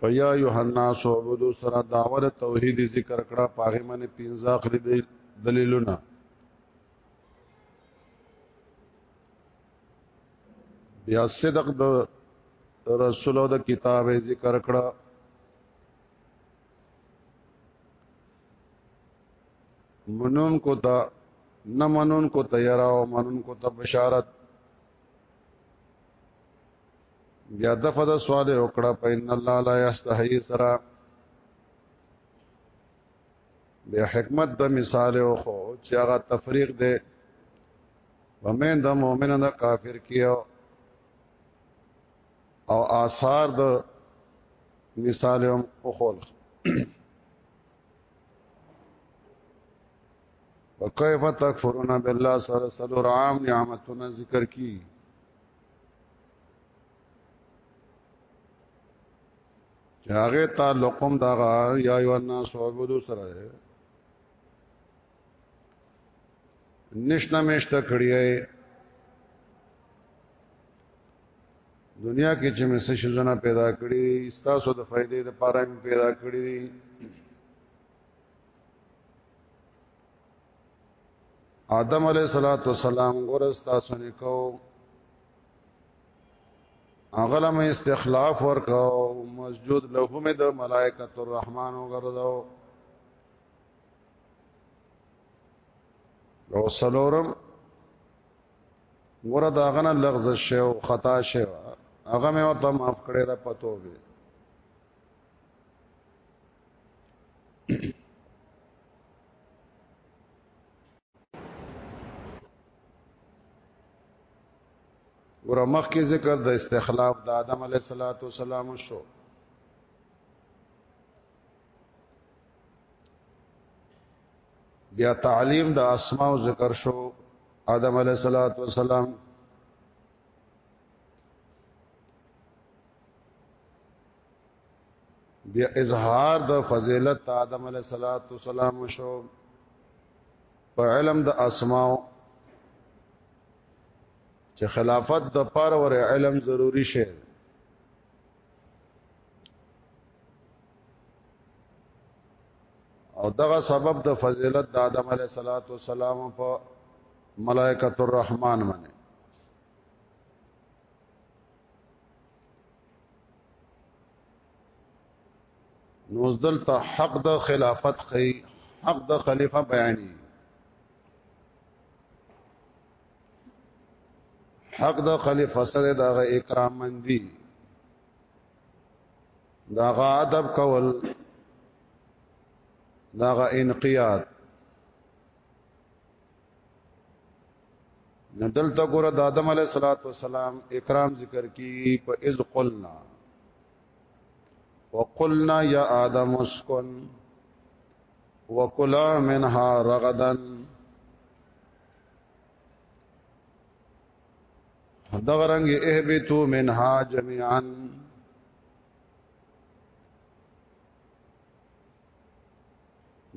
فیا یوحنا سعبدو سره داور توحید ذکر کړه پاغه من پینځه اخری دلیلونه بیا صدق د رسول او د کتاب ذکر کړه منون کو تا نه منون کو تیرا او منون کو ته بشارت بیا دغه د سوال وکړه په ان الله لا یستحی سرا بیا حکمت د مثال او خو چې هغه تفریق ده ومن د مؤمن د کافر کیو او آثار د مثال هم اخول وکيف تکفرون بالله سره سلور عام نعمتونه ذکر کی چاغه تعلقم دا یا ایو الناس عبدو سره نشنا مشته کړی دنیا کې چې مې څه شزونه پیدا کړی ستاسو د فائدې د پاره مې پیدا کړی آدم علیہ الصلوۃ والسلام ورستا سونه کو اغلم استخلاف ورکاو مسجود له مې د ملائکۃ الرحمن وګرځاو لو سلورم ورته غنه لغز شو خطا شو هغه مې ورته معاف کړی دا پتو به ورمخ کې ذکر د استخلاف د آدم علی صلوات و سلام شو بیا تعلیم د اسماء او ذکر شو آدم علی صلوات و سلام بیا اظهار د فضیلت آدم علیه الصلاۃ والسلام شو په علم د اسماء چې خلافت د پر ور علم ضروری شه او دغه سبب د فضیلت د آدم علیه الصلاۃ والسلام په ملائکۃ الرحمن باندې نو دلته حق د خلافت کوي حق د خلیفہ بیانې حق د خلیفہ سره دغه اکرام مندي دغه ادب کول دغه انقیاد نو دلته ګوره د آدم علی صلوات و سلام اکرام ذکر کی په اذ قلنا وقلنا یا آدم اسكن وکلا منها رغدا دغه رنگ اهبتو منها جميعا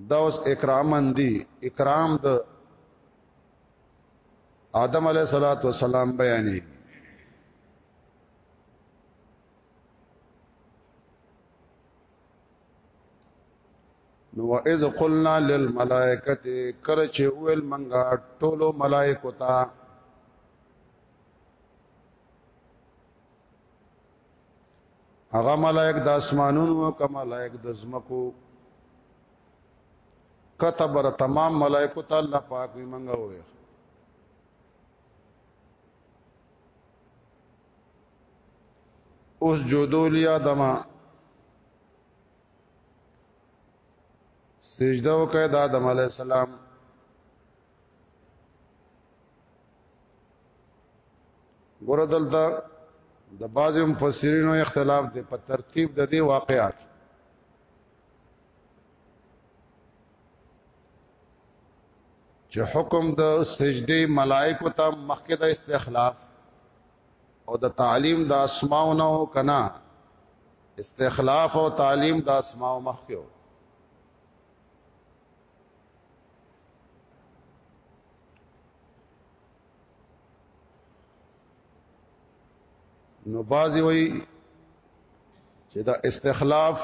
دا اوس اکرامن دی اکرام د آدم علیه الصلاۃ والسلام بیانې نو اذ قلنا للملائکه کر چې ویل منګه ټولو ملائکو ته هغه ملائک د اسمانونو او ملائک د زمکو کتب را تمام ملائکو ته الله پاک وی منګه وې اوس جودو لیا دما سجده وکړه د آدم علی السلام ګور دلته د بعض مفسرینو اختلاف دی په ترتیب د دې واقعات چې حکم د سجده ملائکه ته مخکې د استخلاف او د تعلیم د اسماءونه او کنا استخلاف او تعلیم د اسماء مخکې نو بازی وی چې دا استخلاف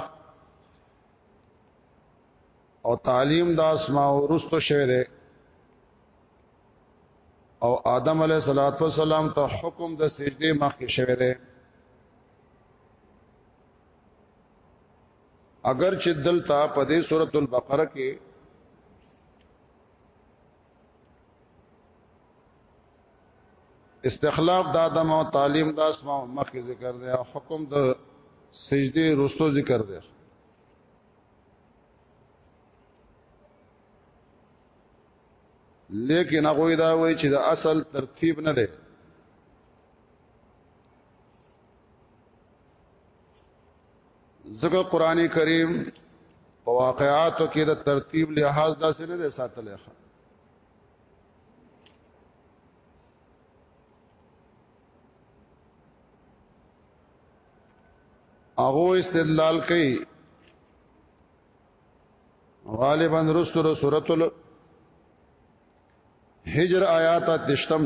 او تعلیم د اسماء ورستو شوه دی او آدم علیه الصلاۃ والسلام ته حکم د سجده مخکې شوه دی اگر چې دلته په دې سورۃ البقره کې استخلاف د آدم او تعلیم د اسماء مخکې ذکر دی او حکم د سجدي رستو ذکر دی لیکن هغه دا وایي چې د اصل ترتیب نه دی ځکه قران کریم په واقعاتو کې د ترتیب لحاظ داسې نه دی ساتلی ښه هغه استدلال کوي غالبا رسل سورۃ الحجر آیات تشتم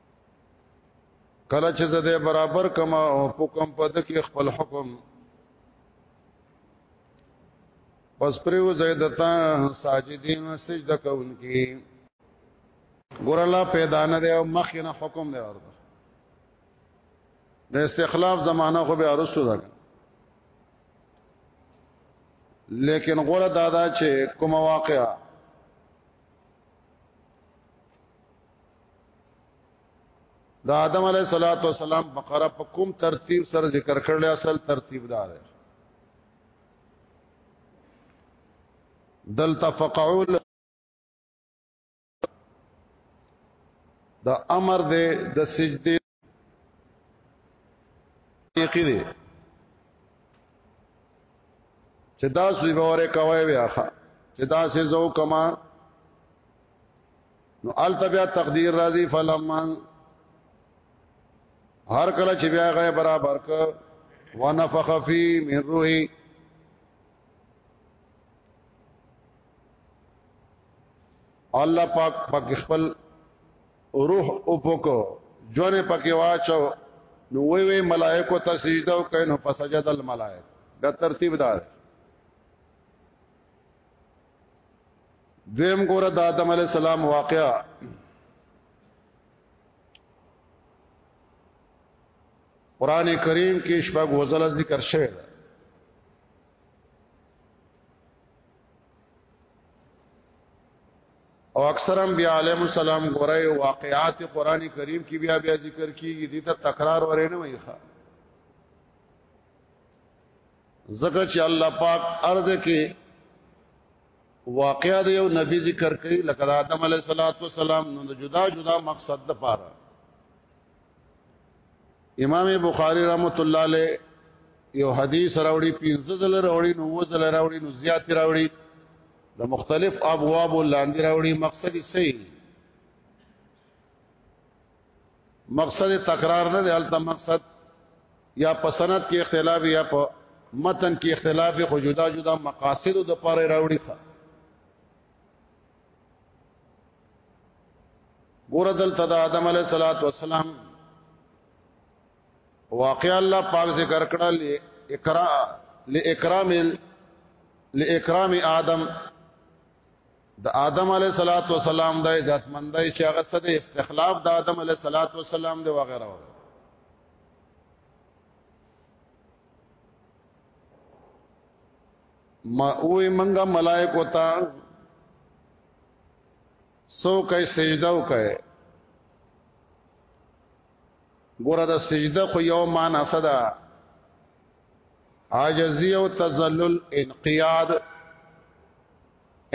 کله چې زده برابر کما او حکم پد کې خپل حکم پس پریو زیدتا ساجدین سجده کوونکی ګور الله پیدا نه دی او مخ نه حکم دی ورته د استخلاف زمانہ خو به ارسو ده لیکن غره دادا چې کوم واقعا دا آدم علیه الصلاۃ والسلام بقره په کوم ترتیب سره ذکر کړل اصل ترتیب دا دی دلته فقعول دا امر دی د سجدي حقیقی دی چې دا سوی باور کوي بیا چې دا سه زو کما نو الته بیا تقدیر راضی فلمن هر کله چې بیا غي برابر ک ونفخ فی من روحی الله پاک پاک خپل روح او پکو جون پکې واچو نو وی وی ملائکه ته سجده وکړي نو فسجد الملائک دا ترتیب دار دویم ګوره د آدم علی السلام واقعا قران کریم کې شپږ وزله ذکر شوی او اکثر انبیاء علیهم السلام ګورای واقعات قران کریم کې بیا بیا ذکر کیږي دي ته تکرار ورې نه وي ښا زکه چې الله پاک ارزه کې واقعا د یو نبی ذکر کوي لکه آدم علیه السلام نو جدا جدا مقصد د پاره امام بخاری رحمت الله علیه یو حدیث راوړي پنځه ځله راوړي نو وځله راوړي نو زیات راوړي د مختلف ابواب لاندې راوړي مقصد یې صحیح مقصد تکرار نه دی البته مقصد یا په سند کې اختلاف یا په متن کې اختلاف خو جدا جدا مقاصد د پاره راوړي ګور دلته د آدم علی صلوات و سلام واقع الله پاک ذکر کړل اقرا لاکرام لاکرام آدم د آدم علی صلوات و سلام د عزت مندای چې هغه سده استخلاف د آدم علی صلوات و سلام دی وغیرہ وغیرہ ما اوې منګه ملائکو ته سو کوي سجده وکړي ګوره د سجده خو یو معنا صدا عاجزی او تذلل انقیاد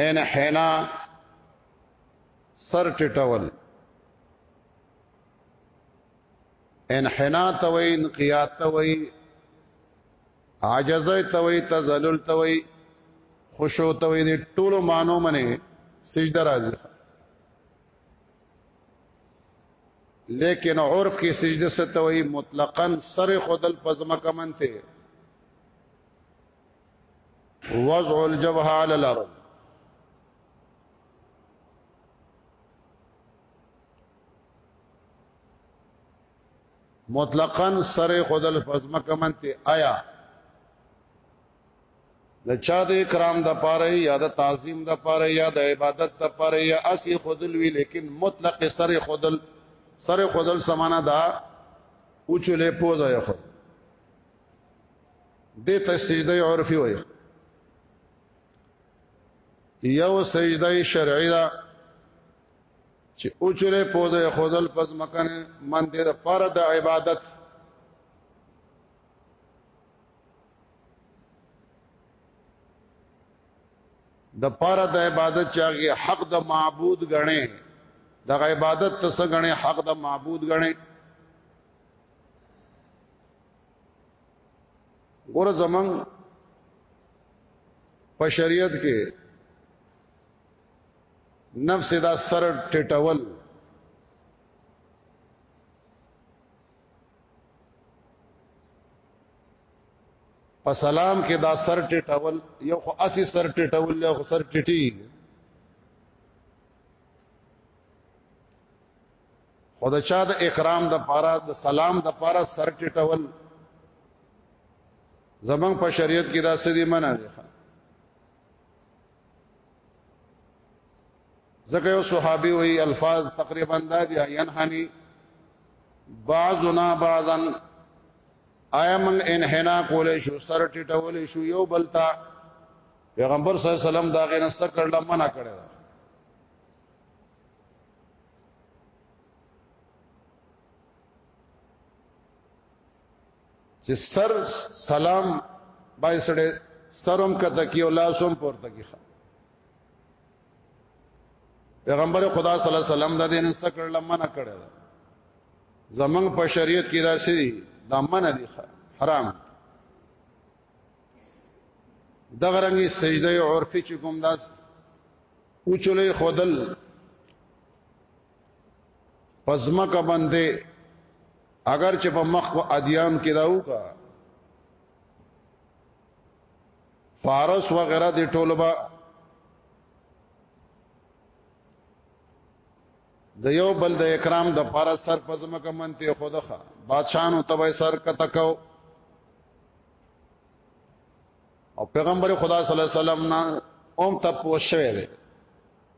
ان حنا سر ټټول ان حنا توي انقیاد توي عجز ته وي تذلل ته وي خشوع ته وي د ټولو مانو منه سجده راځي لیکن عرف کې سجده ستوي مطلقاً سر خدل پزما کمنته وضع الجبهه على الارض مطلقاً سره خودل فزمه کمنته آیا د چا د اکرام د پاره یا د تعظیم د پاره یا د عبادت د پاره یا اسی خودل وی لیکن مطلق سر خودل سر خودل سمانا دا اوچلې پوزا یو د تسجیده عرفي وای یو سجده شرعی ده چې اوچره پوزه خودل پس مکنه من دې پر د عبادت د پر د عبادت چاغي حق د معبود غني د عبادت ته څنګه غني حق د معبود غني ګور زمنګ په شریعت کې نفس دا سر ټټول په سلام کې دا سر ټټول یو خو اسی سر ټټول یو خو سر ټټی خدا چا د اکرام د پاره د سلام د پاره سر ټټول زمنګ په شریعت کې دا سدي منع دي ځکه یو صحابي وی الفاظ تقریبا دا دي ينحني بعضنا بعضا آیا من انحنا کولې شو سر ټټولې شو یو بلتا پیغمبر صلی الله علیه وسلم دا غنه سکړل منع کړی چې سر سلام بای سړې سرم کته کی او لاسم پورته کی پیغمبر خدا صلی الله علیه وسلم د دین سکړ لمنه کړه زمنګ په شریعت کې دا سړي د منه دي حرام دغه رنګي سجده عرفي چې کوم داس اوچلې خودل پزما کا باندې اگر چې په مخ په ادیان کې داو کا فارس وغیرہ دی ټولبا د یو بل د اکرام د پاره سر پزما کمنته خودخه بادشاہانو تبع سر کتکو او پیغمبر خدا صلی الله علیه وسلم نه اوم تپو شوه دی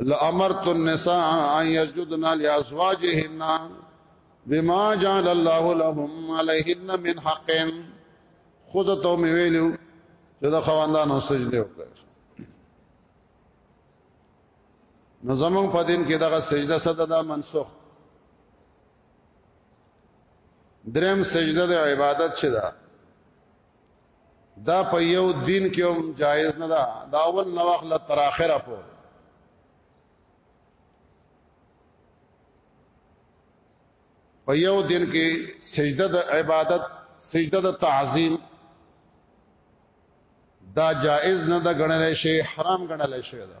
لامرت النساء ان يسجدن لازواجهن بما جعل الله لهم عليهن من حق خود ته مې ویلو چې د خواندانو سجده وکړي نو زمون په دین کې دغه سجده صد دا منسوخ دریم سجده د عبادت شې ده دا په یو دین کې هم جایز نه ده دا اول نو اخلا تر اخره په په یو دین کې سجده د عبادت سجده د تعظیم دا جائز نه ده غنل شي حرام غنل شي دا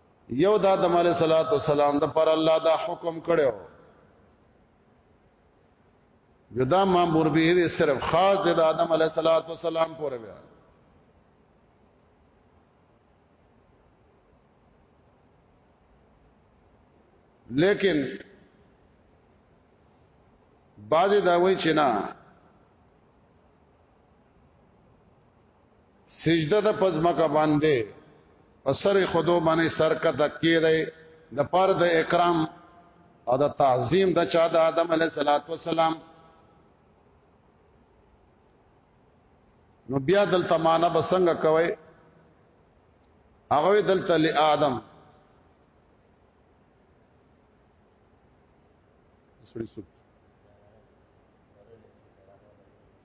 یو د آدم علی صلوات والسلام د پر الله دا حکم کړو جدا مامور به دې صرف خاص د آدم علی صلوات والسلام پورې بیا لیکن بعضی دا وایي چې نه سجده د پزماکه باندې په سر خودو باندې سر کا تکیه دی د پر د اکرام او د تعظیم د چا د آدم علی صلوات و سلام نو بیا دلته معنا بسنګ کوي هغه دلته ل آدم سړي سوک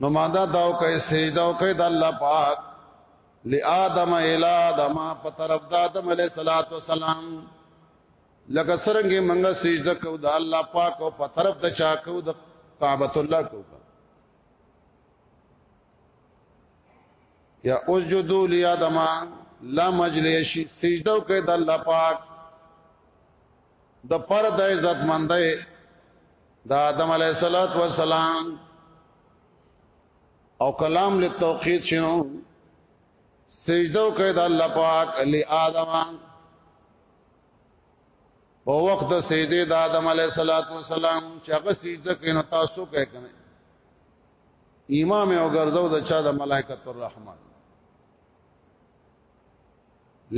نو ماده داو کوي سجده او کوي د الله پاک لآدم الی آدم په طرف د آدم علی صلوات و سلام لکه سرنګي منګه سجده کو د الله پاک او په طرف د چا کو د کعبۃ الله کو یا اسجدوا لآدم لا مجلی شي سجده کوي د الله پاک د پر د عزت مندای دا آدم علیه الصلاۃ والسلام او کلام له توقید شنو سجده کوي د الله پاک علی آدم په وخت د سجده د آدم علیه الصلاۃ والسلام چې هغه سجده کوي نو تاسو کوي کنه امام او ګرځاو د چا د ملائکۃ الرحمن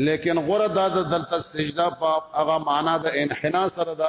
لیکن غره دا د دلته سجده په هغه معنا د انحنا سره ده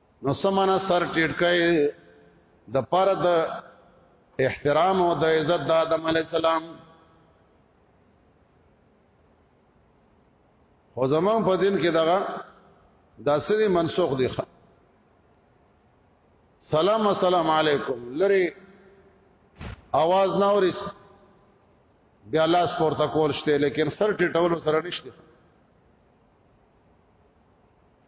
نو سمانه سر ټیټکای د پر د احترام او د عزت د آدم علی السلام خو زمون په دین کې دغه داسې منسوخ دي سلام السلام علیکم لری आवाज نه اوري بیا لاس پورته کول شته لیکن سر ټیټولو سره نشته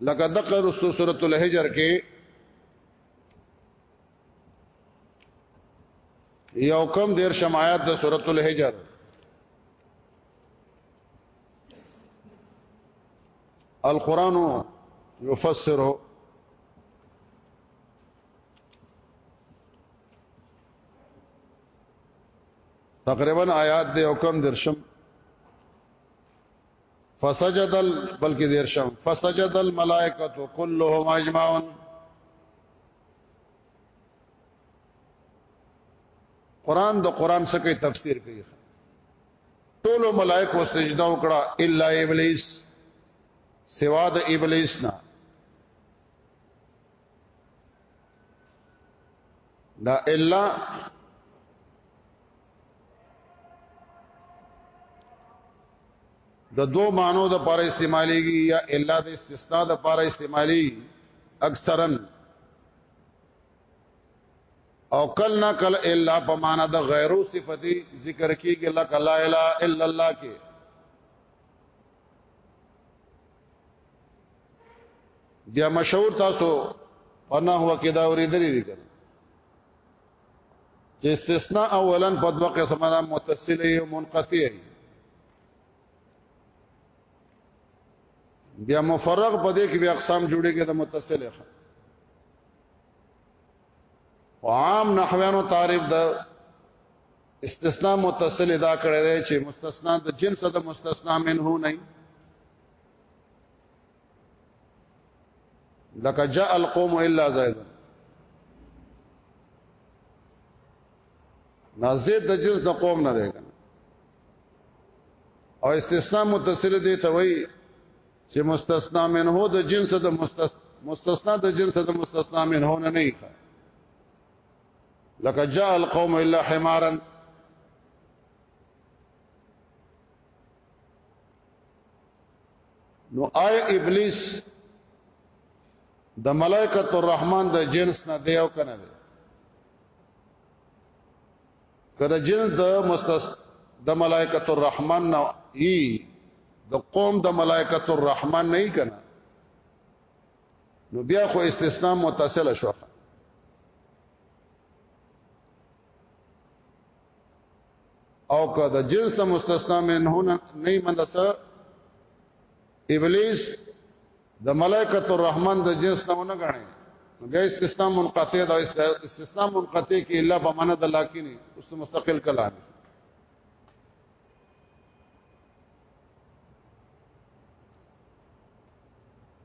لکه دغه رسو سورۃ الحجر کې یو کم دیر شمایات د سورۃ الحجر القرآن يفسره تقریبا آیات دی او کم درشم فسجد بلکې دیر شم فسجد الملائکه كلهم اجمعون قران د قران څخه تفسیر کوي ټول ملائکه سجده وکړه الا ابلیس سوا د ابلیس نه دا الا د دو مانو د پر استعماليږي یا الا د استثناء د پر استعمالي اکثرا او کل نه کل الا په معنا د غیرو صفتی ذکر کیږي لک لا اله الا الله کې بیا مشهور تاسو پنه هو کې دا ورېدلې دي کنه چې استثناء اولا په دوه قسمه ده متصله او منقطعه بیا مفرغ په دې کې بیا اقسام جوړيږي د متصله عام نحویانو تعریف د استثناء متصل ادا کړی دی چې مستثنا د جنس د مستثنا منه نه لکه جاء القوم الا زید نازید د جنس د قوم نه دی او استثناء متصل دی ته وای چې مستثنا منه د جنس د مستثنا د جنس د مستثنا منه نه نه لکه جاء القوم الا حمارا نو آیا ابلیس د ملائکۃ الرحمن د جنس نه دی او کنه دی کله جنس د مستص د ملائکۃ الرحمن نه ای د قوم د ملائکۃ الرحمن نه کنه نو بیا خو استثناء متصل شو او که د جنس ته مستثنا منه نه نه مندسه ابلیس د ملائکۃ الرحمن د جنس نه نه غني بیا استثناء منقطع دا استثناء منقطع کې الا بمانه د لاکینه اوس مستقل کلام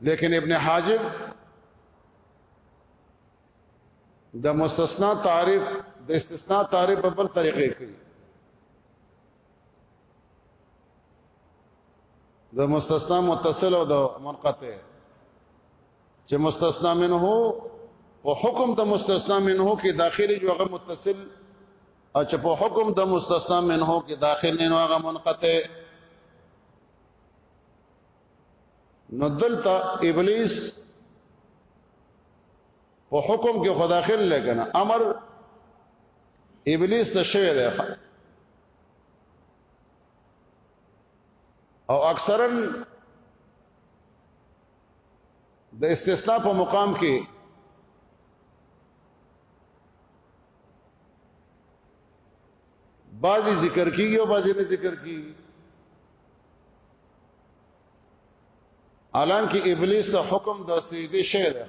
لیکن ابن حاجب د مستثنا تعریف د استثناء تعریف په بل طریقې کوي د مستثنا متصل او د منقطع چې مستثنا منه او حکم د مستثنا منه کې داخلي جو هغه متصل او چې په حکم د مستثنا منه کې داخل نه هغه منقطع نو دلته ابلیس په حکم کې خداخل لګنه امر ابلیس ته شوی دی او اکثرا د استثناء په مقام کې بعضی ذکر کیږي او بعضی نه ذکر کیږي الان کې ابلیس ته حکم د سیدې شه ده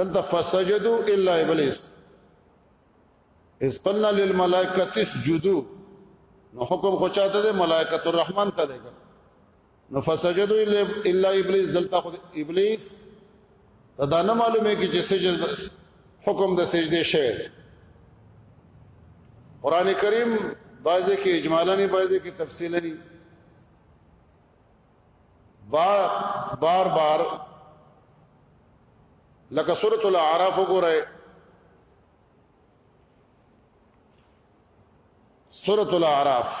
دلته فسجدوا الا ابلیس اس قلنا للملائکه اسجدوا نو حکم خو چاته ده ملائکه الرحمن ته ده نو فسجدوا الا ابلیس دلته خو ابلیس دا نه معلومه کی چې سجد حکم د سجده شوی قران کریم بعضی کې اجمالا نه بعضی کې تفصیلا نه بار بار بار لکه سورۃ الاعراف وګورئ سورۃ الاعراف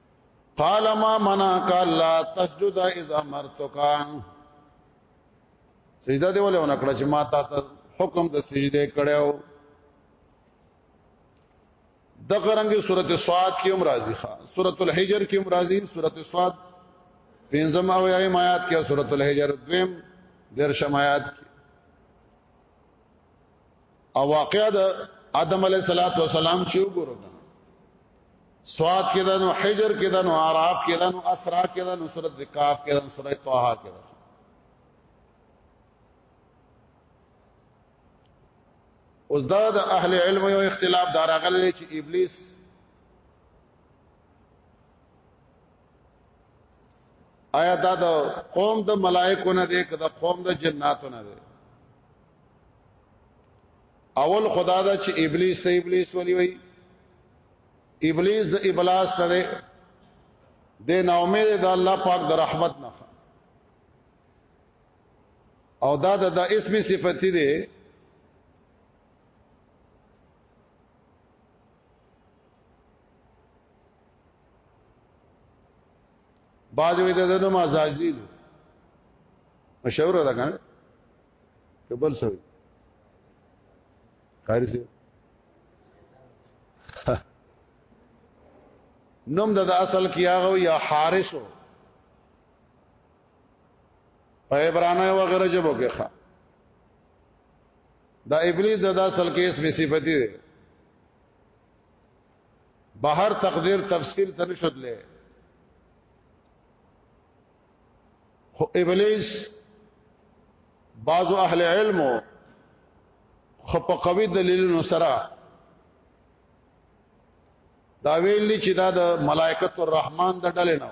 قال ما منعك الا تسجد اذا مرتك سجده دی ولې ونکړه چې ما تا ته حکم د سجده کړو د قرانګي سورته سواد کې هم راځي ښا سورته الحجر کې هم راځي سورته سواد پنځم او یایم آیات کې سورته الحجر دویم درشم آیات کې او واقعا د آدم علیه السلام چې وګورو سواد کې ده نو حجر کې ده نو عرب کې ده نو اسرا کې ده نو سورۃ کاف کې ده نو سورۃ طه کې ده اوس دا د اهل علم یو اختلاف دار غلې چې ابلیس آیا دا د قوم د ملائکو نه دی که د قوم د جناتو نه دی اول خدا دا چې ابلیس ته ابلیس ولي وي ابلیس د ابلاس ته ده د ناامید د الله پاک د رحمت نه او دا د اسم صفتی ده بعض وی د نوم ازازیل مشهور ده کنه که بل سوي قاری سي نوم د اصل کیاغه یا حارسو په عبرانه او غیره جبو کې ښا دا ابلیس د اصل کې اسم صفتی دی بهر تقدیر تفسیر تنشد له خو ابلیس بعضو اهل علمو خپ قوی دلیلونو سره دا ویلی چې دا د ملائکۃ الرحمن د ډلې نه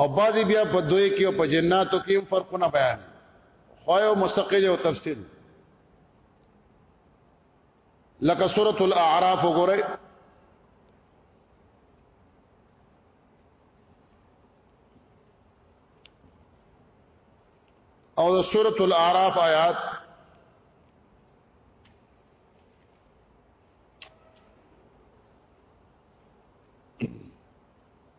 او بعضی بیا په دوی کې او په جناتو کې فرقونه بیان خو یو مستقل او تفصیل لکه سورۃ الاعراف وګورئ او د سورۃ الاعراف آیات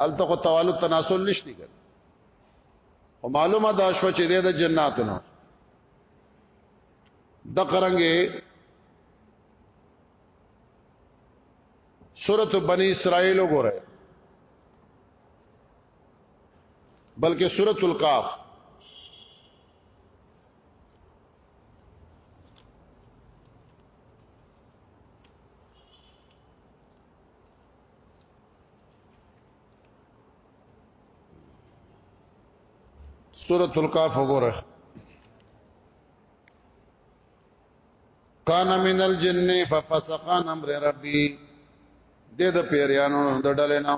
الته خو توالد تناسل نشتی کړ او معلومه دا شو چې د جناتو نه د قرنګي سورۃ بنی اسرائیل وګوره بلکې سورۃ القاف سورۃ الکاف وګوره کان من الجن ففسق عن امر ربي د د پیریانو د ډلې نه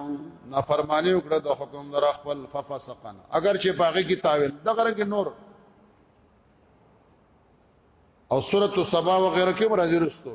نه فرمانی وکړه د حکم در خپل ففسقنا اگر چې پاغي کی تاویل د غره کې نور او سورۃ السبا وغیرہ کې مرادی رستو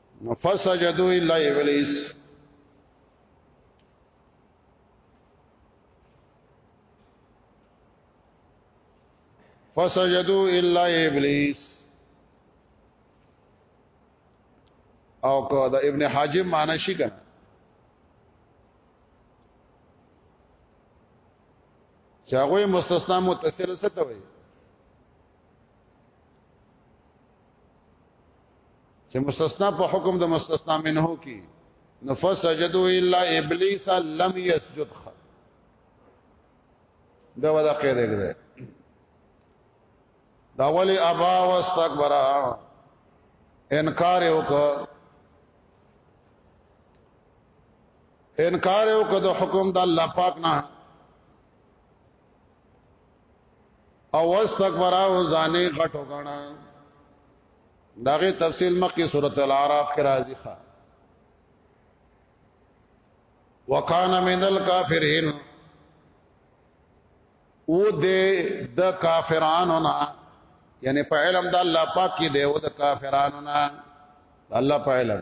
فسجدوا الا ابلیس فسجدوا الا ابلیس او کو دا ابن حاجم معنی شي کنه چې هغه مستثنا متصل څه ته وایي چې مستثنا په حکم د مستثنا منه کې نفس سجدو الا ابلیس لم يسجد خ دا ودا قاعده ده دا ولی ابا واستكبر انکار وکړه انکار وکړه د حکم د الله پاک نه او واستكبر او ځانې غټو غنا داغه تفصیل مکه سورۃ الاعراف کې راځي ښا وکانه من الکافرین او دې د کافرانو نه یعنی په علم د الله پاک کې دی او د کافرانو نه الله په علم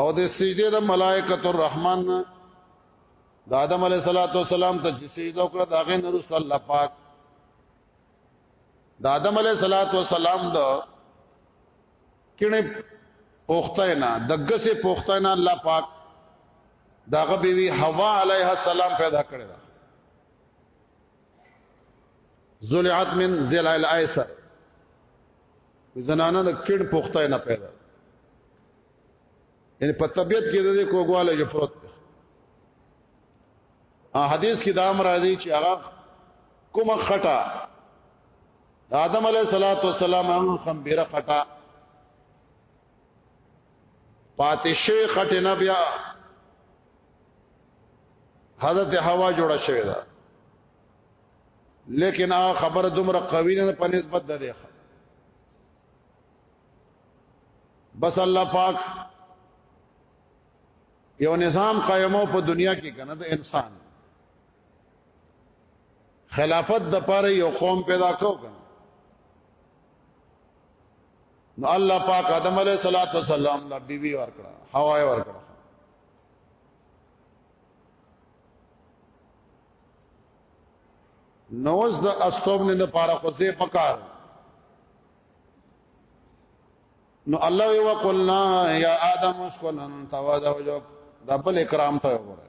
او د سجده د ملائکه الرحمن د آدم علیه السلام ته چې سجده وکړه دا غي نور صلی الله پاک د آدم علیه السلام د کینه پوختینا دغسه پوختینا الله پاک داغه بیوی حوا علیها السلام پیدا کړی زلعت من زلع الایسر زنانه د کډ پخته نه پیدا یعنی په طبیعت کې د دې کوګواله جو پروت حدیث کې دا امر راځي چې هغه کوم خټه آدم علیه الصلاۃ والسلام هم خمبيره خټه پاتې شوی خټه نه بیا حضرت هوا جوړه شوی ده لیکن هغه خبره دومره قوی نه په نسبت ده ده بس الله پاک یو نظام قائمو په دنیا کې کنه د انسان خلافت د پاره یو قوم پیدا کو کنه نو الله پاک آدم علیہ الصلوۃ والسلام لا بیبي ورکړه حوا یې ورکړه نوز د استوب نه د پاره خو دې پکار نو الله یو قلنا یا آدم اسکن انت وذوجک دبل اکرام ته وره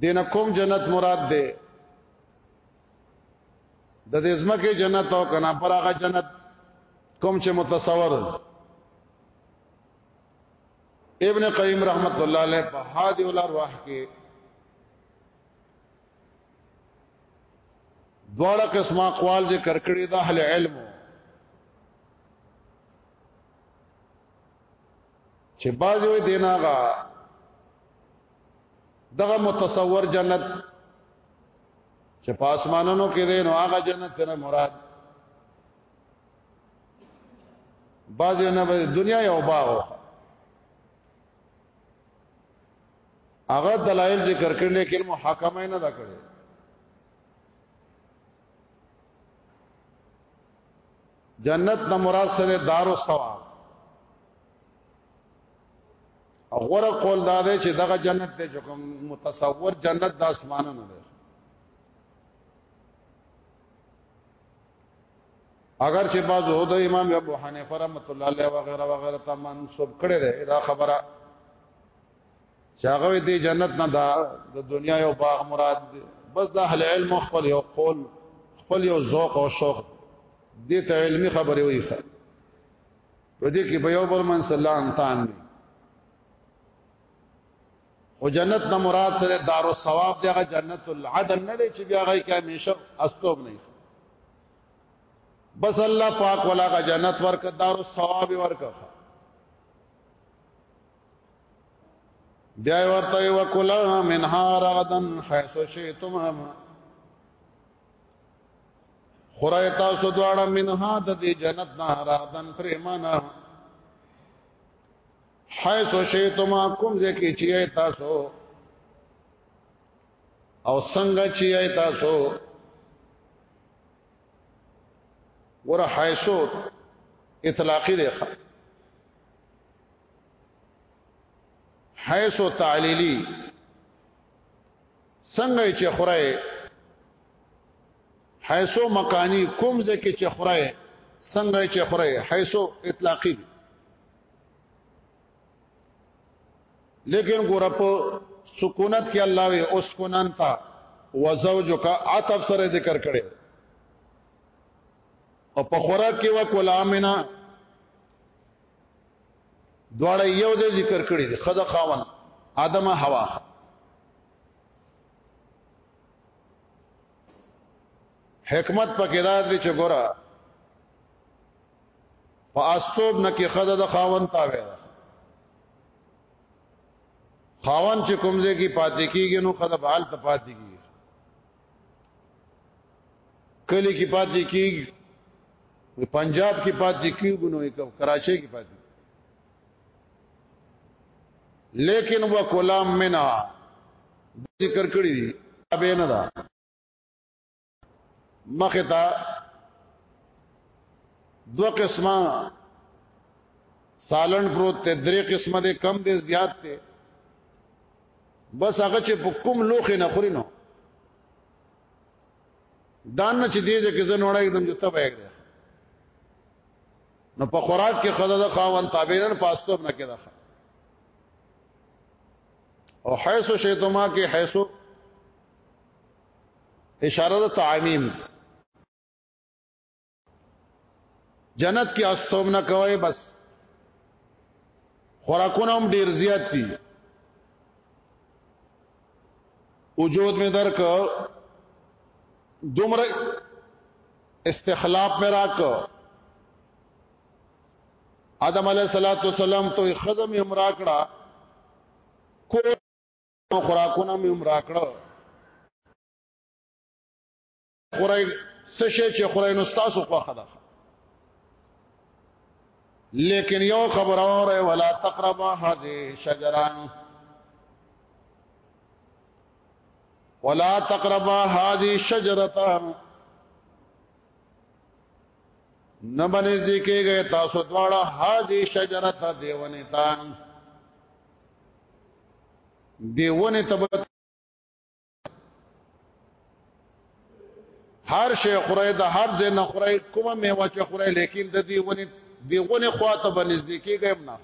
دین کوم جنت مراد ده د دې زمکه جنت او کنا پر هغه جنت کوم چې متصور ابن قیم رحمت الله علیه په هادی الارواح کې دواړه قسمه اقوال ذکر کړی د اهل علم چې باز وي دیناغه دغه متصور جنت چې په اسمانونو کې دی نو هغه جنت نه مراد باز نه به دنیا یو باغ هغه دلایل ذکر کړل لیکن محاکمه نه دا کړی جنت نه مراد سره دار او ثواب او غره قول دا دی چې دغه جنت دی چې کوم متصور جنت د اسمانونو دی اگر چې باز هو د امام ابو حنیفه رحمۃ اللہ علیہ وغیرہ وغیرہ ته منسوب کړي ده دا خبره چې هغه دې جنت نه دا د دنیا یو باغ مراد دی بس د اهل علم خپل یو قول خپل یو ذوق او شوق دې ته علمی خبره وایي په دې کې په یو بل من صلی انتان دی او جنت نه مراد سره دار او ثواب دغه جنت العدن نه دی چې بیا غي کې همیشه استوب نه بس الله پاک ولا کا جنت ورک دار او ثواب ورک بیا ورته وکلا منها رغدن حيث شئتم خورای تاسو دواړه منها د دې جنت نه رادن پریمانا حيث شئتما کوم ځکه چې تاسو او څنګه چې تاسو ور حيث اطلاقی دی حيث تعلیلی څنګه چې خورای حیثو مکانی کوم ځکه چې خورای څنګه چې خورای حیثو اطلاقی دی لیکن ګور په سکونت کې الله وی اوس کونن تا وزوجک عطف سره ذکر کړي او په خوراک کې وکول امنا دواړه یو ځای ذکر کړی دی خدا خاون ادم حوا حکمت پکې دا دی چې ګوره په اسوب نه کې خدا د خاون تاوي خاون چې کومځه کې پاتې کیږي نو خدا بال ته پاتې کیږي کلی کې پاتې کیږي د پنجاب کې پاتې کیږي نو کراچۍ کې پاتې لیکن وکلام منا ذکر کړی دی به نه دا مخه تا دو قسمه سالن پروت ته درې قسمه دې کم دې زیات ته بس هغه چې په کوم لوخه نه خوري نو دا نه چې دې ځکه زه نوړای کېدم چې ته بهګ نو په خوراک کې خزه د خاون تابعین پاستوب نه کېده او حیث شیتما کې حیث اشاره د تعمیم جنت کې استوب نه کوي بس خوراکونه هم ډیر زیات دي وجود می درک دومره استخلاف می راک آدم علیہ الصلوۃ والسلام ته خدم هم راکړه کو خوراکونه هم راکړه خورای څه شي چې خورای نو تاسو خوخه ده لیکن یو خبر اوره ولا تقرب هذه شجران ولا تقرب هذه شجرتان نه باندې ذکر گئے تاسو دواړه هذه شجرته دیونه تان دیونه تبت هر شی خورای د هر ځای نه خورای کومه میوه چې خورای لیکن د دې ونی دی غونه خواته بنزدې کېږم نه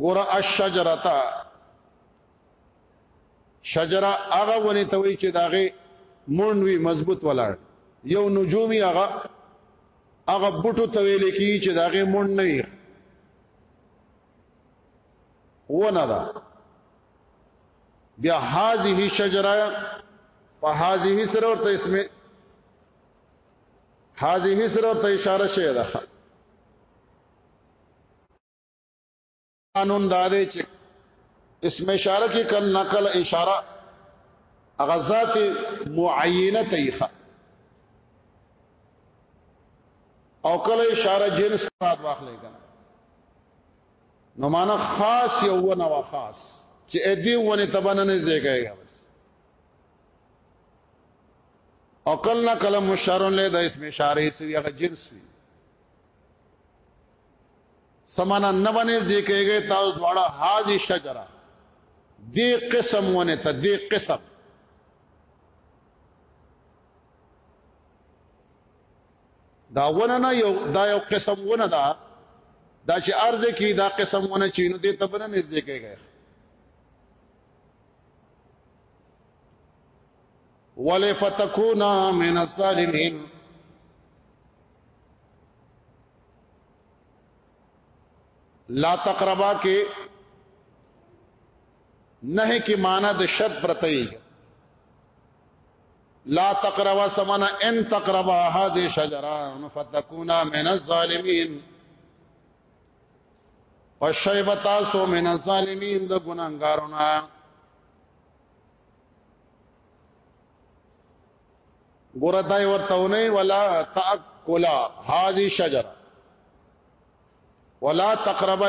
ګور الشجرتا شجره هغه ونی ته وی چې داغه مون وی مضبوط ولاړ یو نجومی هغه هغه بوټو ته ویل کی چې داغه مون نه ونه ده بیا هذه شجره په هذه سره ورته اسم هذه سره ورته اشاره شوی ده قانون دا دی چې اسم اشاره کې کل نقل اشاره غزات معینه تیخه او کله اشاره جنس سات واخلې کنه نو معنا خاص یو ونه وا خاص چې ا دې ونه تبنه نه ځایږي بس او کله نه کله مشارون له د اسم اشاره سوی هغه جنس وي سمانا نه باندې ځایږي تاسو دواړه حاجی شجره دې قسم ونه ته دې قسم دا ونه نه یو دا یو قسم ونه دا دا چې ارزه کې دا قسم ونه چې نو دې تبنه نږدې کېږي ولی فتکونا من الظالمین لا تقربا کې نه کې معنا د شرط پرته لا تقربا سمنا ان تقربا هذه شجره فتكونا من الظالمين والشيبتا سو من الظالمين د ګناګارونه ګورتای ورتهونه ولا تاكلا هذه شجره ولا تقربا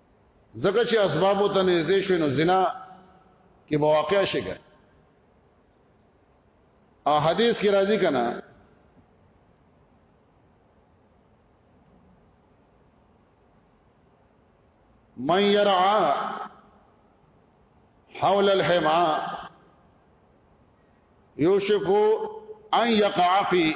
ځکه چې اسباب ته نږدې شوی نو زنا کې مواقع شي ګر ا حدیث کې راځي کنا من يرعى حول الحمى يوشك ان يقع فيه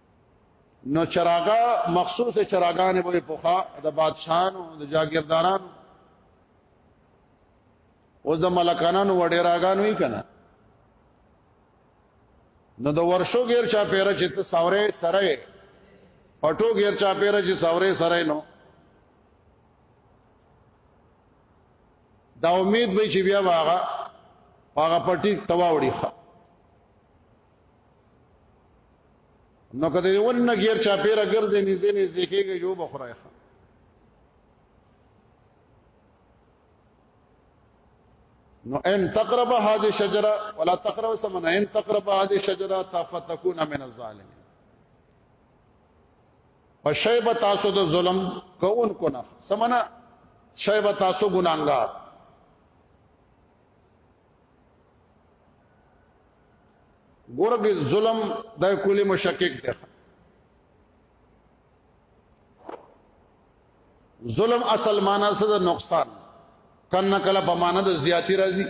نو چراغا مخصوص چراغان به پوخا د بادشاہانو د جاگیردارانو اوس د ملکانانو وړې راغانو یې کنه نو د ورشو غیر چا پیره چې ته ساوره سره پټو غیر چا پیره چې ساوره سره نو دا امید به چې بیا واغه هغه پټي تواوړي ښه نو کده یو نه غیر چا پیرا ګرځې نږدې نږدې کېږي جو بخورای خان نو ان تقرب هذه الشجره ولا تقرب سمن ان تقرب هذه الشجره تفتكون من الظالمين فشيب تاسو د ظلم کوون کو نه سمنا شیب تاسو ګناګار ګور به ظلم د کلی مشکک دی ظلم اصل معنا څه د نقصان کنه کله په معنا د زیاتی راځي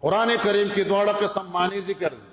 قران کریم کې دواړه قسم معنی ذکر دي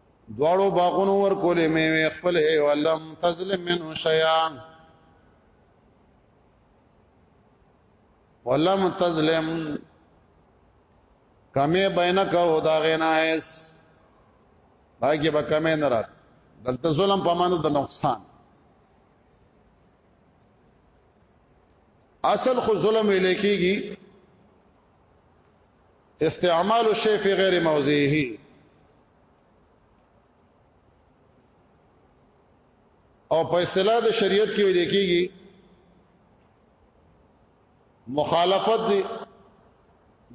دواړو باغونو ور کولې میوه خپل هي ولم تظلم منه شيئا ولم تظلم کمه بینک او دا غنا اس باقي به کمه نه رات دلته ظلم په معنی د نقصان اصل خو ظلم ویل کېږي استعمال الشيء في غير موضعه او په اصطلاح د شریعت کې ویل کېږي مخالفت دی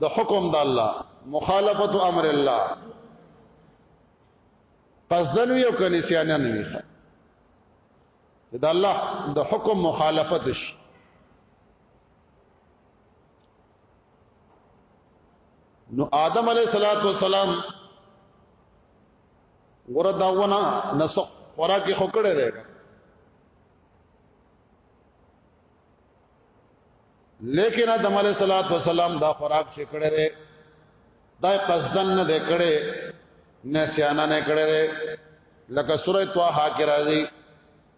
د حکم د الله مخالفت امر الله قصدن وی او کني سیانن وی دا الله د حکم مخالفت شي نو آدم علیہ الصلوۃ والسلام ګور داونه نسق ورا کې خکړه دی لیکن آدم علیہ الصلوۃ والسلام دا خوراک چې کړه دی دا قصدن نه دی کړه نسیانه نه کړه دی لکه سورۃ طه کې راځي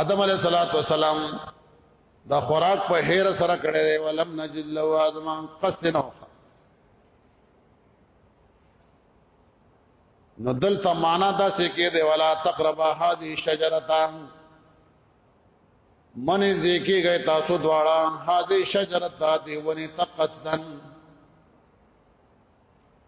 آدم علیہ الصلوۃ والسلام دا خوراک په هیر سره کړی دی ولم نجد له آدم قصد نو نو دلته معنا دا څه کې دی ولا تقرب هذه شجره من دې کې گئے تاسو دواړه هذه شجره ته دی ونی تقصدن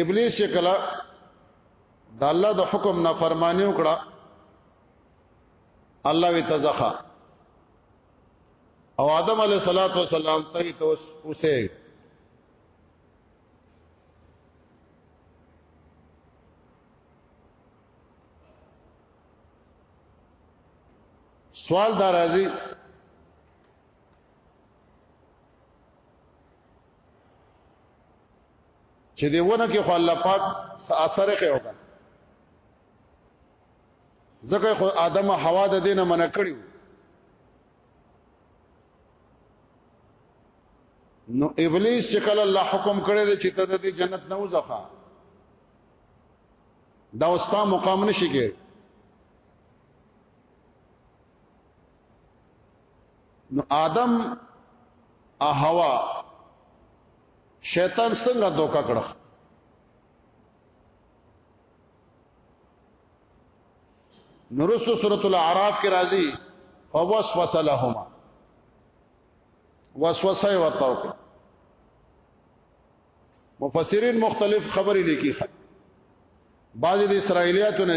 ابلیس چې کله د الله د حکم نه فرمانی وکړه الله وی تزخه او آدم علیه الصلاۃ والسلام ته اوسه سوال دا راځي چې دی ونه کې خو الله پاک اثر کوي وکړه ځکه خو آدم او حوا د دینه منع کړیو نو ابلیس چې کله الله حکم کړی دی چې ته د جنت نه وځخه دا اوستا مقام نشي کې نو آدم احوا شیطان څنګه دوکا کړه نورسو سورۃ الاعراف کې راځي فوسوس لهما وسوسه وتاو مفسرین مختلف خبرې لیکي بعض د اسرایلیاتو نه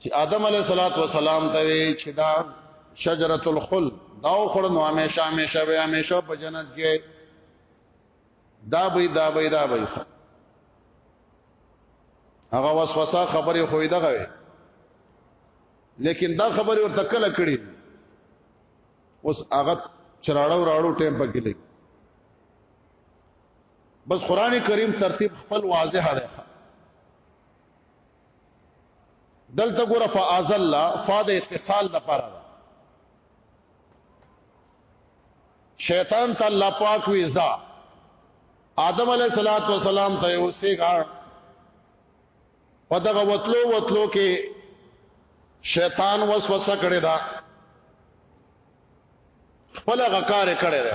چې آدم علیه الصلاۃ والسلام ته چې دا شجره الخلد دا خور نو همیشه همیشه به همیشه په جنت کې دا به دا به دا به هغه وسوسه خبره خو یې دغه وي لیکن دا خبره ورته کله کړی اوس هغه چراړو راړو ټیم پکې لګي بس قران کریم ترتیب خپل واضح دی دلته ګوره فازل فا د اتصال د پاره شیطان ته الله پاک وی ځا آدم علیه الصلاۃ والسلام ته اوسېګا په دغه وتلو وتلو کې شیطان وسوسه کړی دا خپل غکار کړی دی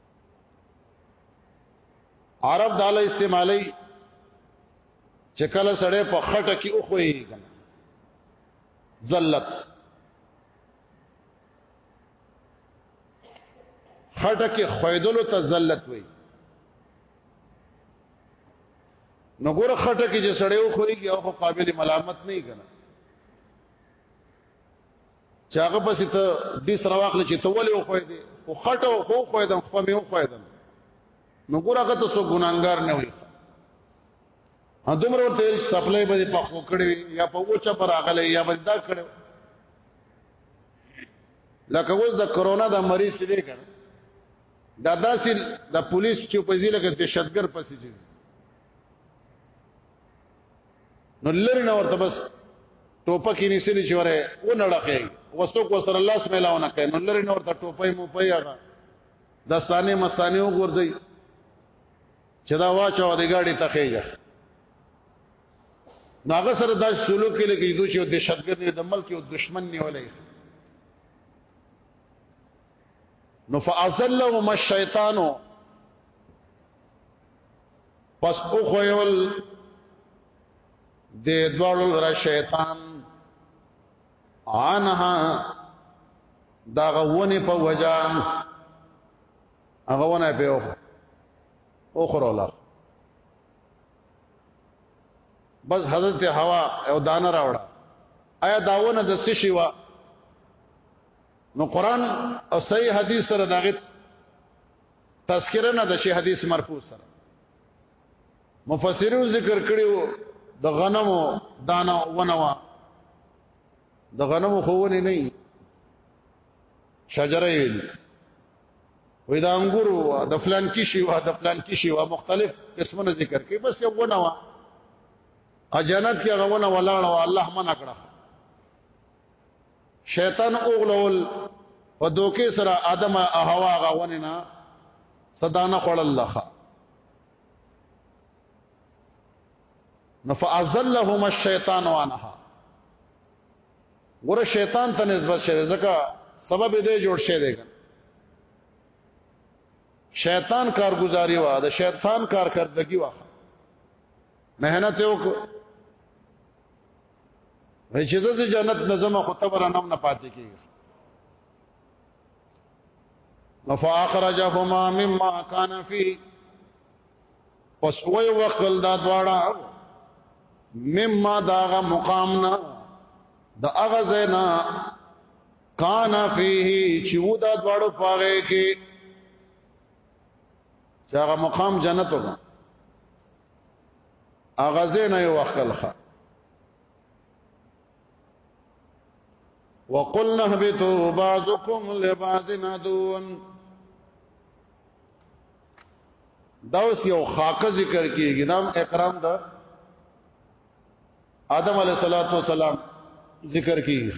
عرب داله استعمالي چې کله سړی په خټه کې اوخوي ذلت خټه کې خویدلو ته ذلت وي نو ګوره خټه کې چې سړی اوخوي او قابل ملامت نه کنا چې هغه پسې ته دې سره واخلې چې ته ولې وخوې دې او خټه او خو خوې دم خو مې وخوې دم نو ګور هغه ته سو ګناګار نه وي ا دومره ورته سپلې به په خو کړې یا په اوچا پر اغلې یا به دا کړې لکه اوس د کرونا د مریض چې دی کنه دا داسې د پولیس چې په ځیله کې دهشتګر پسې چې نو لری نه ورته بس ټوپک یې نسلی چې وره و نه ډکه وسوک وسره الله سم لاونه کوي نو لری نه ورته ټوپای مو پي هغه دستانه مستانه وګورځي چې دا واچو د ګاډي تخېږي ناغه سره دا سلوک کې لکه دوی چې دهشتګر نه د ملک او دشمن نه ولې نو فازلهم الشیطانو پس او خویول د دوړو در شیطان انها دا غونه په وجا هغه ونه په اوخ اوخر ولا بس حضرت حوا او دانه راوړه آیا داونه د څه شي وا نو قران او صحیح حدیث سره داغه تذکرہ نه د شی حدیث مرفوع سره مفسرین ذکر کړیو د غنمو دانا ونوا د غنمو خوونه نه شجره ویل وې دا انګور وا د فلان کی شی وا د فلان کی شی وا مختلف قسمونه ذکر کوي بس یو ونه وا ا جنت کې غوونه ولاړه الله منع کړه شیطان اوغلول په دوکې سره ادم او حوا غوونه نه صدانه خړل لخه نفعزلهم الشیطان وانها ګوره شیطان ته نسبت شه ځکه سبب دې جوړ شه دې شیطان کارگزاری وا د شیطان کارکردگی وا مهنت یو چې زه جنت نظم خو تبر نم نه پاتې کیږي فاخرجهما مما كان فيه پس وی وقل دا دواړه مما داغه مقامنا د اغه زینا کان فيه چې و دا دواړو پاره کې چې هغه مقام جنت وګا اغه زین یو وکړه وقلنا اهبطوا بعضكم لبعض عدو دا اوس یو خاکه ذکر کیږي نام اکرام دا آدم علیہ الصلوۃ والسلام ذکر کیږي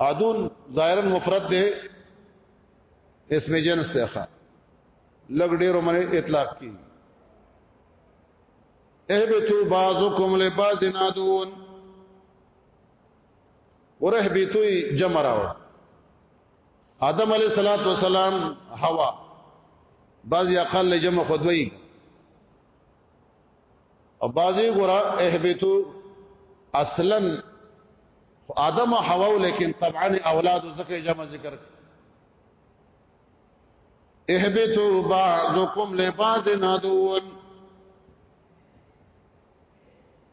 عدون ظاهرا مفرد دی اسم جنس دی ښا لګ ډیرو باندې اطلاق کی اهبتو بعضکم لبعض عدون ورهبتو جمع راوړ آدم علیہ الصلوۃ والسلام هوا بعضی اقل جمع خدوی او بازي ګورا اهبتو اصلا آدم او حوا لیکن طبعا اولاد زکه جمع ذکر اهبتو بعضکم لبعض عدو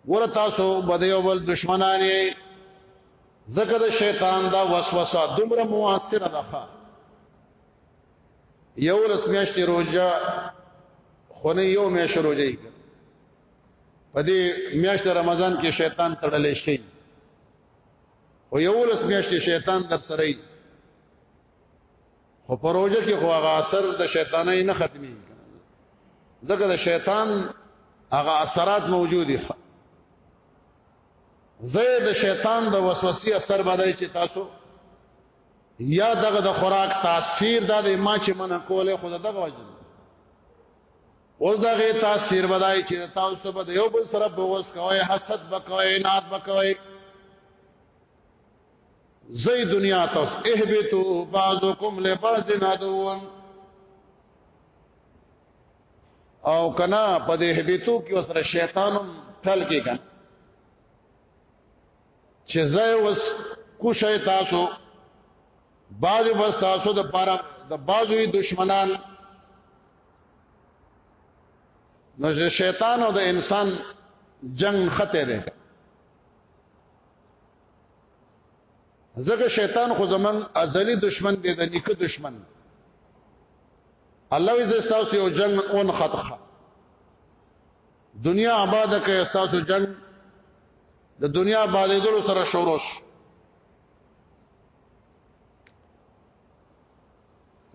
ور تاسو بده یو بل دشمنان یې زکه د شیطان دا وسوسه دومره موثر ده یو لس میاشت روزه خونه یو میاشت روزه یې په دې میاشت رمضان کې شیطان تړلې شي خو یو لس میاشت شیطان در سره یې خو په روزه کې خو هغه اثر د شیطانای نه ختمي ځکه د شیطان هغه اثرات موجود دي زید شیطان د وسوسې اثر باندې چې تاسو یا دغه د خوراک تاثیر دا د ما چې منه کوله خو دغه وجه اوس دغه تاثیر بدای چې تاسو په یو بل سره بغوس کوي حسد بکوي نات بکوي زئی دنیا تاسو اهبتو بعضکم لبعض عدو او کنا په دې هبتو کې وسره شیطانم ټل کې کنا چې زه وس کوشای تاسو باز بس تاسو د پاره د بازوی دشمنان نو چې شیطان او د انسان جنگ خته ده ځکه شیطان خو زمون ازلی دشمن دی د نیکه دشمن الله عز وجل یو جنگ اون خطخه دنیا آباد کړي استاسو جنگ د دنیا آبادېدلو سره شروع شو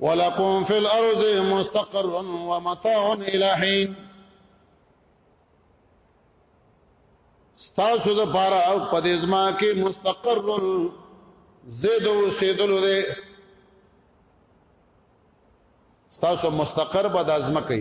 ولکم فی الارض مستقر و متاع الی حین ستاسو د پارا او پدېزما کې مستقر زید او سیدلو دې ستاسو مستقر به د ازمکه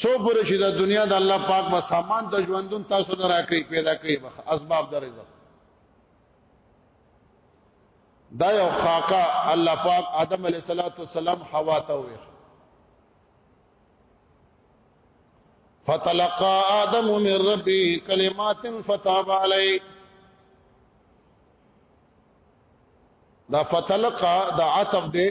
سو پر چې د دنیا د الله پاک به سامان د ژوندون تاسو نه راکړي پیدا کړي به اسباب د رزق دا یو خاکا الله پاک آدم علیه السلام حوا ته وې فتلقى آدم من ربي كلمات فتاب عليه دا فتلقى دا عطف دی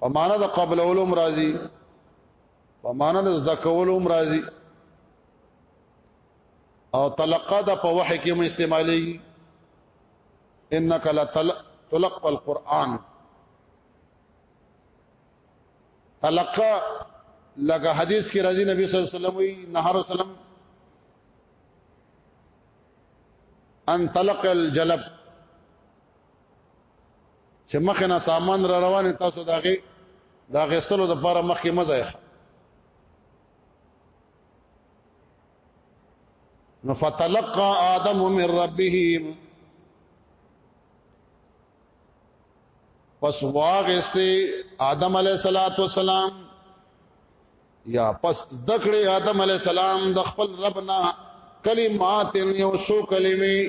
په معنا د قبل علوم راضي په معنا د ذکول علوم راضي او تلقا د په وحي کې مې استعمالي انك لتلقى القران تلقا لکه حدیث کې راځي نبی صلی الله علیه وسلم وی نهر وسلم ان تلقى الجلب چې مخه نه سامان را روان تاسو داغه دا غستلو د پاره مخه مزه نو فتلقى آدم من ربه پس واغسته آدم علیہ الصلات والسلام یا پس دکړه آدم علیہ السلام د خپل ربنا کلمات یو سو کلمې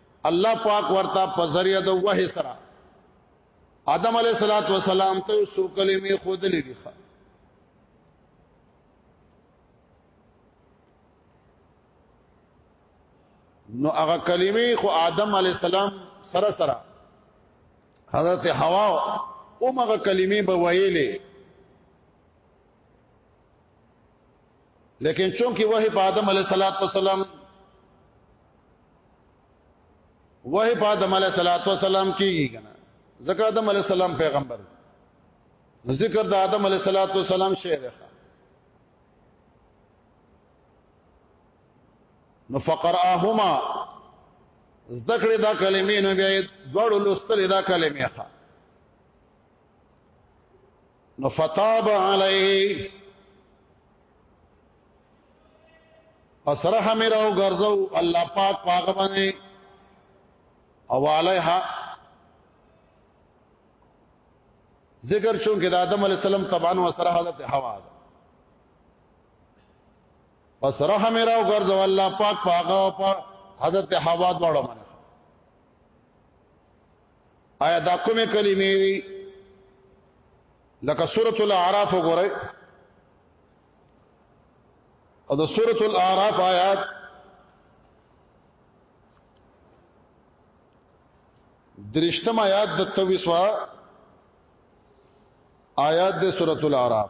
الله پاک ورته په ذریعہ د وحی سره آدم علیہ الصلات والسلام ته سو کلمې خود لري نو هغه کلمې خو آدم علیہ السلام سره سره حضرت حوا او هغه کلمې به ویلې لیکن چونکه وحی په آدم علیه السلام وحی په آدم علیه السلام کیږي کنه ځکه آدم علیه السلام پیغمبر ذکر د آدم علیه السلام شی دی نو فقراهما ذکر دا کلمې نو بیا دوړو لستل دا کلمې ښه نو فتاب علیه پس رحم راو ګرځو الله پاک پاک باندې او علیها ذکر چون کې د آدم علی السلام طبعا و سره حضرت حوا ده پس رحم راو ګرځو الله پاک پاک او حضرت حوا دواړو باندې آیا دا کومه کلمې دي لکه سورۃ الاعراف وګورئ او د سورۃ الاعراف آیات درشتم آیات د توسوا آیات د سورۃ الاعراف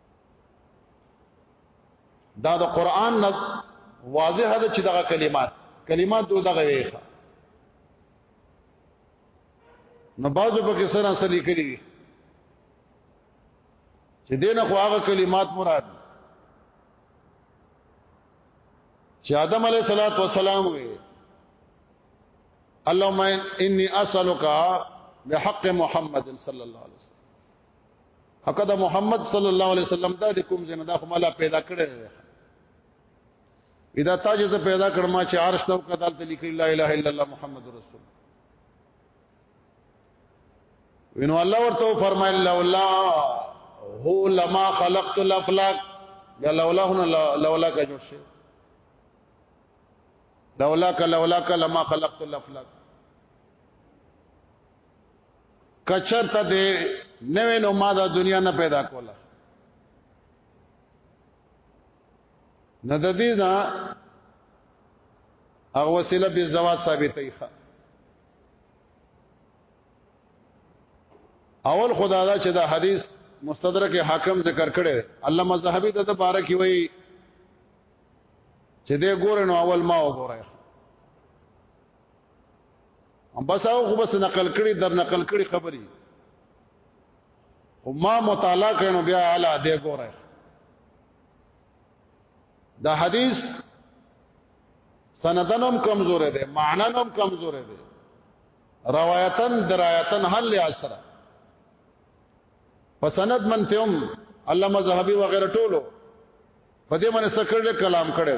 دا د قران نه واضح ده چې دغه کلمات کلمات دوه دغه ویخه نو بازو په کې سره سره لیکلي دي چې دینه خو هغه کلمات مراد چې آدم علیه الصلاۃ والسلام وي اللهم اني اسالک بحق محمد صلی الله علیه وسلم حق د محمد صلی الله علیه وسلم دا د کوم جن دا خو مالا پیدا کړی ادا تاج ته پیدا کړم چې عرش نو کدال ته لیکل لا اله الا الله محمد رسول وینو الله ورته فرمایل لولا هو لما خلقت الافلاک یا لولا هنا لولا کا جوړ شي لولا کا لولا کا لما خلقت الافلاک کچرته دې نوې نو ما د دنیا نه پیدا کوله نه د دې دا هغه وسیله به زوات ثابتې ښه اول خدا دا چې دا حدیث مستدرک حاکم ذکر کړي علامه زاهبی ته بارکی وایي چې دې ګور نو اول ما وګورای هم بس او خو بس نقل کړي در نقل کړي خبري او ما مطالعه کینو بیا اعلی دی ګوره دا حدیث سندنم کمزور دی معننم کمزور دی روایتن درایتن حل اثر په سند منتهم علامه زهبي وغیرہ ټولو په دې باندې سکړل کلام کړي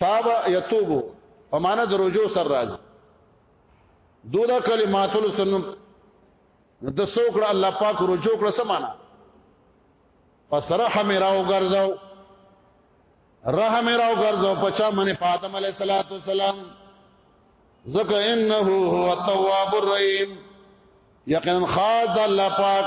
تاب یتوبو په معنا د رجوع سر راځي دودا کلمات السن د سوکړه الله پاک رجوع کړه سمانا پسرح میرا وګرځاو رح میرا وګرځاو پچا منه پادم علی صلوات والسلام زکه انه هو التواب الرحیم یقینا خاص الله پاک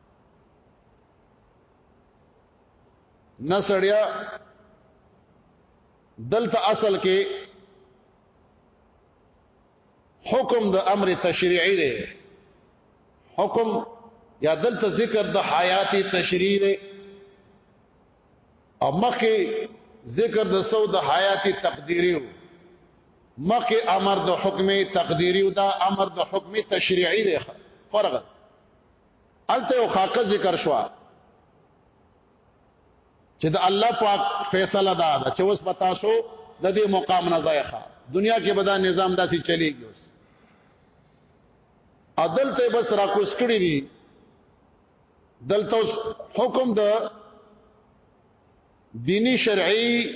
نه سړیا دلته اصل کې حکم د امر تشریعی دی حکم یا دلته ذکر د حیات تشریعی دی او مخکې ذکر د سو د حیات تقدیری مخکې امر د حکم تقدیری او دا امر د حکم تشریعی دی فرق الته یو خاکه ذکر شو چې د الله پاک فیصله دا ده چې اوس پتا شو د دې مقام نه ځایخه دنیا کې به دا نظام داسې چلیږي اوس عدل ته بس را کوس کړی دي دلته حکم د دینی شرعي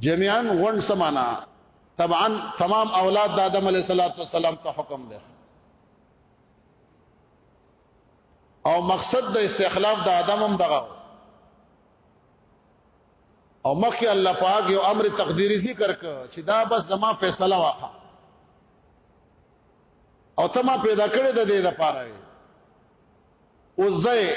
جميعا غون سمانا طبعا تمام اولاد د آدم علیه السلام ته حکم ده او مقصد د استخلاف د آدم هم دغه او مخکې الله پاک یو امر تقدیری ذکر ک چې دا بس زما فیصله واخه او ته ما پیدا کړې د دې لپاره او زه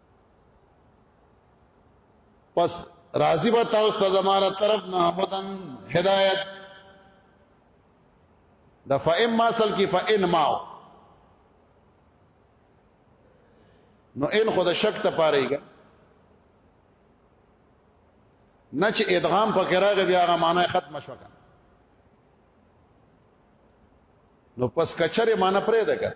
پس راضی به تاسو ته زماره طرف نه هدن هدایت د فاما اصل کې فان ما نو ان خود شک ته پاريږي نه چې ادغام پکې راغی بیا هغه معنی ختم شو کنه نو پس کچره معنی پرې ده کنه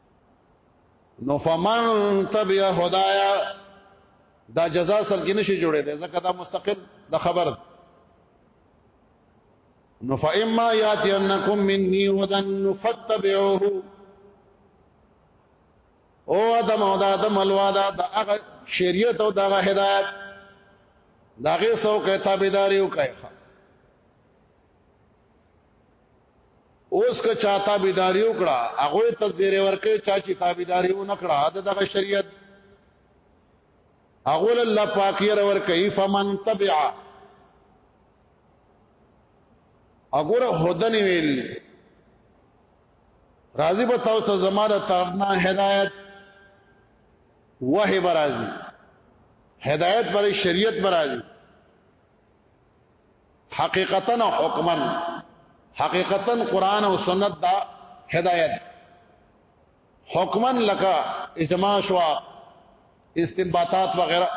نو فمن تبع هدايا دا جزاء سر کې نشي جوړې ده ځکه دا مستقل د خبر ده نو فإما ياتينكم مني هدى فتبعوه او ادم او د ادم الوادا د هغه شریعت او د هغه هدایت داغه سو کې تابعداري وکړي اوس که چا تابعداري وکړه هغه ته زیری ورکړي چا چې تابعداري و نکړه د دغه شریعت هغه له الله پاک یې ور کوي فمن تبع اګوره هدن ویل راضی به تاسو ته زماره ترنا هدایت وه برازي هدایت پر شریعت برازي حقیقتا او حکما حقیقتا قران او سنت دا هدایت حکما لکه اجماع شو استنباطات وغیرہ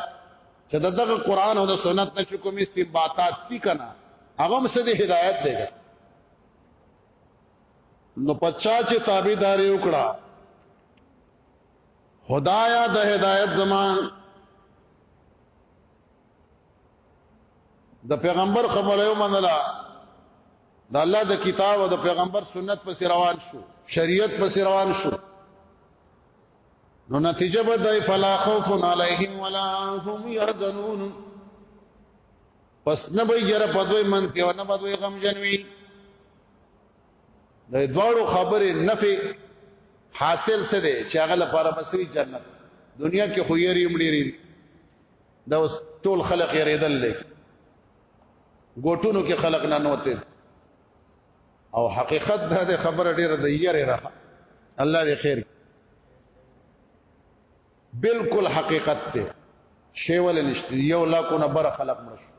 چې دغه قران او سنت نه کوم استنباطات دي کنه هغه هم څه دي هدایت دی نو پچا چې تابعداري وکړه خدایا د هدایت زمان د پیغمبر خبره یو منله د الله د کتاب او د پیغمبر سنت پس روان شو شریعت پس روان شو نو نتیجه به دای فلا خوف علیهم ولا هم يحزنون پس نه به یره پدوی من کې او نه بدوی غم جنوي د دوړو خبره نفي حاصل څه دی چې هغه لپاره مسری جنت دنیا کې خو یې ریمړي دا اوس ټول خلق یریدل لې ګوټونو کې خلق نه نوته او حقیقت دا د خبره ډیره د یری ده الله دې خیر بالکل حقیقت ته شی ول نشته یو لا کو نه بر خلق مرش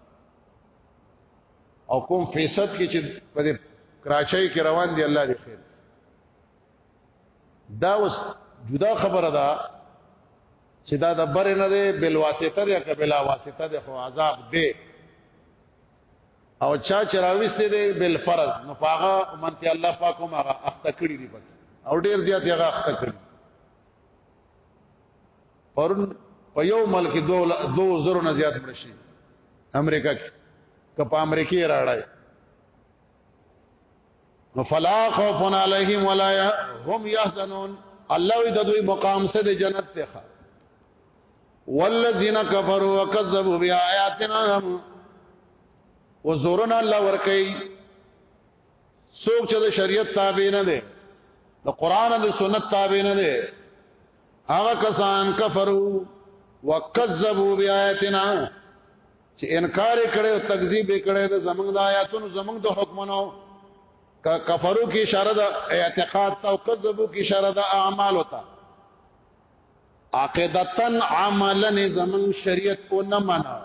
او کوم فیصد کې چې په کراچۍ کې روان دي الله دې خیر دا اوس جدا خبره ده چې دا د بر نه دی بل واسطه دی که بلا واسطه دی خو عذاب دی او چا چې راويسته دی بل فرض نو پاغه منته الله پاک هم هغه اخته کړی دی پک او ډیر زیات هغه اخته کړی پرون په یو ملک دو دو زرو نه زیات مرشي امریکا کې کپ امریکای راړای نو فلا خوف علیهم ولا هم يحزنون الله وی د دوی مقام سره د جنت ته والذین کفروا وکذبوا بیااتنا وزورنا الله ورکی څوک چې د شریعت تابع نه دي د قران او سنت تابع نه دي هغه کسان کفرو وکذبوا بیااتنا چې انکار کړي او تکذیب کړي د زمنګ د آیاتونو زمنګ د حکمونو کفرو کې اشاره د اعتقاد ته او کذبو کې اشاره د اعمال ته عقیدتن عملا زمن شریعت کو نه منه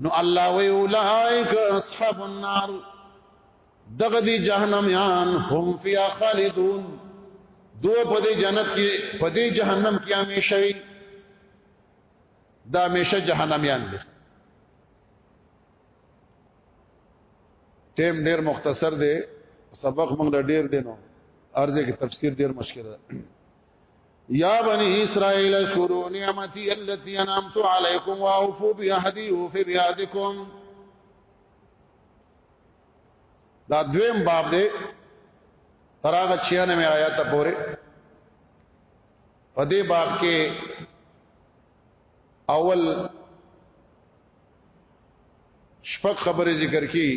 نو الله وی اولائک اصحاب النار دغه دی جهنم یان هم فی خالدون دو په دې جنت کې په دې جهنم کې همیشه وي دا همیشه جهنميان دي ټیم ډیر مختصر دی سبق موږ ډیر دی نو ارزه کې تفسیر ډیر مشکل ده یا بنی اسرائیل اذکروا نعمتي التي انعمت عليكم واوفوا بعهدي اوف بعهدكم دا دویم باب دی تراغه 96 آیات پورې په دې باب کې اول شپږ خبرې ذکر کړي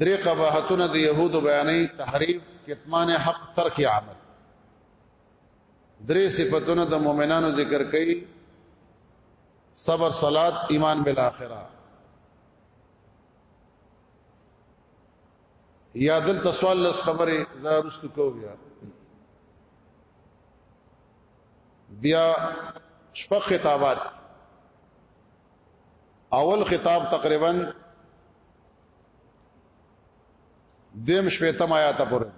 درې قباحتونه د يهودو بیانې تحریف کتمان حق ترک عمل درې صفاتونه د مؤمنانو ذکر کړي صبر صلات ایمان بالاخره یا دلته سوال لس خبره زارست کو بیا بیا شپږ خطابات اول خطاب تقریبا دیم شپیتم آیات پورې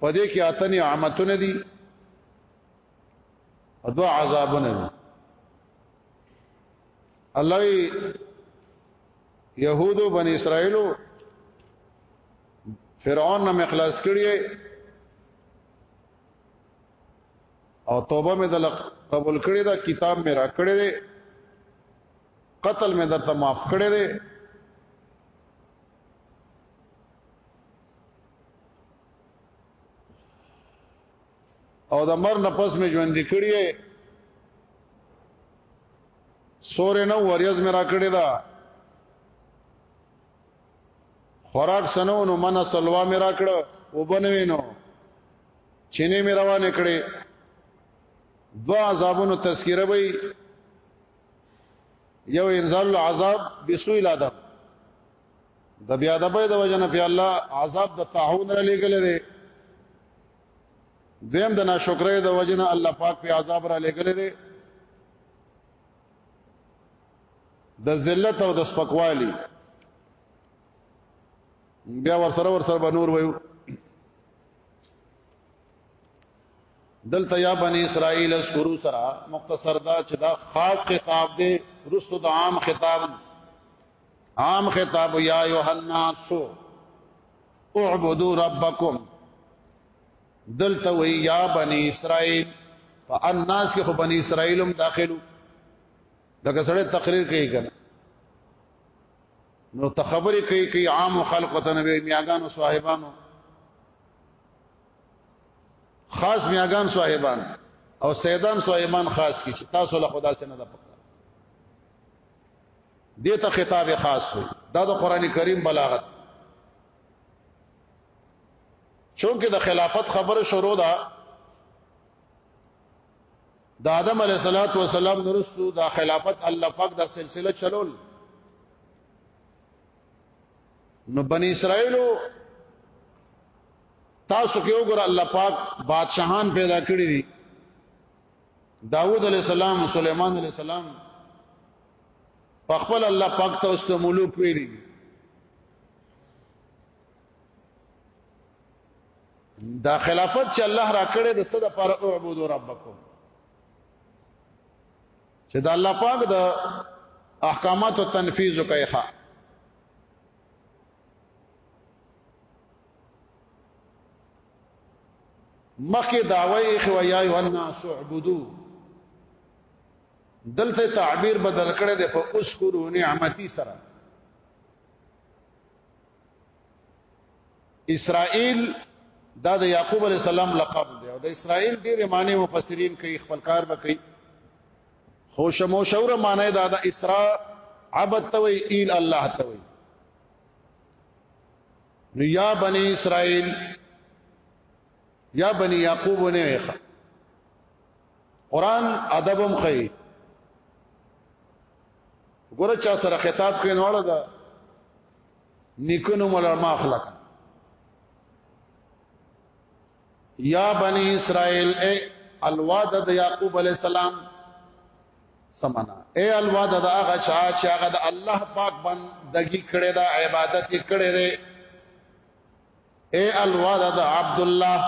پدې کې اتنې عامتونه دي او دوا عذابونه دي الله يهودو بن اسرائيلو فرعون نه مخلاص کړی او توبه مې د قبول کړی دا کتاب مې را کړی دی قتل مې درته معاف کړی دی او د مر نه پس می ژوند کړی سور نه وریز می را کړی دا خوراک سنو نو من سلوا می را کړو وبنوینو چینه می روان کړی دو عذابونو تذکره وي یو انزال العذاب بسوء الادب د بیا د په د وجنه په الله عذاب د طاعون را لګل دي دیم د ناشکرۍ د وجنه الله پاک په عذاب را لګلې دي د ذلت او د سپکوالي بیا ور سره ور سره به نور وایو دلته یا بنی اسرائیل شروع سره مختصر دا چې دا خاص خطاب دی رسو د عام خطاب عام خطاب یا یوحنا سو اعبدوا ربکم دلته وی یا بنی اسرائیل په الناس کې خو بنی اسرائیل هم داخلو لکه سره تقریر کوي کنه نو تخبري کوي کوي عام خلق ته نبی میاګانو صاحبانو خاص میاګان صاحبان او سیدان صاحبان خاص کی چې تاسو له خدا سره نه ده پکړه دې ته خطاب خاص وي دا د قران کریم بلاغت چونکه د خلافت خبره شروع ده د آدم علیه الصلاۃ والسلام نورستو د خلافت الله پاک د سلسله چلول نو بنی اسرائیلو تاسو کې وګور الله پاک بادشاہان پیدا کړی دي داوود علی السلام سليمان علی السلام په خپل الله پاک ته اوس ملوک ویلي دا خلافت چې الله را کړې د صد پر اعبدوا ربکم چې دا الله پاک د احکامات او تنفيذ کوي ښا مخی دعوی خو یا ایو الناس اعبدو دلته تعبیر بدل کړي د په اسکرو نعمتي سره اسرائیل دا د یعقوب علی السلام لقب دی او د اسرائیل ډیره معنی مفسرین کوي خپل کار به کوي خوشمو شوره معنی دا د اسراء عبد توي ال الله توي نو یا بنی اسرائیل یا بنی یعقوب نه ویخه قران ادبم خي ګوره چا سره خطاب کوي نوړه دا نیکونو ملر ماخلک یا بنی اسرائیل اے الواد د یعقوب علی السلام سمانا اے الواد د هغه چا چې هغه د الله پاک بندگی کړي دا عبادت یې کړي دی اے الواد د عبد الله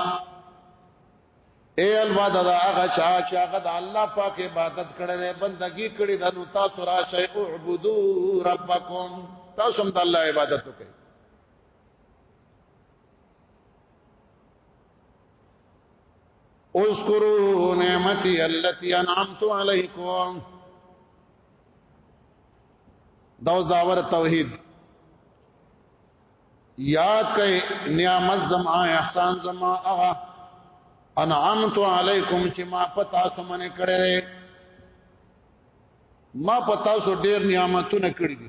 اے الواد د هغه چا چې هغه د الله پاک عبادت کړي دی بندگی کړي دا نو تاسو راشي اعبدو ربکم تاسو هم د الله عبادت وکړئ اذکروا نعمتي التي انعمت عليكم دا داور توحید یاد کئ نعمت زما احسان زما اغا انعمت علیکم چې ما پتا سمنه کړې ما پتا سو ډیر نعمتونه کړې دي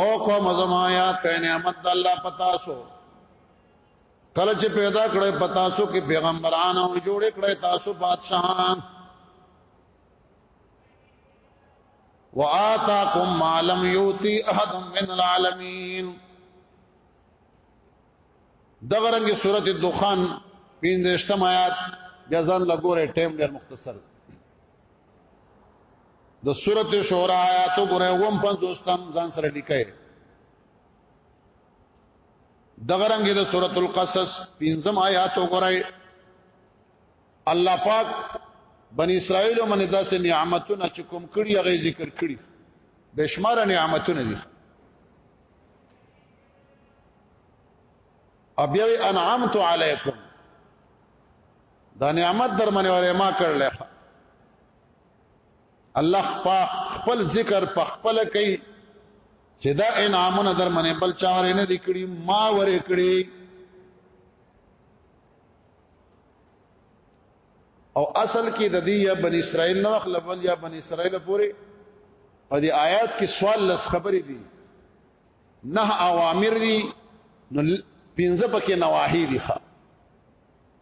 او قوم زما یاد کړئ نعمت د الله پتا سو کله چې پیدا کړې پتا سو کې پیغمبران او جوړ کړې تاسو بادشاہان وآتاکم ما لم یوتی احد من العالمین دغه رنګ سورته دخان 15 آیات جزان لګوره ټیم ډیر مختصر دی د سورته شورا آیات ګره وم پنځوستم ځان سره لیکای دغه رنګ د سورته القصص پنځم آیات ګره الله پاک بنی اسرائیل باندې داسې نعمتونه چې کوم کړي هغه ذکر کړي بشمار نعمتونه دي او بیا انعامت علیکم دا نعمت در منی وره ما کړل الله خپل ذکر په خپل کوي چې دا انعامونه در منې بل چا ورې نه دکړي ما ورې کړی او اصل کې د دې یا بنی اسرائیل نه خپل بل یا بنی اسرائیل پورې په دې آیات کې سوال لس خبرې دي نه اوامر دي نو پنځه پکې نواهی دي ښا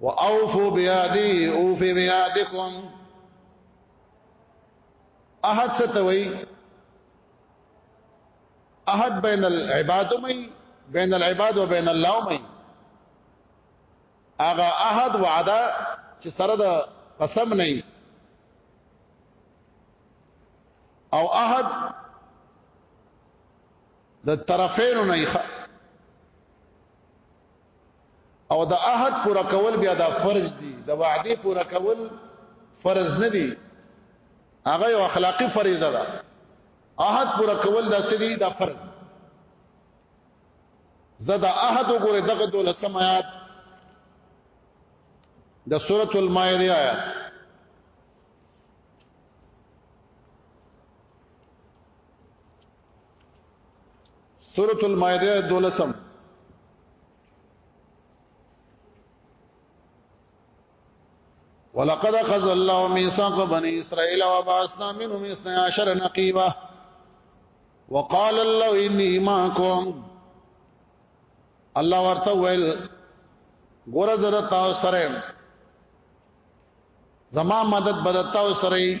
واوفوا بیادی اوفی بیادکم احد ستوي احد بین العباد مئی بین العباد و بین الله مئی اغه احد وعده چې سره د قسم نه او احد د طرفین نه او د عهد پوره کول بیا د فرض دي د وعده پوره کول فرض نه دي هغه یو اخلاقی فریضه ده عهد پوره کول د سړي د فرض زدا عهد وګوره دغه دول سمات د سورۃ المائده آیات سورۃ المائده دولسم ولقد اخذ الله ميثاق بني اسرائيل وبعثنا منهم 12 نقيبا وقال الله اني معكم الله ورته ویل ګوره زړه تاسو سره زما مدد بدتا او سره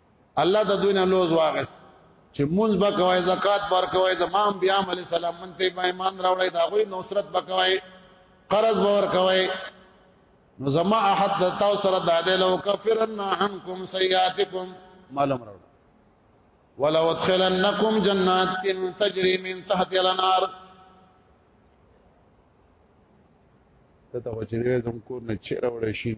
الله د دوی نه لوز واغس چې مونږ به کوي زکات پر کوي د امام بیا علی سلام منته به ایمان راوړی دا غوي نصرت به کوي قرض باور کوي نو زما احد د تاسو سره د دې لو کفرن عنکم سیئاتکم معلوم راوړ ولو ادخلنکم جنات تجری من تحت الانهار ته ته چې دې زم کور نه چیرې وړې شي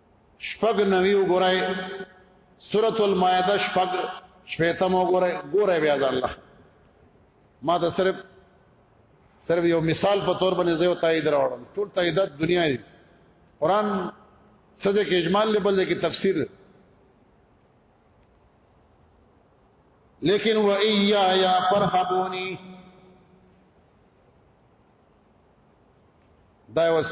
شپږ نوی وګورئ سورۃ المائده شپږ شپږم وګورئ ګورئ بیا ځان الله ما دا صرف صرف یو مثال په تور باندې زه او تایید راوړم ټول تاییدات دنیا دی قران صدې کې اجمال لبل کې تفسیر دی لیکن و ایا یا فرحبونی دا وس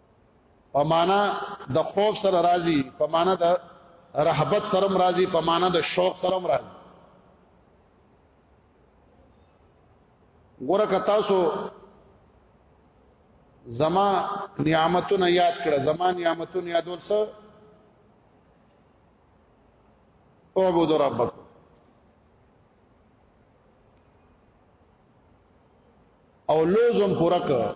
په معنا د خوف سره راضي په معنا د رهبت سره راضي په معنا د شوق سره راضي ګوره که تاسو زما نعمتونه یاد کړه زما نعمتونه یادول څه اعبدوا ربکم او لوزم پورا کړ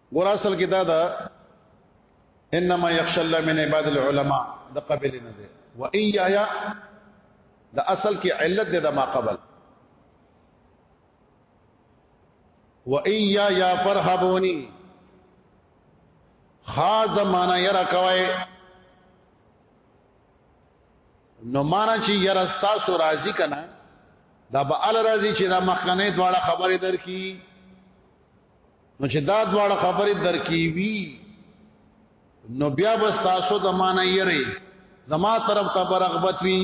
ګور اصل کې دا ده انما يخشى الله من عباد العلماء د قبل نه ده و ايايا د اصل کې علت ده د ما قبل و ايايا فرحبوني خاص زمانہ یرا کوي نو معنا چې یرا تاسو راضی کنه دا به ال راضی چې دا مخکنه دواړه خبره درکې نو چې دا دواړه خبرې درکیوي نو بیا بس تاسو د معنی یری زما طرف ته برغبت وی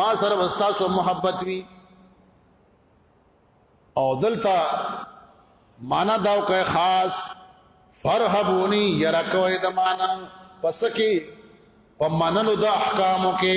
ما سره واستاسو محبت وی او دلته معنا داو کوي خاص فرحبونی یرا کوي د معنا پس کې په منلو د احکامو کې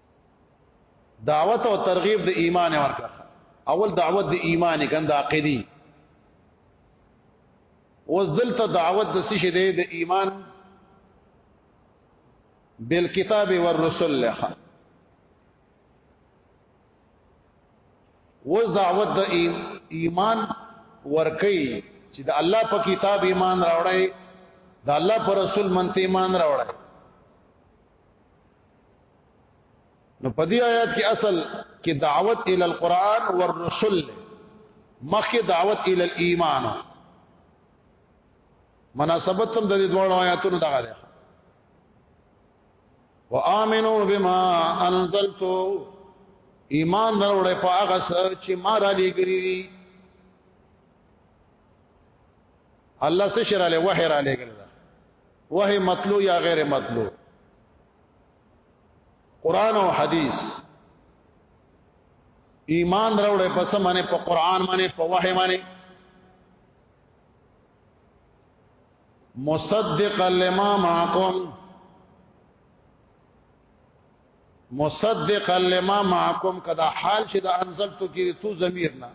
دعوت او ترغیب د ایمان ورکړه اول دعوت د ایمان کنده عقیدی اوس دلته دعوت د څه شي دی د ایمان بالکتاب والرسل لخوا و دعوت د ایمان ورکی چې د الله په کتاب ایمان راوړی د الله پر رسول منته ایمان راوړی نو په دې آیات کې اصل کې دعوت ال القرآن والرسل مخکې دعوت ال الايمان مناسبت هم د دې دوه آیاتونو دغه ده وآمنوا بما انزلت ایمان دروړې په هغه چې ما را لګري دي الله سشر علی وحی را لګل وه مطلوع یا غیر مطلوع قران او حدیث ایمان راوړې پس باندې په قران باندې په وحی باندې مصدق لما معكم مصدق لما معكم کدا حال شي د انزلتو کې تو ضمیر نه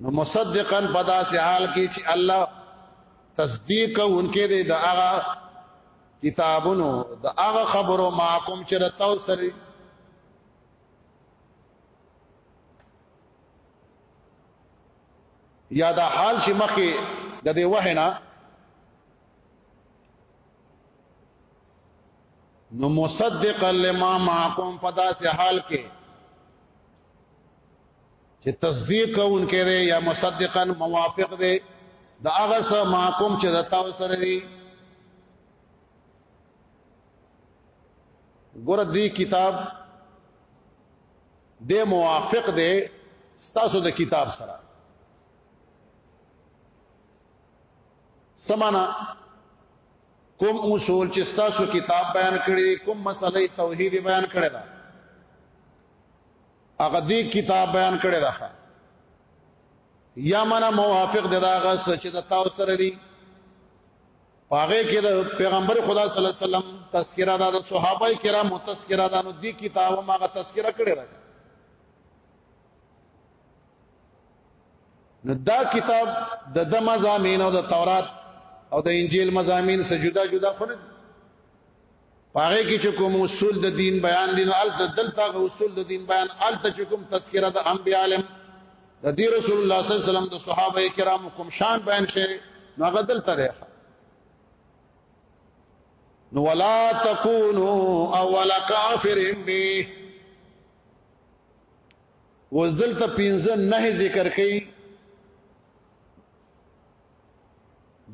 نو مصدقا پدا سي حال کې چې الله تصدیق کوونکې دې د هغه کتابونو د هغه خبرو معکم چې رتاو سره یا دا حال چې مخکې د دې وحنا نو مصدقا لما معکم پدا سي حال کې چې تصدیق کوونکې دی یا مصدقا موافق دی د هغه سره محکوم چې د تاسو سره دی ګور دې کتاب دې موافق دی ستاسو د کتاب سره سمانا کوم اصول چې تاسو کتاب بیان کړی کوم مسلې توحید بیان کړی دا هغه دې کتاب بیان کړی دا یا منا موافق دی دا غس چې د تاسو سره دی پاغه کې د پیغمبر خدا صلی الله علیه وسلم تذکرہ دا د صحابه کرام تذکرہ دا نو دې کتاب ما غ تذکرہ کړی راځي نو دا کتاب د د مزامین او د تورات او د انجیل مزامین سره جدا جدا خونه پاره کې چې کوم اصول د دین بیان دي نو الته دلته غو اصول د دین بیان الته چې کوم تذکرہ د انبیاء علم د دې رسول الله صلی الله علیه وسلم د صحابه کرامو کوم شان بیان شي نو هغه دلته دی نو ولا تکونوا اول کافر به وزدلته پینځه نه ذکر کړي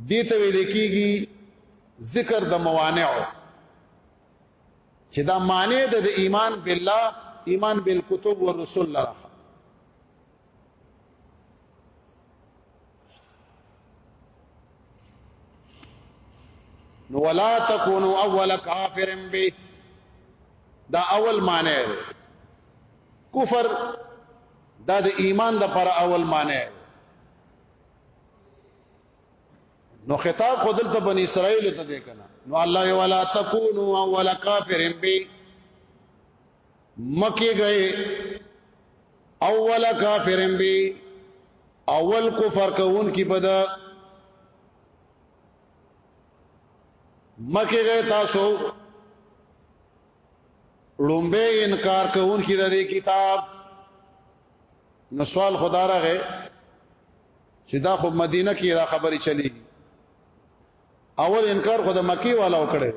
دې ته ویل کېږي ذکر د موانعو چې دا معنی د ایمان بالله ایمان بالکتب والرسل لره نو ولا تکونو اول کافر به دا اول معنی دی کفر دا د ایمان د پر اول معنی نو خطاب خو دلته بنی اسرائیل ته دی کنه نو الله یو ولا تکونو اول کافرین بی مکه گئے اول کافرین بی اول کفر کون کی بدا مکه گئے تاسو لومبه انکار کون کی د کتاب نو سوال خدا راغې چې دا خو مدینه کې دا خبرې چلی اول انکار خو د مکی والا وکړي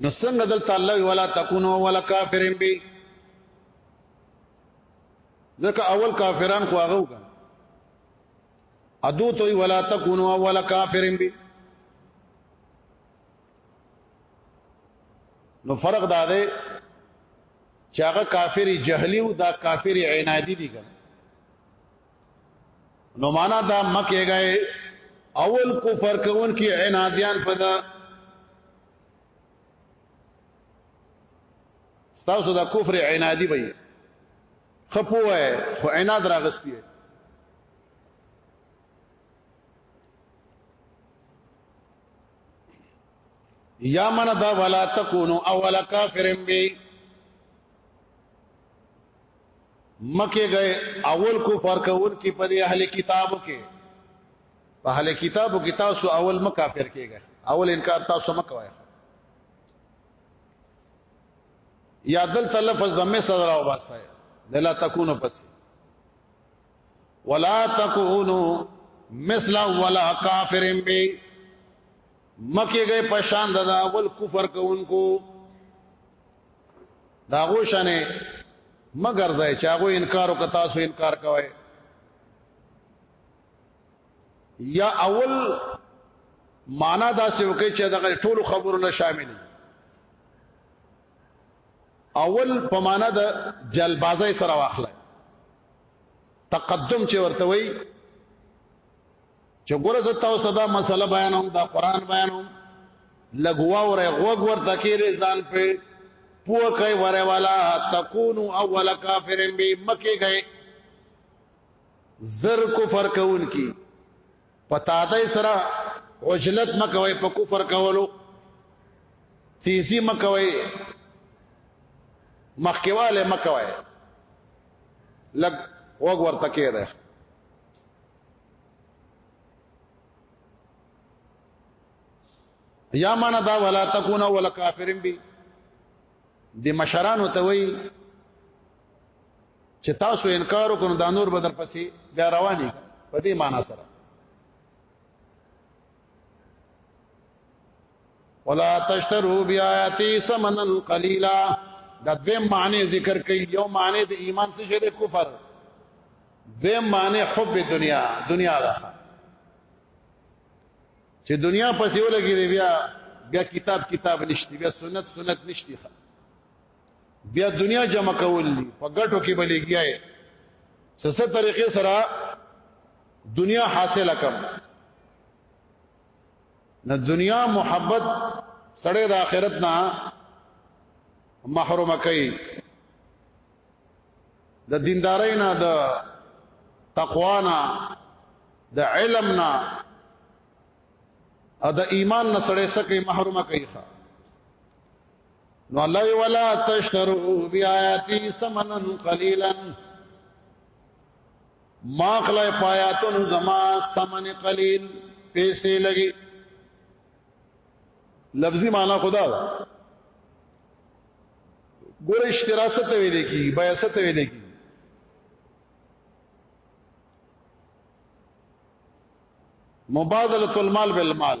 نو څنګه دلته الله ولا تکونو ولا کافرین به ځکه اول کافران خو هغه وکړه ادو توي ولا تکونو ولا کافرین به نو فرق دا دی چې هغه کافر جهلی او دا کافر عنادی دي ګل نو معنا دا مکه گئے اول کو فرق کون کی عنادیان پدا تاسو دا کفر عنادی وي خپوه خو عناد راغستی یا من دا ولا تکونو اول کافرن بی مکه گئے اول کو فرق اول کی په دې اهل کتابو کې په اهل کتابو کې تاسو اول مکافر کېږئ اول انکار تاسو مکوئ یا دل تلفظ د مې صدر او باسه د لا تکونو پس ولا تکونو مثل ولا کافرن بی مکه گئے پشان ددا ول کفر کوونکو دا غوشنه مگر ځای چاغو انکار وک تاسو انکار کوئ یا اول معنا دا څه وکي چې دغه ټولو خبرو نه شامل اول په معنا د جلبازه سره واخله تقدم چې ورته وای چې ګوره زه تاسو ته دا مسله بیانوم دا قران بیانوم لګوا وره غوګ ورته کېږي ځان په پوه کوي وره والا تکونو اول کافرن به مکه گئے زر کو فرقون کی پتا دای سره عجلت مکوي په کفر کولو تیزی مکوي مخکواله مکوي لګ وګ ورته کېده یا معنا دا ولا تکون ولا کافرین بی د مشرانو ته وی چې تاسو انکار وکړو دا نور بدر پسې بیا رواني په دې معنا سره ولا تشترو بیااتی سمنا قلیلا دا دوی معنی ذکر کوي یو معنی د ایمان څه شه د کفر دوی معنی حب دنیا دنیا دا چې دنیا پسې ولګي دی بیا بیا کتاب کتاب نشتی بیا سنت سنت نشتی بیا دنیا جمع کول دي په ګټو کې بلېږي څه څه طریقې سره دنیا حاصله کم نه دنیا محبت سړی د آخرت نه محروم کوي د دیندارۍ نه د تقوا نه د علم نه او د ایمان نه سړی سکه محروم کوي نو الله وی ولا تشترو بیااتی سمنن قلیلا ما خلای پایاتون زما سمن قلیل پیسې لګي لفظي معنا خدا دا ګور اشترا ست ویلې کی بیا ست ویلې کی مبادله المال بالمال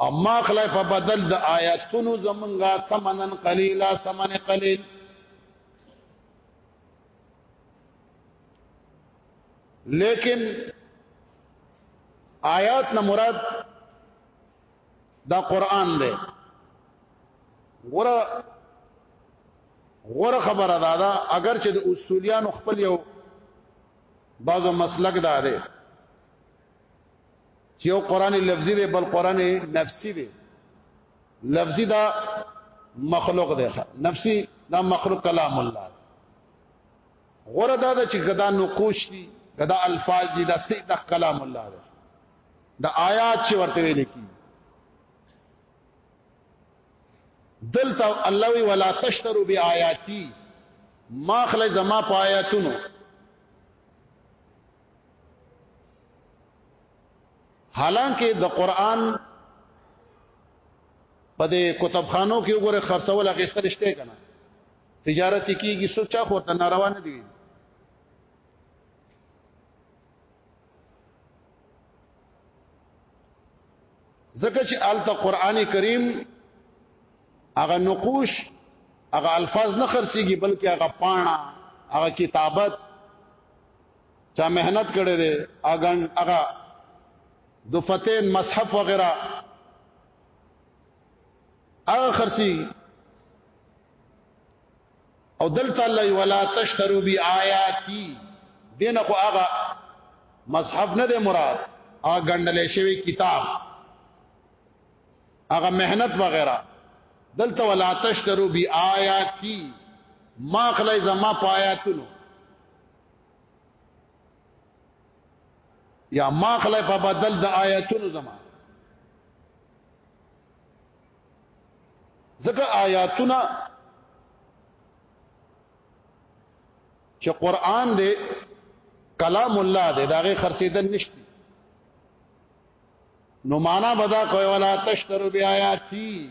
اما خلای په بدل د آیاتونو زمونږه سمنن قلیلا سمن قلیل لیکن آیات نه مراد دا قران دی ګوره غوره خبره دا ده اگر چې د اصولیانو خپل یو بعضو مسلک دا دی چې یو قران لفظي دی بل قران نفسي دی لفظي دا مخلوق دی نفسي دا مخلوق کلام الله غره دا چې غدا نقوش دي غدا الفاظ دي دا سید کلام الله دی دا آیات چې ورته ویل کی دلته الله وی ولا تشترو بیااتی ما خلای زما پایاتونو حالانکه د قران په دې کتابخانو کې وګوره خرڅول اخیستل شته کنه تجارت کیږي څوک چا خورته ناروا نه دی ځکه چې آلته قران کریم هغه نقوش هغه الفاظ نه خرڅيږي بلکې هغه پاڼه هغه کتابت چا مهنت کړي دي اګن اغا دفتین مصحف وغیرہ هغه خرسي او دلته الله ولا تشترو بی آیاتی دینه خو هغه مصحف نه دی مراد هغه غندلې شوی کتاب هغه مهنت وغیرہ دلته ولا تشترو بی آیاتی ما خلای زما پایاتونو یا ما خلای په بدل د آیاتونو زما ځکه آیاتونه چې قران دی کلام الله دی داغه خرڅیدل نشته نو معنا بدا کوي ولا تشترو بیااتی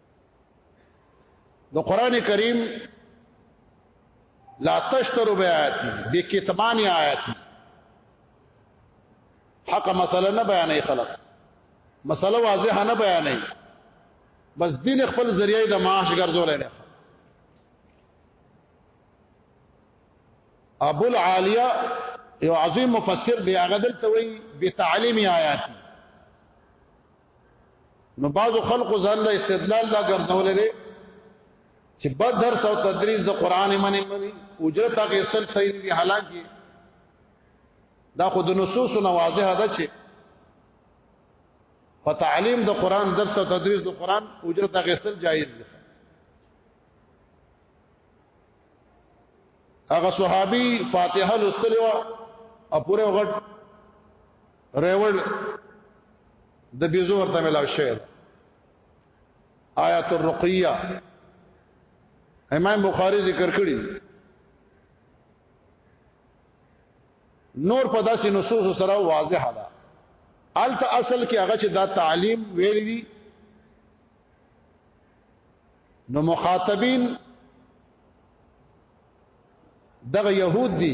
نو قران کریم لا تشترو بیااتی بکتمان آیاتی حق مسله نه بیانې خلق مسله واضحه نه بیانې بس دین خپل ذریعہ د معاش ګرځولې ده ابو العالیه یو عظیم مفسر دی هغه دلته وی بتعلیم آیاتی نو بعضو خلکو ځان له استدلال دا ګرځولې دي چې بد درس او تدریس د قران منی منی اجرت هغه سر صحیح دي حالانکه دا خود نصوص نو واضحه ده چې په تعلیم د قران درس او تدریس د قران اجرت هغه سر جایز دي هغه صحابي فاتحه لوستلی و او پوره غټ ریوړ د بيزو ورته ملاو شعر آیات الرقیه امام بخاری ذکر کړی نور په داسې نصوص سره واضح ده الته اصل کې هغه چې دا تعلیم ویل دي نو مخاطبین دغه يهود دي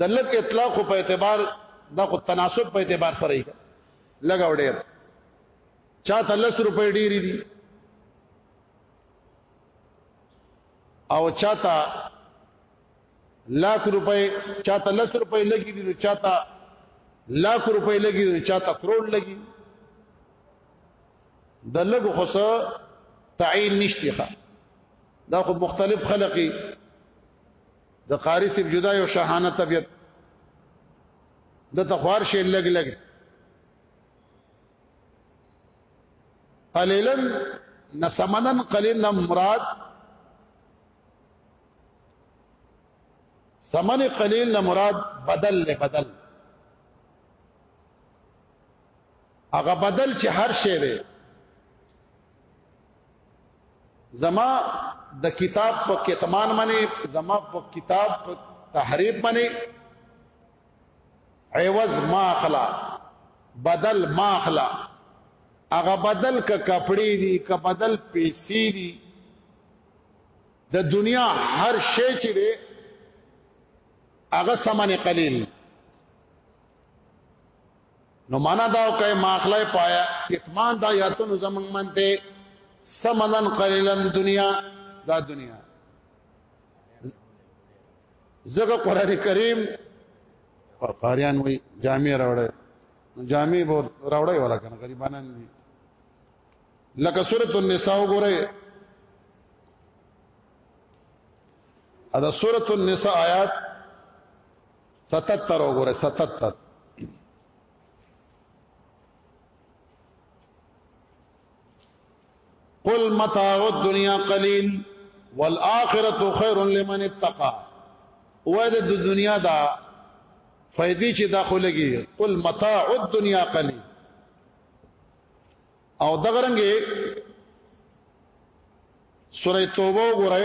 د لک اطلاق په اعتبار دا خو تناسب په اعتبار سره یې لګ او ډیر چا ته لس روپۍ ډیری دي او چا ته لاک روپۍ چا ته لس روپۍ لګي دي چا ته لاک روپۍ لګي دي چا ته کروڑ لګي د لګ خصه تعین نشته دا خو مختلف خلقي د قاری سیب جدا یو شاهانه طبیعت د تخوار شي لګ لګ قلیلن نسمنن قلیلن مراد سمن قلیل نه مراد بدل له بدل هغه بدل چې هر شی دی زما د کتاب په کتمان منی زما په کتاب په تحریف منی عوض ما اخلا بدل ما اخلا هغه بدل ک کپڑے دي ک بدل پیسې دي د دنیا هر شی چې دی هغه سمنه قلیل نو معنا دا او کای ماخلای پایا کتمان دا یاتونو زمنګ منته سمنن قلیلا دنیا دا دنیا زګه قران کریم پر قاریان وی جامع راوړی جامع بور راوړی ولا کنه غریبانان دي لکه سورۃ النساء وګوره ادا سورۃ النساء آیات 77 وګوره 77 قل متاع الدنيا قليل والآخرة خير لمن اتقى وای د دنیا دا فائدې چې دا خلګي قل متاع الدنيا قليل او دغه رنګه سوره توبه وګورئ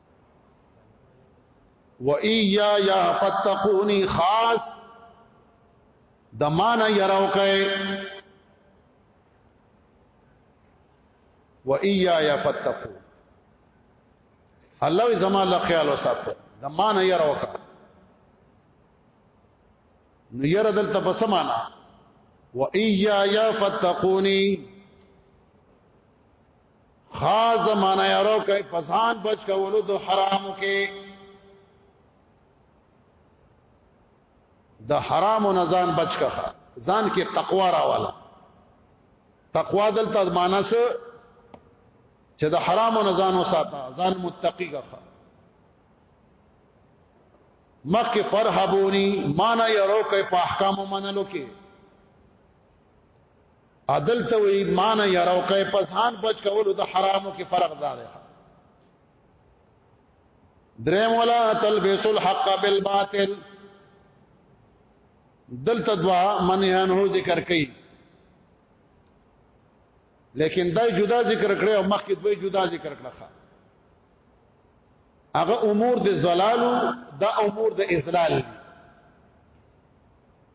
و ایا یا فتقونی خاص د معنا یراو کوي و ایا یا فتقو الله زما له خیال وساته د معنا یراو کوي نو یره دلته په سمانا و ایا یا فتقونی خاص زمانہ یارو کوي پسان بچ کولو د حرامو کې د حرامو نه ځان بچ کړه ځان کې تقوا راواله تقوا دلته معنا څه چې د حرامو نه ځان وساته ځان متقی کړه مخک فرحبونی مانا یارو کوي په احکام منلو کې عدل ته وی مان یراو کای پس ځان بچ کولو د حرامو کې فرق دا دی دریم ولا تلبس الحق بالباطل دلته دوا منهن هو ذکر کئ لیکن دا جدا ذکر کړي او مخکې دوی جدا ذکر کړه هغه امور د زلالو دا امور د ازلال دي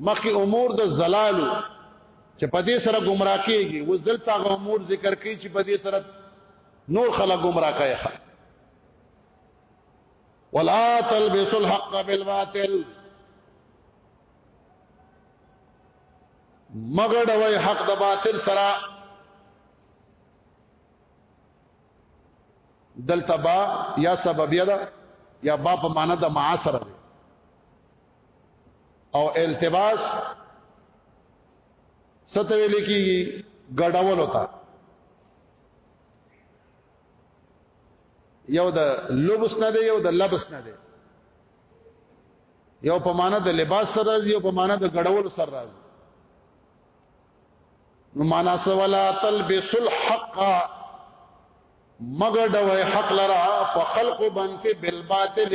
مخکې امور د زلالو چې په دې سره گمراه کیږي وز دلته غو امور ذکر کوي چې په دې سره نور خلک گمراه کوي ولا تلبسوا الحق بالباطل مگر دوی حق د باطل سره دلته با یا سببیه ده یا با په معنا د معاصره ده او التباس ستوي لیکي ګډول وتا یو د لبس نه دی یو د لبس نه دی یو په معنا د لباس سره راځي یو په معنا د ګډول سره راځي نو معنا سوالا تلبس الحق مګډوي حق لرا فخلق بنت بالباطل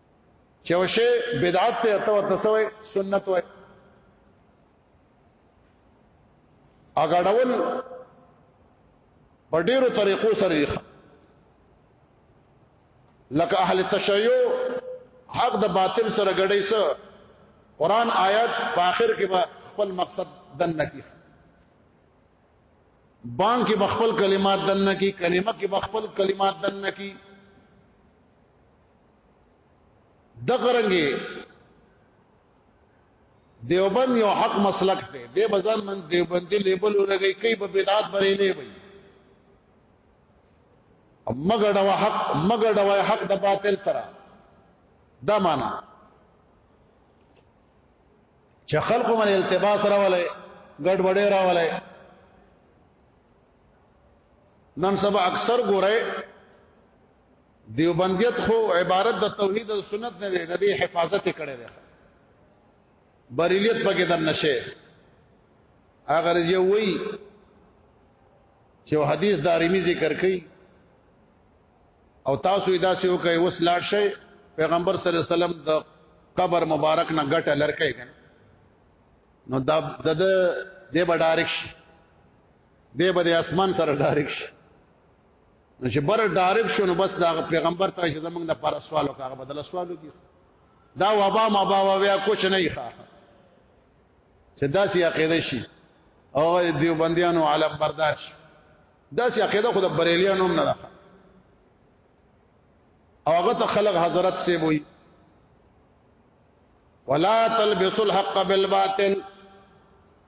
چې وشه بدعت ته ته ورته سوې سنت وای اګه ډول په ډیرو طریقو سره دی لکه اهل تشیع حق د باطل سره ګډي سره قران آیات په اخر کې به خپل مقصد دن نکی بان کې بخپل کلمات دن نکی کلمه کې بخپل کلمات دن نکی دغرنګي دیوبند یو حق مسلک دی د بزن من دیوبندی لیبل ولګي کوي په بدعات بری نه وي مګر دا حق مګر دا حق د باطل سره دا معنا چې خلکو من التباس راولې ګډوډې راولې نن سبا اکثر ګورای دیوبندیت خو عبارت د توحید او سنت نه دی د دې حفاظت کړي دی بریلیت پکې در نشه اگر یو وی چې حدیث دارمی ذکر کړي او تاسو ادا سه وکي وس لاړ شي پیغمبر صلی الله علیه وسلم د قبر مبارک نه غټه لړکې نو دا د د به ډایرک شي دی به د اسمان سره ډایرک شي نو چې بر ډایرک شو نو بس دا پیغمبر ته چې زمونږ د پر سوال او هغه بدل سوال وکړي دا وبا ما با بیا کوچ نه ښه چې دا سي عقیده شي او دیوبندیانو علم بردار شي دا سي عقیده خود بریلیانو نه ده او هغه ته خلق حضرت سی وي ولا تلبسوا الحق بالباطل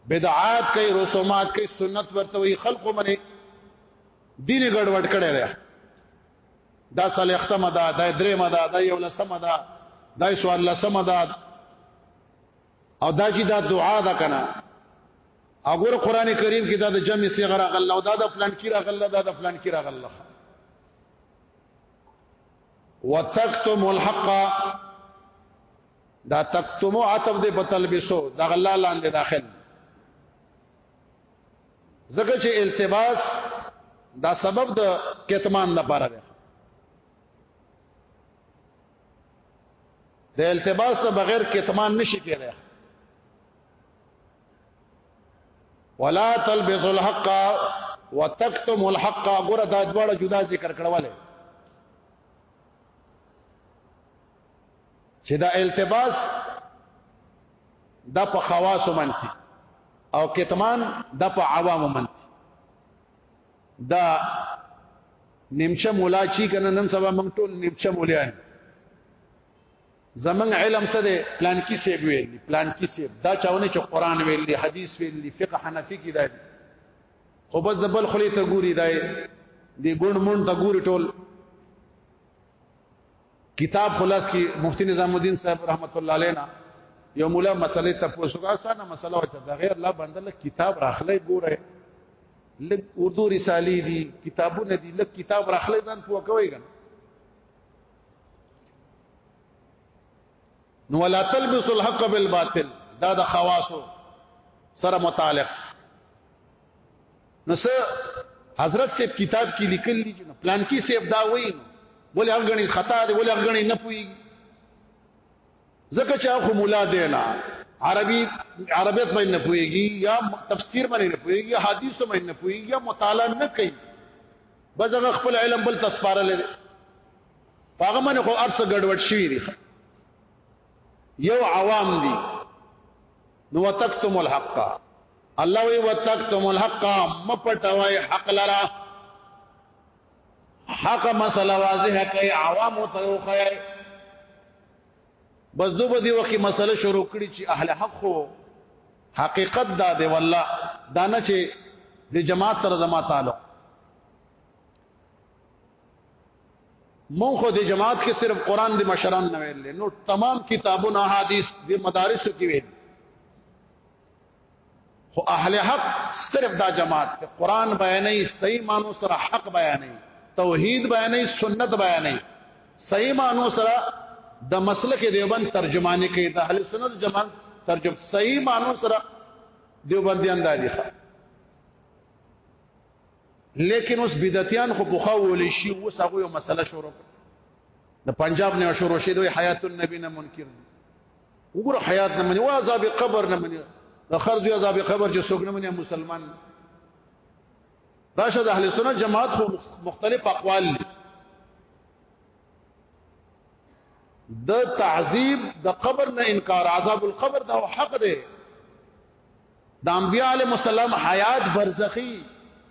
بدعات کوي رسومات کوي سنت ورته وي خلقو منه دین ګډوډ کړي دی دا صلی ختمه ده دا درې مده دا یو لسمه ده دا سوال لسمه ده او دا چې دا دعا ده کنه اګور قران کریم کې دا د جمع صيغه راغله او دا د فلان کې راغله دا د فلان کې راغله وتکتم الحق دا تکتم عتب دې په تلبسو دا غلا لاندې داخل زکه چې التباس دا سبب د کتمان لپاره دی د التباس ته بغیر کتمان نشي کېدای ولا تلبسوا الحق وتكتموا الحق غره دا دواړه جدا ذکر کړواله چې دا التباس دا په خواص منتي او کتمان دا په عوام منتي دا نیمچه مولا چی کنه نن سبا موږ ټول نیمچه مولیان زمنګ علم څه دی پلان کی سی ویل دی پلان کی سی دا چاونه چې قران ویل دی حدیث ویل دی فقه حنفی کی دی خو بس د بل خلی ته ګوري دی دی ګوند مون ته ګوري ټول کتاب خلاص کی مفتی نظام الدین صاحب رحمت الله علینا یو مولا مسئله ته پوښتنه اسانه مسئله وچه دا غیر الله بندل کتاب راخلې ګوره لګ اردو رسالې دي کتابونه دي لګ کتاب راخلې ځان پوه کوي ګنه نو ولا تلبسوا الحق بالباطل دا د خواصو سره متعلق نو سه حضرت صاحب کتاب کې لیکل دي چې پلان کې صاحب دا وایي ولې هغه غني خطا دي ولې هغه غني نه پوي ځکه چې هغه مولا دی نه عربي عربیت باندې نه پويږي یا تفسیر باندې نه پويږي حدیث باندې نه پويږي یا مطالعه نه کوي بس هغه خپل علم بل تسپاره لري هغه باندې خو ارسه ګډوډ شوی دی یو عوام دي نو وتکتم الحق الله وی وتکتم الحق مپټوي حق لرا حق مسله واضحه کوي عوام ته وخی بس دو بدی وقی مسله شروع کړي چې اهل حق خو حقیقت دا دی والله دا نه چې د جماعت سره زما تعلق مون خو د جماعت کې صرف قران د مشران نه ویل نو تمام کتابونه احادیث د مدارسو کې ویل خو اهل حق صرف دا جماعت ته قران بیانې صحیح مانو سره حق بیانې توحید بیانې سنت بیانې صحیح مانو سره د مسلک دیوبند ترجمانی کوي د اهل سنت جماعت ترجمه صحیح مانو سره دیوبندیان دي لیکن اوس بدعتيان خو په خو ولې شي اوس هغه یو مسله شروع د پنجاب نه شروع شي دوی حیات النبی نه منکر دي وګوره حیات نه مني او عذاب قبر نه مني د خرج عذاب قبر چې څوک نه مني مسلمان راشه د اهل سنت جماعت خو مختلف اقوال دي د تعذيب د قبر نه انکار عذاب القبر دا حق دی د انبیاء علی مسلم حیات برزخی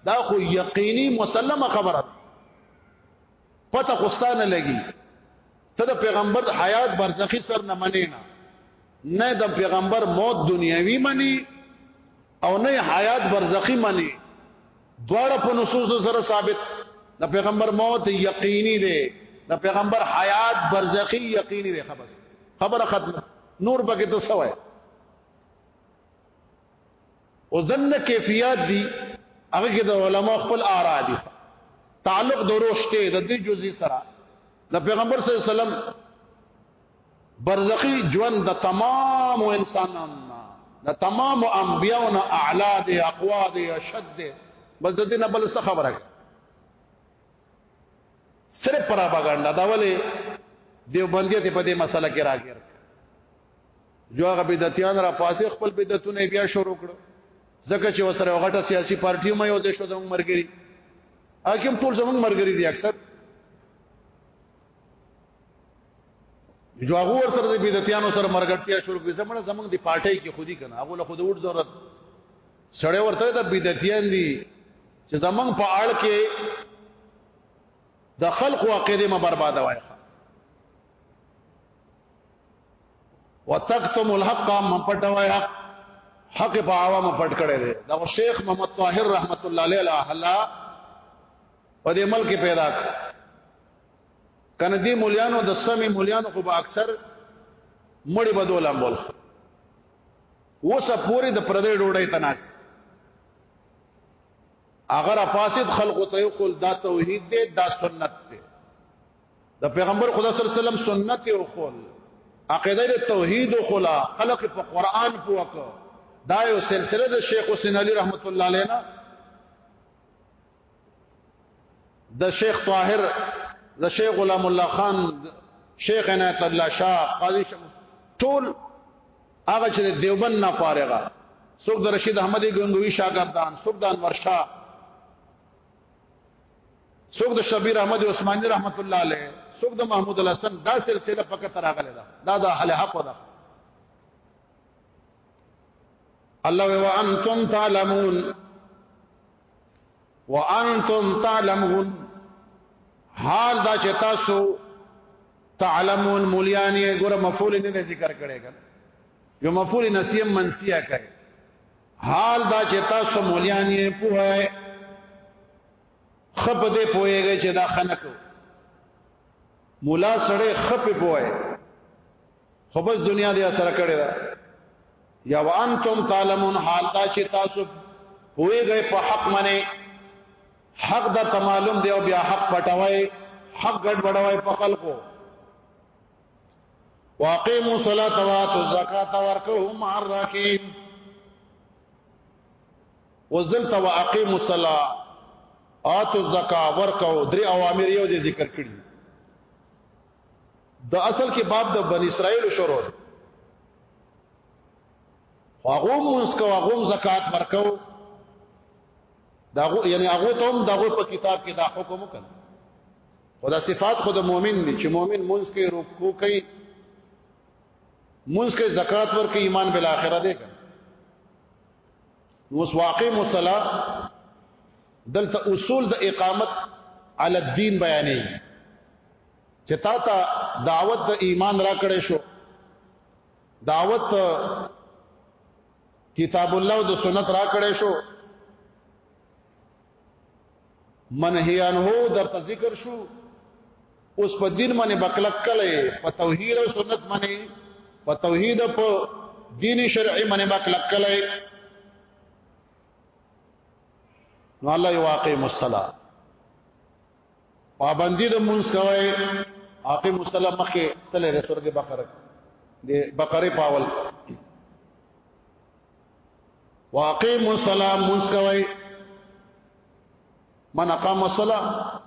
دا خو یقینی مسلمه خبره پته خوستانه لګي ته د پیغمبر حیات برزخی سر نه منې نه نه د پیغمبر موت دنیوي منی او نه حیات برزخی منی دواړه په نصوص سره ثابت د پیغمبر موت یقیني دی د پیغمبر حیات برزخی یقیني دی خبر خبره ختم نور بګه ته سوای او دنه کیفیت دي هغه کې د علما خپل آرا دي تعلق دروشته د دې جزئی سره د پیغمبر صلی الله علیه وسلم برزخی ژوند د تمام انسانانو د تمام انبیاونو اعلا دی اقوا دی اشد دی بس د دې نه بل څه خبره صرف پراپاګاندا دا ولې دیوبندیت په دې مسله کې راګر جو هغه بدعتيان را پاسې خپل بدعتونه بیا شروع کړو ځکه چې وسره غټه سیاسي پارټي مې یو د شو زموږ مرګري حاکم ټول زموږ مرګري دي اکثر جو هغه ور سره د بدعتيانو سره مرګټیا شروع کړي زموږ زموږ د پارټي کې خودي کنه هغه له خود وډ ضرورت سړی ورته د بدعتيان دي چې زمنګ په اړ کې د خلق او عقیده ما برباده وای وتکتم الحق ما پټوي حق حق په عوام پټ کړي دي دا شیخ محمد طاهر رحمت الله علیه الله په دې ملک پیدا کړ کنه دې مليانو د سمي مليانو خو به اکثر مړي بدولم بول وسه پوری د پردې ډوډۍ تناس اگر افاسد خلق ته یو قول دا توحید دی دا سنت دی د پیغمبر خدا صلی الله علیه وسلم سنت او خل عقیده د توحید او خلا خلق په قران پوک دا یو سلسله د شیخ حسین علی رحمت الله علیه د شیخ طاهر د شیخ غلام الله خان شیخ عنایت الله شاه قاضی شم ټول هغه چې دیوبند نه فارغه څوک د رشید احمدی ګنگوی شاګردان څوک د انور شاه څوک د شبیر احمد عثماني رحمت الله علیه څوک د محمود الحسن دا سلسله پکې تراغله ده دا د اهل حق ده الله وانتم تعلمون وانتم تعلمون حال دا چې تاسو تعلمون مولیانی ګوره مفعول نه ذکر کړي یو مفعول نسیم منسیه کړي حال دا چې تاسو مولیان یې پوهه خپ دې پوهیږي چې دا خنک مولا سره خپ پوهه خو بس دنیا دې اثر کړی دا یا وانتم تعلمون حال دا چې تاسو پوهیږي په حق منه حق دا معلوم دی او بیا حق پټوي حق ګډ وډوي په خلکو واقیموا الصلاة واتوا الزکات ورکو مع الراکین وزلت واقیموا الصلاة آتو الزکات ورکو درې اوامر یو دي ذکر کړی د اصل کې باب د بنی اسرائیل شروع هغه مونږ کو هغه زکات ورکو داغه یعنی هغه ته هم دغه په کتاب کې دا حکم وکړ خدا صفات خود مؤمن دي چې مؤمن منځ کې رکوع کوي منځ کې زکات ورکړي ایمان بل اخره دی نو اس واقع مصلا دلته اصول د اقامت علی الدین بیانې چې تا ته دعوت د ایمان را کړې شو دعوت کتاب الله او د سنت را کړې شو منهیان هو درته ذکر شو اوس په دین باندې بکلک کله په توحید او سنت باندې په توحید په دینی شرعي باندې بکلک کله نو الله یو واقع مصلا پابندی د مونږ کوي اقیم مصلا مخه تل د سورته بقره د بقره پاول واقیم الصلاه مسکوي من اقام الصلاه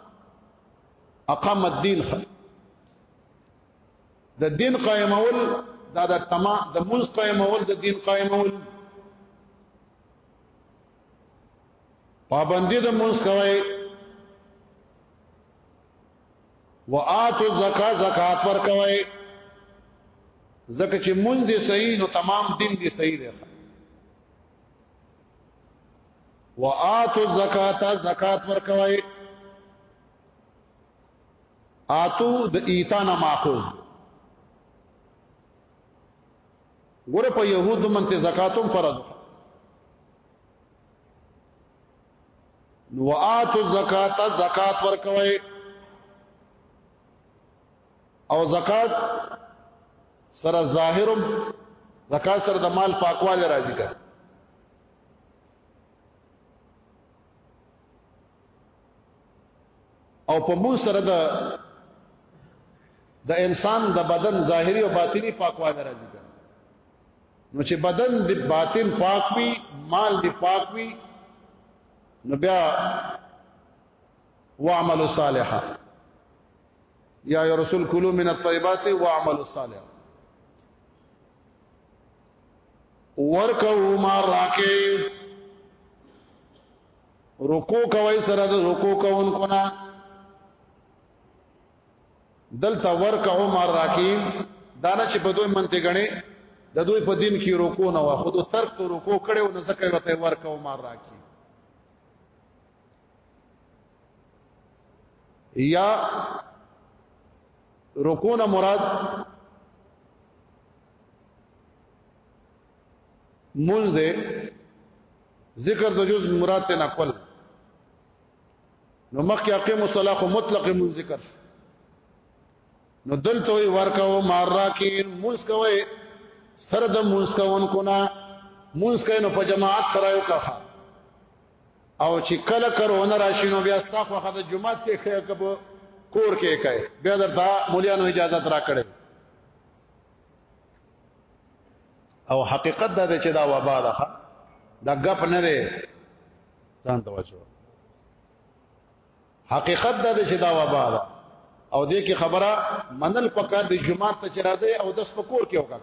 اقام الدين د دین قائمول دا د تما د منځ قائمول د دین قائمول پابندی د منځ کوي وآتو زکات زکات ورکوي زکه چې مونږ دې صحیح نو تمام دین دې صحیح دی وآتو زکات زکات ورکوي آتو د ایتانا ماخوذ ګوره په يهودو منته زکاتوم فرض نو آتو الزکات زکات ورکوي او زکات سره ظاهرم زکات سره د مال پاکواله راځي کا او په مون سره د د انسان د بدن ظاهري او باطني پاکواله راځي نو چې بدن دی باطن پاک وي مال دی پاک وي نو بیا واعملوا صالحا یا یا رسول کلو من الطیبات واعملوا صالحا ورکو ما راکې رکو کوي سره د رکو کوونکو نه دلته ورکعو مار راکیم دانه چې په دوی منتګنې د دوی په دین کې رکو نه و خود ترک تو رکو کړو نه زکه وته ورکو مار راکی یا رکو نه مراد مول دے ذکر د جز مراد ته نقل نو مخکې اقیم الصلاه خو مطلق مون ذکر شو نو دلته وی ورکاو مارا کې مونږ کوي سره د مونږ کوونکو نه مونږ کوي نو په جماعت سره یو کافه او چې کله کرونه راشي نو بیا ستاسو خو د جمعات کې خیر کبو کور کې کوي بیا درته مولیانو اجازه ترا کړي او حقیقت دا چې دا وبا ده دا غپ نه دی ځان ته واچو حقیقت دا دی چې دا وبا ده او دې کې خبره منل پکار دی جمعه ته چې راځي او داس پکور کې وکا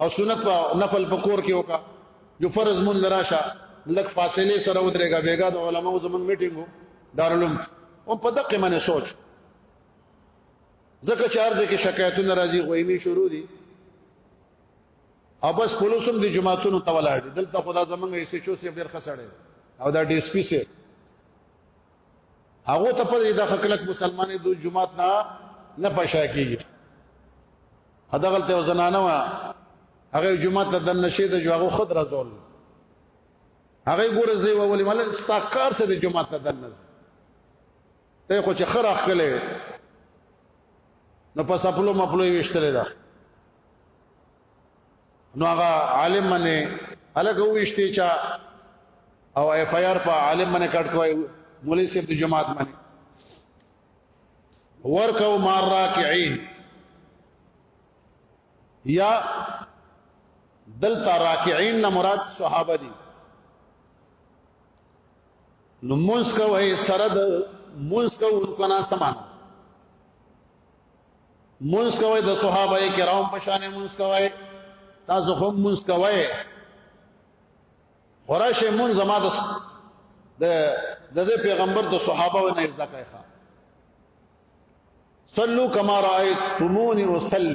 او سنت او نفل پکور کې وکا جو فرض مون لراشه لک فاصله سره ودرېګا بیګا د علماو زمون میټینګو دارلوم او په دقه باندې سوچ زکه چې ارزه کې شکایتونه راځي غوېمي شروع دي او بس پولیسوم د جماعتونو ته ولاړ دلته خدا زمونږ ایسې چو سي ډیر خسړې او دا ډي اس پي سي هغه ته په دې د خلک مسلمانې د جماعت نه نه پښا کیږي هداغل ته زنانه وا هغه جماعت ته دن نشي د جوغو خود رازول هغه ګوره زی وولې مل ستا کار سره جماعت ته دن نشي ته خو چې خراخ کله نو پس خپل مپلو وشتل دا نو هغه عالم منه الګ وشتي چا او اف آی آر په عالم منه کټ کوي مولوی صاحب د جماعت منه ورکو مار راکعين یا دلتا راکعين نه مراد صحابه دي نو مونږ کوي سره د مونږ کوونکو نه سمان مونږ کوي د صحابه کرام په شان مونږ کوي تاسو هم مونږ کوي خورشه مونږ زما د د د پیغمبر د صحابه نه زده کوي ښا صلو کما رایت تمونی وصلی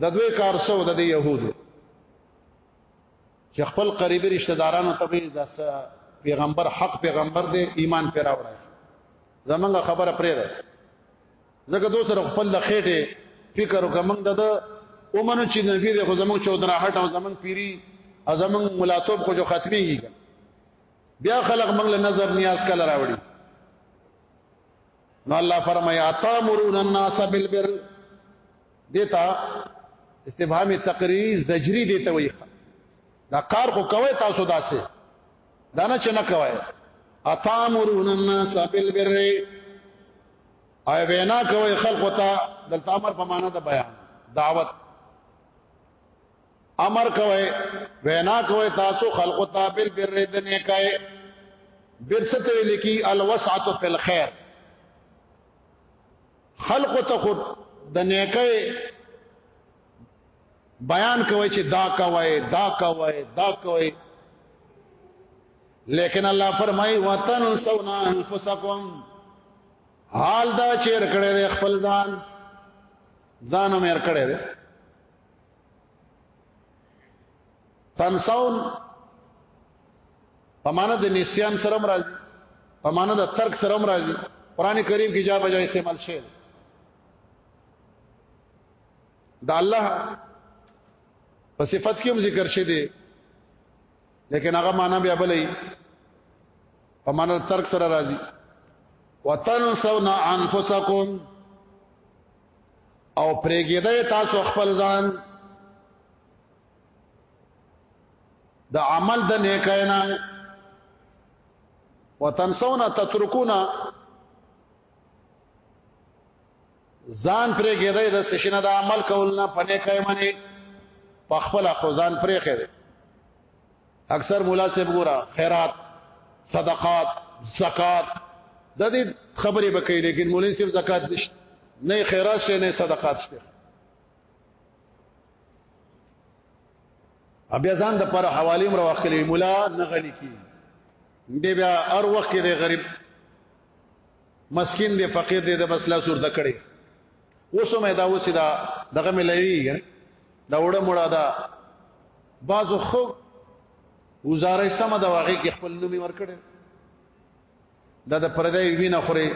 د دوی کار سو د يهودو چې خپل قریبي رشتہ دارانو ته به د پیغمبر حق پیغمبر دی ایمان پر راوړی زمونږ خبره پرې ده زګه دوی سره خپل لخېټه فکر وکمنګ د اومنو چې نبی دی خو زمونږ چودرا هټ او زمونږ پیری او زمونږ ملاتوب خو جو ختمي بیا خلق منګ له نظر نیاز کله راوړي نو الله فرمایا تامرون الناس بالبر دیتا استفهام تقریری زجری دیتا وی دا کار خو کوي تاسو داسې دا نه چې نه کوي اتامرون الناس بالبر او وینا کوي خلق ته دلته امر په معنا د بیان دعوت امر کوي وینا کوي تاسو خلق ته بل بر د نه کوي برست ویل کی الوسعت فی الخير خلق ته خود د نه کوي بیان کوي چې دا کوي دا کوي دا کوي لیکن الله فرمای وطن سونا انفسکم حال دا چیر کړه خپل ځان ځانو مې کړه تنسون په معنا د نسیان سره مراد په معنا د ترک سره مراد قران کریم کې جا بجا استعمال شي دا الله په صفت کې هم ذکر شي دي لیکن هغه معنا بیا بلې په معنا ترک سره راځي وتنسون انفسکم او پرېګیدای تاسو خپل ځان د عمل د نیکاینا وتنسون تترکون ځان پرې کېدای د سشنه د عمل کول نه پنه کوي منی په خپل خو ځان پرې کېدای اکثر مولا صاحب ګورا خیرات صدقات زکات د دې خبرې بکې لیکن مولوی صاحب زکات نشته نه خیرات شته نه صدقات شته بیا ځان د پر حواله مر واخلې مولا نه غني کی دی بیا هر وخت دی غریب مسکین دی فقیر دی د مسله صورت کړي اوسه مې دا اوسې دا دغه ملوي دا وړه مړه دا بعضو خو وزاره سم د واغې کې خپل نومي ورکړي دا د پردې وینه خوري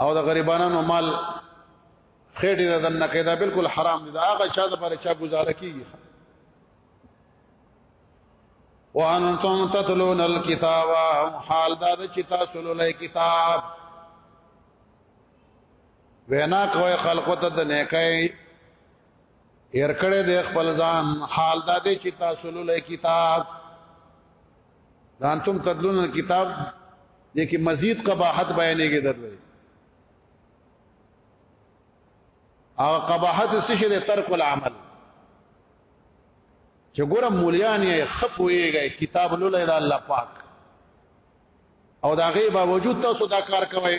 او د غریبانو مال خېټه د دنه کې دا بالکل حرام دي دا هغه شاده پر چا گزاره کیږي وانتم تتلون الكتاب حال دا د چتا سولله کتاب وینا کوي خلقو ته د نیکي ير کړه د خپل ځان حال دا دی چې تاسو له کتاب دانتم تدلون کتاب دې کې مزید قباحت بیانېږي دروي او قباحت څه شي د ترک العمل چې ګوره مولیان یې خپويږي کتاب لولای دا الله پاک او دا غي باوجود تاسو دا کار کوئ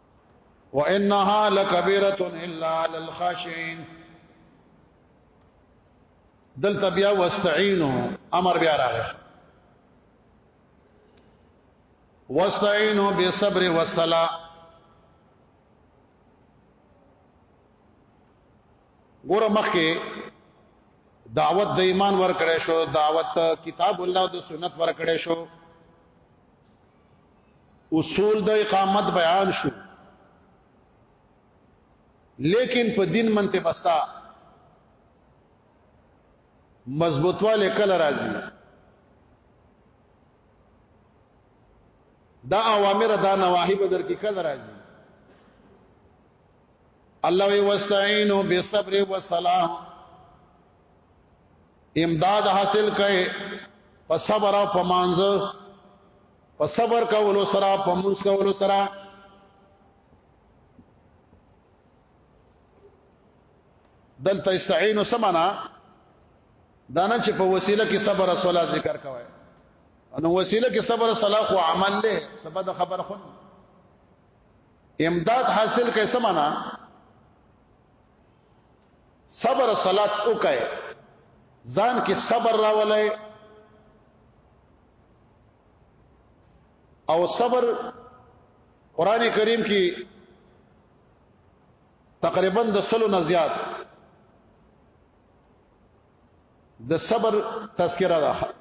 وانها لکبیره الا علی الخاشعين دلته بیا واستعینوا امر بیا راغی واستعینوا بالصبر والصلاه ګوره مخکې دعوت د ایمان ورکړې شو دعوت کتاب الله د سنت ورکړې شو اصول د اقامت بیان شو لیکن په دین منته بستا مضبوطواله کله راځي دا اوامر دا نواهی بدر کې کله راځي الله وی واستعینوا بالصبر والصلاه امداد حاصل کړي په صبر او په مانځ په صبر کولو سره په موږ کولو سره دلته استعینوا سمنا دانا چې په وسیله کې صبر او صلات ذکر کوي نو وسیله کې صبر او صلات خو عمل له سبد خبر خو امداد حاصل کیسه معنا صبر او صلات وکای ځان کې صبر راولای او صبر قران کریم کې تقریبا د سلو نه زیات د صبر تذکرہ ده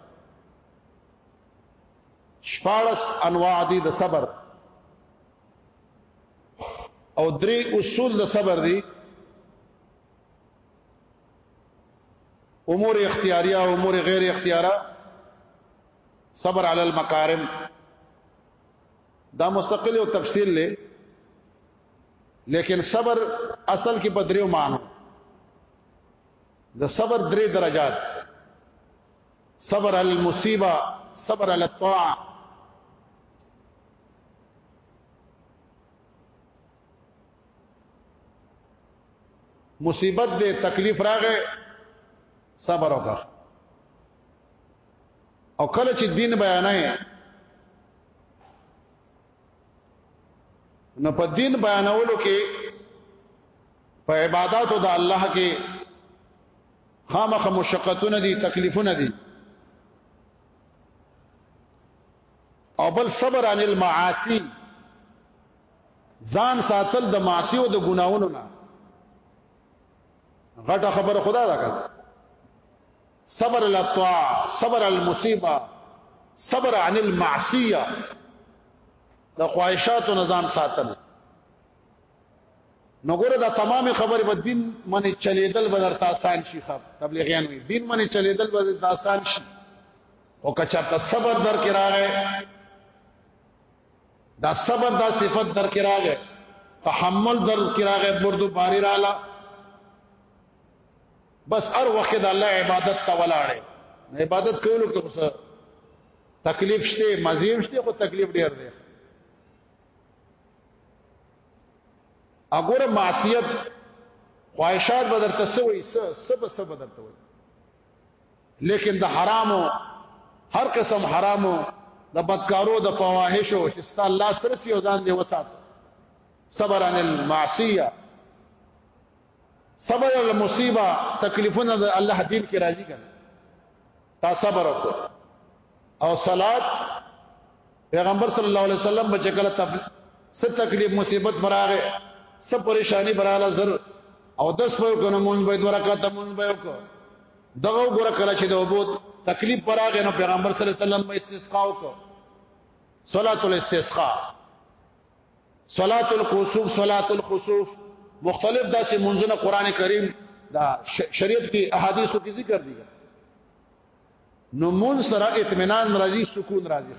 شپارس انواع دي د صبر او درې اصول د صبر دي امور اختیاریه او امور غیر اختیاره صبر علی المکارم دا مستقل او تفصیل لې لیکن صبر اصل کې په دریو معنی د صبر درې درجات صبر على المصيبه صبر على الطاعه مصیبت دې تکلیف راغې صبر وکړه او کله چې دین بیانای نو په دین بیانولو کې په عبادتو د الله کې خامخ مشقتونه دي تکلیفونه دي او بل صبر عن المعاصي ځان ساتل د معاصي او د ګناونو نه غټه خبره خدا دا کړ صبر الطاعه صبر المصيبه صبر عن المعصيه د خواهشاتو نظام ساتل نو ګوره دا تمام خبره به دین منی چلیدل به درته آسان شي خب تبلیغیان وي دین منی چلیدل به درته آسان شي او که چاته صبر در کې راغی دا صبر دا صفت در کې راغی تحمل در کې راغی بردو باری رااله بس هر وخت د الله عبادت ته ولاړې عبادت کولو کې څه تکلیف شته مزیم شته خو تکلیف ډیر دی اګوره معصیت خواهشات به درته سوي سب سب درته وي لیکن د حرامو هر قسم حرامو د بدکارو د فواحشو چې ست الله سره سی او ځان دی وسات صبر عن المعصيه صبر المصیبه تکلیفونه د الله دین کې راضي کړي تا صبر وکړه او صلات پیغمبر صلی الله علیه وسلم بچ کله څه تکلیف مصیبت براغه څه پریشانی براله زر او دس په کنه مونږ به دوه رکعات مونږ به وکړو دغه ګره کله چې د وبوت تکلیف براغه نو پیغمبر صلی الله علیه وسلم استسقا وکړو صلات الاستسقاء صلات الخسوف صلات الخسوف مختلف داسې منځونه قران کریم دا شریعت کې احادیثو کې ذکر دي نو مون سره اطمینان راځي سکون راځي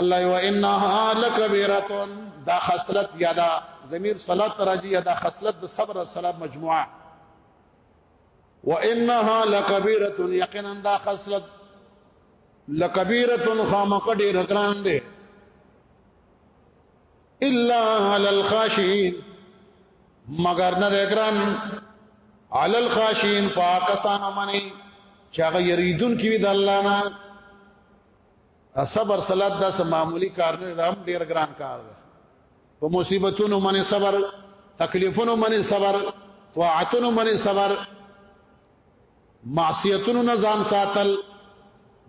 الله یو انها لکبیره دا خصلت یا دا ضمیر صلات راځي یا دا خصلت د صبر او صلات مجموعه وانها لکبیره یقینا دا خصلت لکبیرتن خامق ډیر ګران دی الا علی الخاشین مگر نه دی ګران علی الخاشین پاکستان منی چې هغه یریدون کې وی د الله نه صبر صلات دا سم معمولی کار نه دا هم ډیر ګران کار دی په مصیبتونو باندې صبر تکلیفونو باندې صبر طاعتونو باندې صبر معصیتونو نه ځان ساتل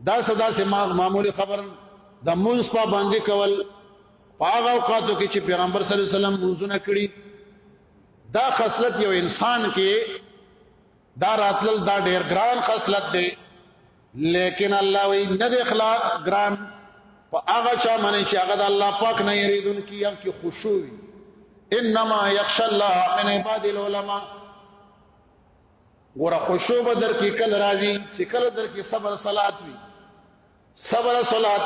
دا صدا سه معمولی خبر د مونږ په باندې کول پاغه اوقاتو کې چې پیغمبر صلی الله علیه وسلم مونږونه کړی دا خصلت یو انسان کې دا راتل دا ډیر ګران خصلت دی لیکن الله وی نه د اخلاق ګران په هغه چا باندې چې هغه د الله پاک نه یریدون کې یا کې خشوع انما یخش الله من عباد العلماء ګور خوشو به در کې کل راځي چې کل در کې صبر صلات وي صبر صلات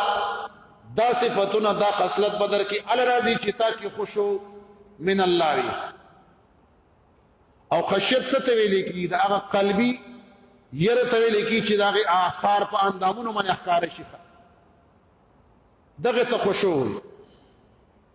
دا صفاتونه دا خصلت به در کې ال راځي چې تا کې خوشو من الله وي او خشیت څه ته ویل کی دا هغه قلبي یره ته ویل کی چې داغه آثار په اندامونو باندې ښکار شي دغه ته خوشو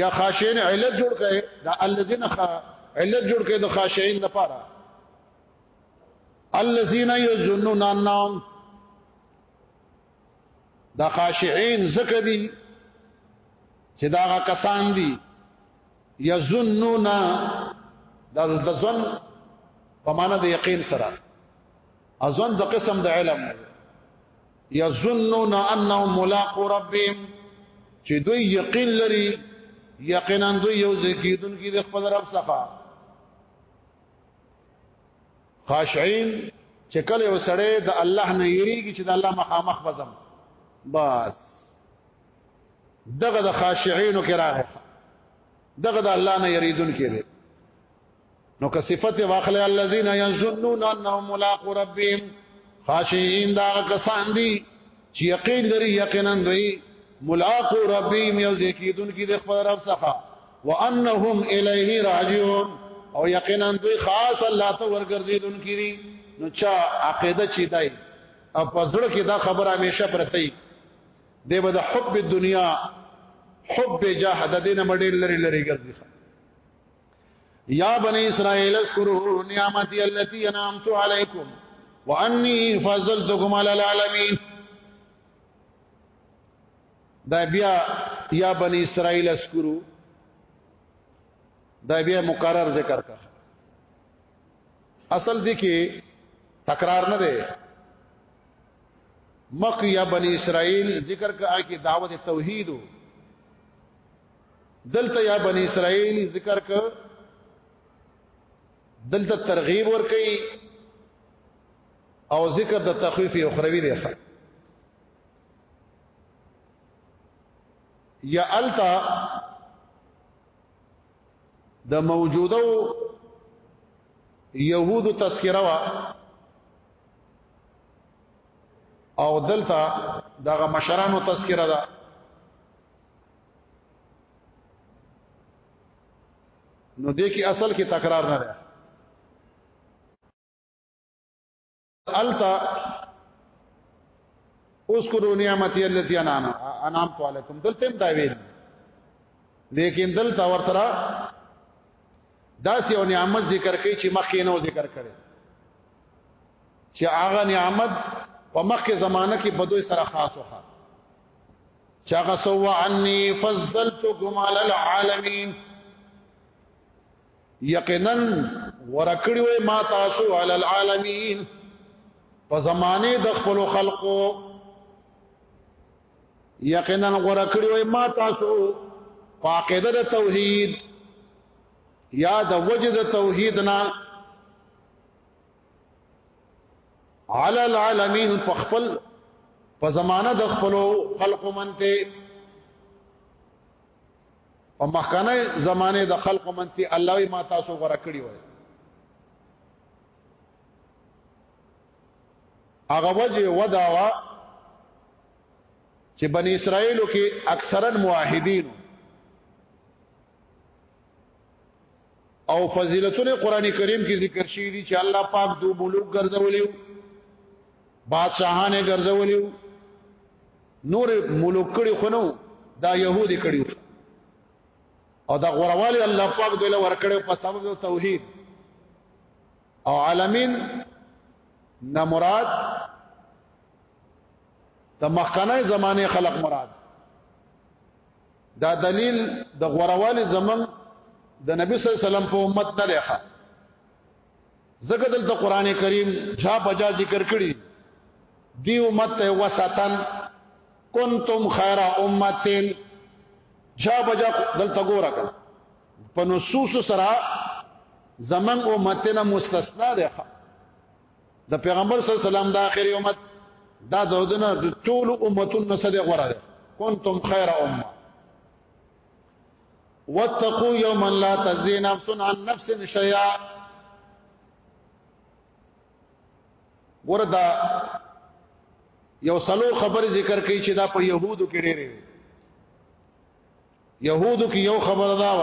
یا خاشعين علت جوړ کړي دا الذين علت جوړ کړي د خاشعين لپاره الذين يظنون انهم دا خاشعين زکه دي چې دا کسان دي يظنون دا د ظن په معنا د یقین سره ازون د قسم د علم یظنون انهم ملاقات ربهم چې دوی یقین لري یقینا دوی یو ذکیدون کې د خپل رب څخه خاشعين چې کله وسړې د الله نه یریږي چې د الله مخامخ بزم بس دغه د خاشعين کې راغی دغه د الله نه یریدون کې دی نو که صفت واخلې الذين يظنون انهم ملاقات ربهم خاشعين دا کسان دي چې یقین لري یقینا دوی ملاقات ربهم یو ځکیدون کې د خپل رب څخه وانهم الیه راجعون او یقینا دوی خاص الله ته ورګرځیدون کې دي نو چا عقیده چي دی او پزړه کې دا خبره همیشه پرته دی دی به د حب دنیا حب جاه د دینه مډې لري لري ګرځي یا بنی اسرائیل اذکروا نعمتي التي انعمت عليكم واني فضلتكم على العالمين دا بیا یا بنی اسرائیل اذکروا دا بیا مکرر ذکر کا اصل دي کې تکرار نه دی مخ یا بنی اسرائیل ذکر کا کې دعوت توحید دلته یا بنی اسرائیل ذکر ک دلته ترغیب ور کوي او ذکر د تخفیف اخروی دی ښه یا التا د موجوده يهودو تذکره وا او دلته دغه مشرانو تذکره ده نو دې کې اصل کې تکرار نه ده التا اذكروا نعمتي التي انعم انعمت عليكم دلته دا ویل لیکن دلته ور سره داسې او نعمت ذکر کوي چې مخکې نو ذکر کړي چې هغه نعمت په مخکې زمانہ کې بدوي سره خاص وخا چاغه سو عني فضلتكم على العالمين یقینا ورکړی وای ما تاسو علی العالمین په زمانه د خپل خلقو یقینا ورکړی وای ما تاسو فاقده د توحید یا د وجد توحید نه علی العالمین په خپل په زمانہ د خپلو خلقو منته په مخکنه زمانه د خلقو منته الله یې ما تاسو غره کړی وای هغه وجه وداوا چې بنی اسرائیلو کې اکثرا موحدین او فضیلتونه قران کریم کې ذکر شوی دي چې الله پاک دو ملوک ګرځولیو بادشاہانه ګرځولیو نور ملوک کړي خنو دا يهودي کړي او دا غوروالی الله پاک دوی له ورکړې په سبب توحید او عالمین نه مراد د مخکنه زمانه خلق مراد دا دلیل د غوروالي زمنګ د نبی صلی الله علیه وسلم په امت نه دی ښه زګه دلته قران کریم جا بجا ذکر کړی دی امت ته وساتن کنتم خیر امتین جا بجا دلته ګورا کړ په نصوص سره زمنګ امتنا مستثنا دی ښه د پیغمبر صلی الله علیه وسلم د اخر امت دا دودنه د ټول امتونو سره دی غوړه ده کنتم خیر امه واتقوا یوما لا تجزی نفس عن نفس شیئا وردا یو سلو خبر ذکر کوي چې دا په يهودو کې ډېرې يهودو کې یو خبر دا و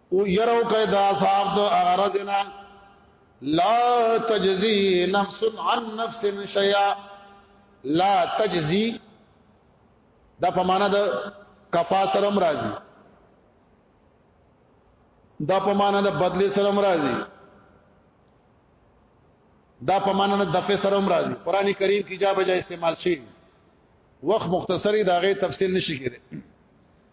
او يرو کې دا صاحب د اغرزنا لا تجزي نفس عن نفس شيئا لا تجزي دا په معنا د کفا سره مرাজি دا په معنا د بدلی سره مرাজি دا په معنا د دفع سره مرাজি قران کریم کې جا بجا استعمال شي وخت مختصری داغه تفصیل نشي کېده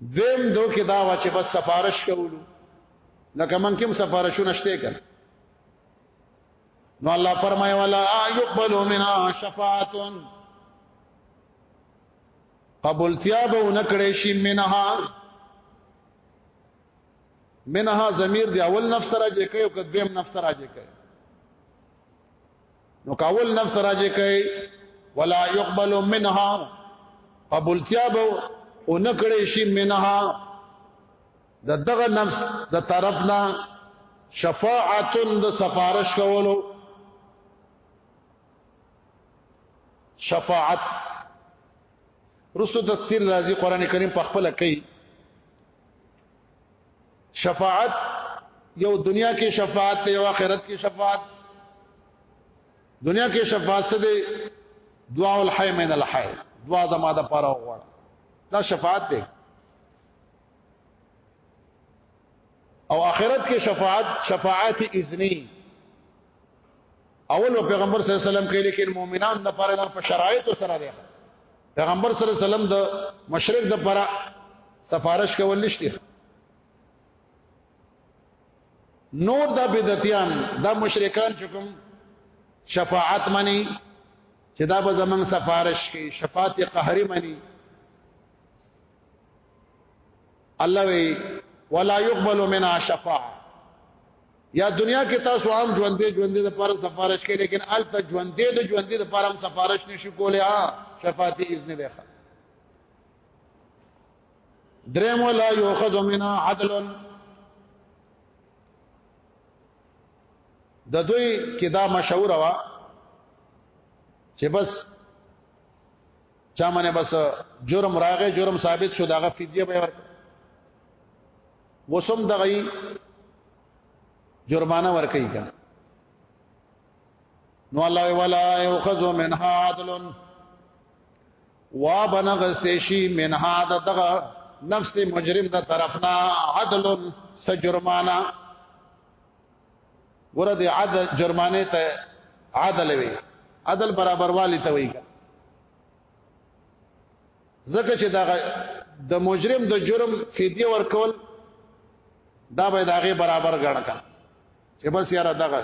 دویم دو کې دا و چې بس سفارش کولو لکه من کوم سفارشونه شته کړ نو الله فرمای ولا يقبل منا شفاعت قبولتیا به نکړې شي منها منها ضمیر دی اول نفس راځي کوي او کدیم نفس راځي کوي نو کاول نفس راځي کوي ولا يقبل منها قبولتیا به او نکړې شي منها د دغه نفس د طرفنا شفاعت د سفارش کولو شفاعت رسو تفسیر راځي قران کریم په خپل کوي شفاعت یو دنیا کې شفاعت ته یو آخرت کې شفاعت دنیا کې شفاعت څه دی دعا الحی من الحی دعا زما د پاره وغواړ دا شفاعت دی او آخرت کې شفاعت شفاعت اذنی اول او پیغمبر صلی الله علیه وسلم کې لیکن مؤمنان د پاره د شرایط سره دی پیغمبر صلی الله علیه وسلم د مشرک د پاره سفارش کول نشته نور دا بدعتيان دا مشرکان چې کوم شفاعت مني چې دا به زمنګ سفارش کې شفاعت قهري مني الله وی ولا يقبل منها شفاعه یا دنیا کې تاسو عام ژوندې ژوندې د پر سفارش کې لیکن ال ته ژوندې د ژوندې د پر هم سفارش نشو کولای ها شفاعتي اذن دی ښه درم ولا یؤخذ منها عدل د دوی کې دا مشهور وا چې بس چا منه بس جرم راغې جرم ثابت شو داغه فدیه به ورک وسم دغی جرمانه ورکې کړه نو الله ولا یوخذ منها عدل وا بنغستشی منها دغه نفس مجرم د طرفنا عدل سجرمانه ګوره د عدل جرمانه ته عدل وي عدل برابر والی ته وي ځکه چې دا د مجرم د جرم فدیه ورکول دا به داغه برابر غړ کا چې بس یاره دغه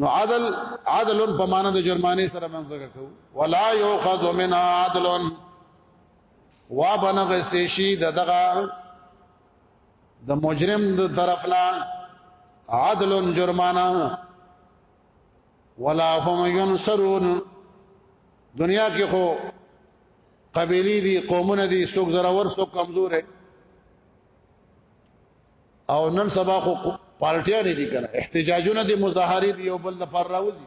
نو عدل عدل په معنا د جرمانه سره موږ ذکر کوو ولا یؤخذ من عدل وا بنغ استشی دغه د مجرم د طرفنا عدل جرمانه ولا هم ينصرون دنیا کې خو قبيلي دي قومونه دي څوک زراور څوک کمزور دي او نن سبا خو پارټیا نه دي کنه احتجاجونه دي مظاهري دي او بل د پر راوځي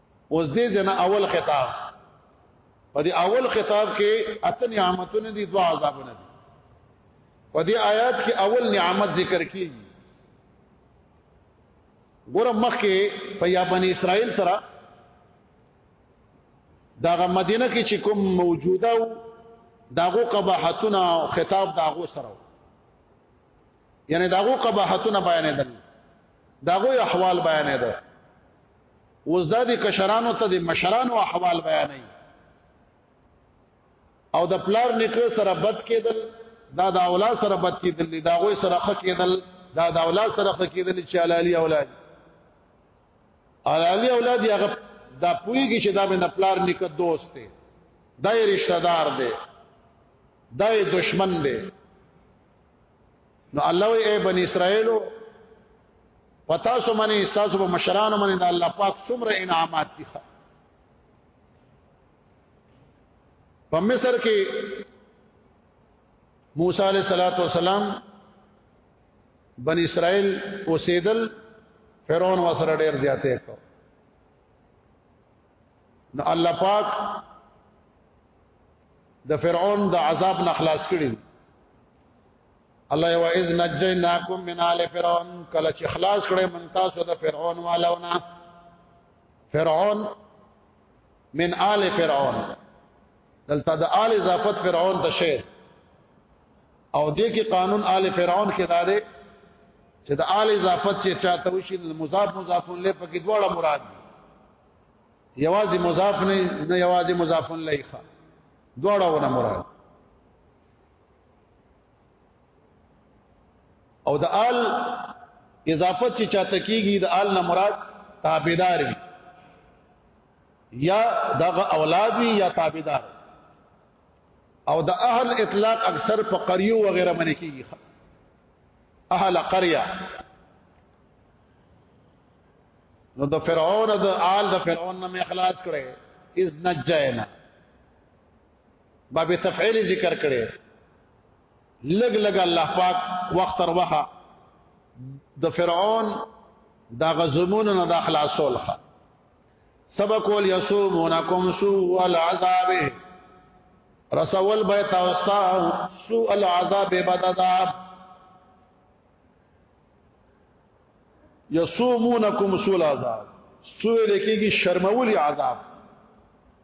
اوس دې جنا اول خطاب په دې اول خطاب کې اته نعمتونه دي دوا عذابونه دي په دې آیات کې اول نعمت ذکر کیږي ګوره مخکې په یا بنی اسرائیل سره داغه مدینه کې چې کوم موجوده و داغو قباحتونه او خطاب داغو سره و یعنی داغو قباحتونه بیانېدل داغو احوال بیانېدل اوس د دې کشرانو ته د مشرانو احوال بیانې او د پلار نکره سره بد کېدل دا د اولاد سره بد کېدل دا غوي سره خ کېدل دا د اولاد سره خ کېدل چې علالي اولاد علالي اولاد هغه دا پويږي چې دا د پلار نکه دوست دی دا یې رشتہ دار دی دا یې دشمن دی نو الله وی اے بنی اسرائیلو پتا سو منی استاسو په مشرانو منی د الله پاک څومره انعامات دي په مصر کې موسی علیہ الصلوۃ والسلام بنی اسرائیل اوسیدل فرعون وسره ډیر زیاتې کو نو الله پاک د فرعون د عذاب نه خلاص کړي الله و اذ نجیناکم من آل فرعون کله چې خلاص کړي من تاسو د فرعون والونه فرعون من آل فرعون دلته د آل اضافت فرعون ته شی او دې کې قانون آل فرعون کې دا دی چې د آل اضافت چې چاته وشي د مضاف مضاف له پکې دواړه مراد دي یوازې مضاف نه نه یوازې مضاف له ښه دواړه ونه مراد او د آل اضافه چې چاته کیږي د آل نه مراد تابعدار وي یا دغه اولاد وي یا تابعدار او د اهل اطلاق اکثر په قریو وغیرہ باندې کیږي اهل قريه نو د فرعون د آل د فرعون نه اخلاص کړي اذ نجینا باب تفعیل ذکر کړي لګ لګ الله پاک وخت تر وخه د فرعون دا غزمون نه د خلاصول خ سبق ول یسومونکم سوء العذاب رسول به تاسو سوء العذاب بدذاب یسومونکم سوء العذاب سوء لکیږي شرمولي عذاب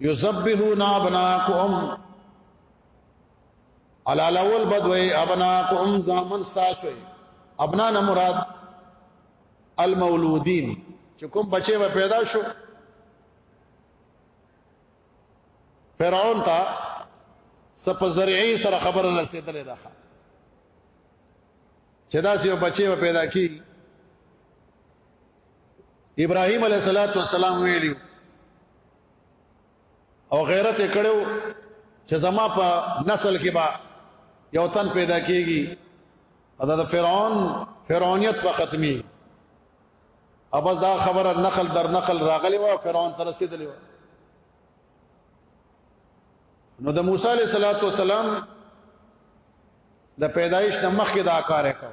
یذبحون ابناکم علا الاول بدوی ابناکم زامن تاسو ابنا نه مراد المولودین چې کوم بچي به پیدا شو فرعون ته سپ زرعی سره خبره رسیدلې ده چې دا چې بچي به پیدا کی ابراهيم عليه السلام ویلو او غیرت کړو چې زما په نسل کې با یو تن پیدا کیږي دا د فرعون فرعونیت په ختمي ابا دا خبره نقل در نقل راغلی و فرعون تر رسیدلی و نو د موسی علیہ الصلوۃ والسلام د پیدایش نمخ کې دا کار وکړ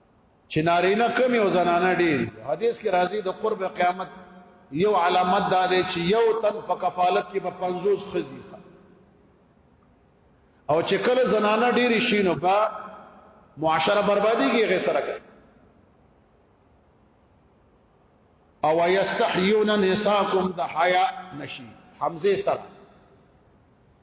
چې نارینه کمی او زنانه ډیر حدیث کې راځي د قرب قیامت یو علامت دا دی چې یو تن په کفالت کې په 50 خزي او چې کله زنانه ډیر شي نو با معاشره بربادي کې غي سره کوي او یستحیون نساکم د حیا نشي حمزه سره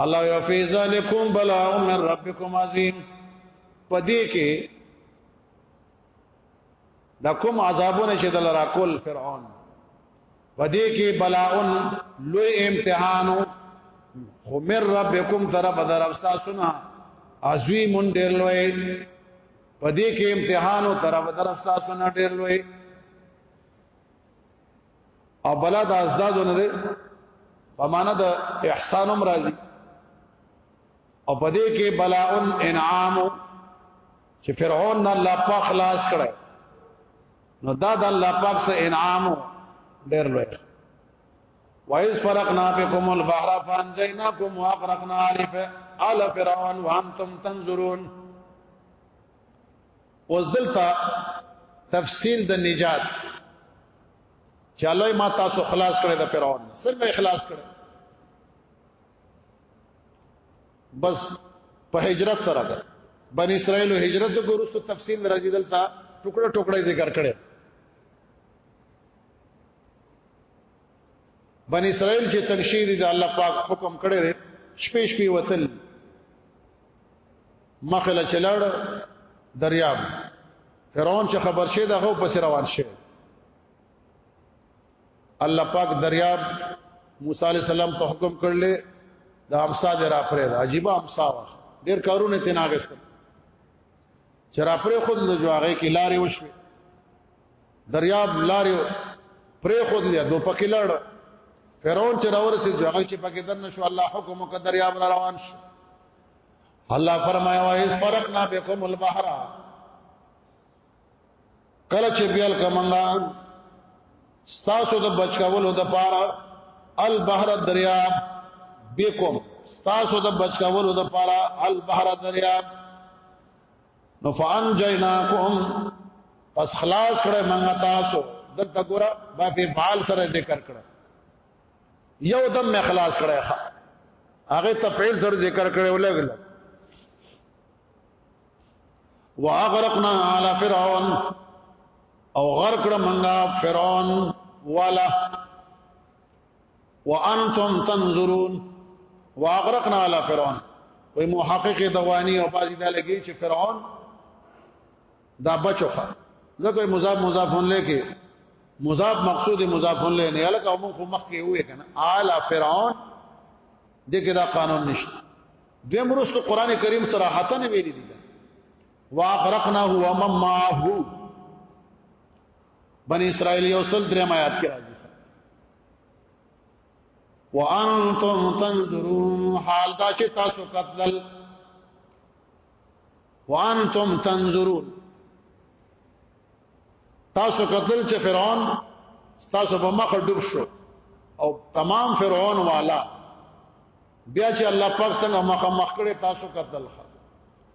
الله یفی ذلکم بلاء من ربکم عظیم پدې کې دا کوم عذابونه چې دل راکول فرعون پدې کې بلاون لوی امتحانو خو مر ربکم طرف در افستا سنا عظیم ډیر لوی پدې کې امتحانو طرف در افستا سنا ډیر لوی او بلا د ازداد نه دی په معنا د احسان هم راځي او په دې کې بلاء انعام چې فرعون نه الله پاک خلاص کړي نو دا د الله پاک سره انعام ډېر لوی وایز فرقنا بكم البحر فانجيناكم واغرقنا آل فرعون وانتم تنظرون اوس دلته تفصیل د نجات چې الله ما تاسو خلاص کړی د فرعون څنګه اخلاص کړی بس په هجرت سره ده بنی اسرائیل هجرت د ګورستو تفصیل راځي دلته ټوکړه ټوکړه ذکر کړي بنی اسرائیل چې تنشید د الله پاک حکم کړی دی شپې شپې وتل مخله چلړ دریاب فرعون چې خبر شه دغه پس روان شه الله پاک دریاب موسی علی السلام ته حکم کړل د امسا د را پرې د عجیب امسا وا ډیر کارونه تناګست چې را پرې خود له جواغې کې لارې وشوي دریاب لارې پرې خود لیا دو پکې لړ فرعون چې راورسې ځای چې پکې دن شو الله حکم وکړ دریاب را روان شو الله فرمایا وا اس فرقنا بكم البحر کله چې بیل کمنګا ستاسو د بچکولو د پاره البحر دریاب بكم ستاسو د بچکولو د پاره البحر دریاب نو فانجیناکم پس خلاص کړه مونږه تاسو دلته ګوره با په فعال سره ذکر کړه یو دم می خلاص کړه هغه تفعیل سره ذکر کړه ولګل واغرقنا على فرعون او غرق کړه مونږه فرعون والا وانتم تنظرون واغرقنا على فرعون وای محقق دوانی او بازی دا لګی چې فرعون دا بچوخه ځکه مضاف مضاف هون لکه مضاف مقصود مضاف هون لکه نه الکه هم خو مخ کې وې کنه آل فرعون دغه دا قانون نشته دوی مرست قران کریم صراحتا ویل دي واغرقنا هو مم معه بنی اسرائیل یو سل درې آیات کې راځي وانتم تنظرون حال دا چې تاسو قتل وانتم تنظرون تاسو قتل چې فرعون تاسو په مخ ډوب شو او تمام فرعون والا بیا چې الله پاک څنګه مخ مخ کړي تاسو قتل خ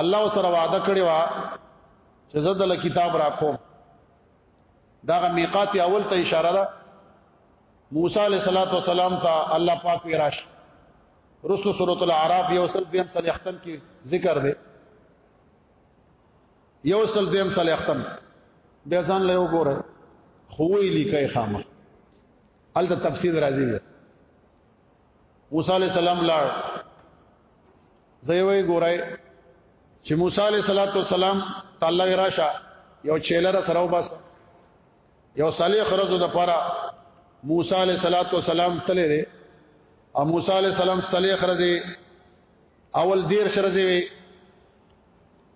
الله سره وعده کړی و چې زه د کتاب راکوم دا غ میقات اول ته اشاره ده موسی علیہ الصلوۃ والسلام ته الله پاک ویراش رسو سورۃ الاعراف یو سل دیم سل ختم کی ذکر ده یو سل دیم سل ختم بیا ځان له وګوره خوې لیکي خامه ال د تفسیر راځي موسی علی السلام لاړ زوی ګورای چې موسی علی السلام تعالی راشه یو چیلره سره وبس یو صالح خرزو د پاره موسی علی السلام تللی دی او موسی علی السلام صالح خرزه اول دیر شرزه وی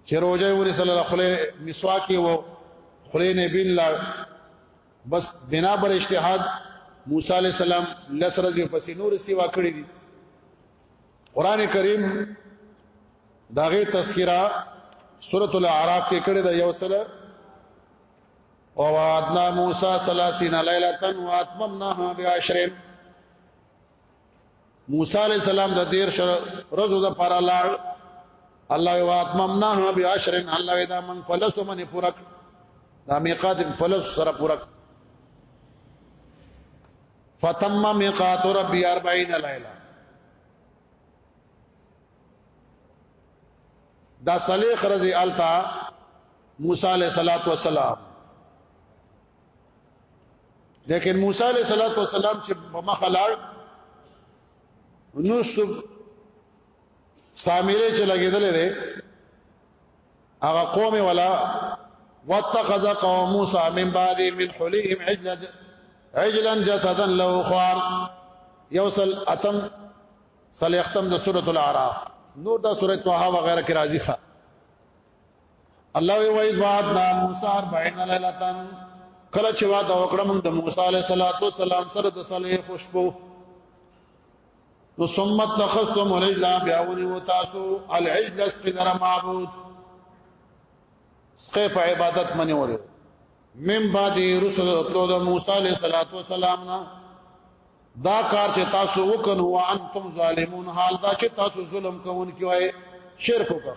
چې روزه ونی صلی الله علیه مسواک یو خلې نه بین لا بس بنا بر اجتهاد موسی علی السلام لسره جو پسې نور سیوا کړی دي قران کریم داغه تذکرہ سورۃ الاعراف کې کړی دا یو سره او وعدنا موسی 30 ليله واتممناها بعشر موسی علی السلام د دیر شر رزو د پر لاړ الله و اتممناها بعشر الله اذا من فلس من فرق دا میقات فلس سره فرق فتم میقات ربی 40 لیله دا صلیخ رضی التا موسی علیہ الصلوۃ والسلام لیکن موسی علیہ الصلوۃ والسلام چې په مخ لاړ نو سب سامره چې لګیدل دي هغه قوم ولا واتخذ قوم موسی من بعد من حليهم عجلا عجلا جسدا له خوار یوصل اتم صلی ختم د سورۃ الاعراف نور دا سورۃ طه وغیرہ کې راځي ښه الله وی وای ذات نا موسی 40 لیلتن کله چې وعده وکړم د موسی علیه السلام سره د صالح خوشبو نو ثم تخصم الرجل بیاونی و تاسو العجل اسقدر معبود سقه په عبادت منی وره من بعد رسل اتلو د موسی علیه السلام نه دا کار چې تاسو وکنو وانتم ظالمون حال دا چې تاسو ظلم کوونکی وای شرک وکړه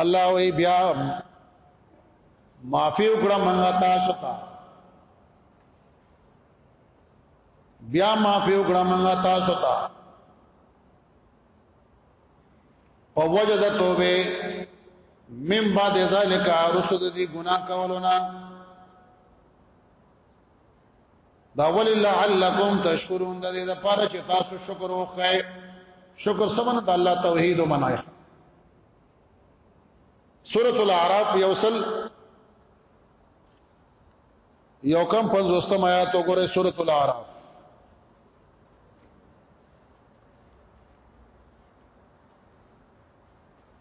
الله وی بیا معافی وکړه منګه تاسو ته بیا معافی وکړه منګه تاسو ته په وجه د توبه مم بعد ذالک رسد دی ګناه کولونه دا ولی لعلکم تشکرون دا دې د پاره چې تاسو شکر وکړئ شکر سمنه د الله توحید ومنای سورۃ الاعراف یوصل یو کم پنځوستم آیات وګوره سورۃ الاعراف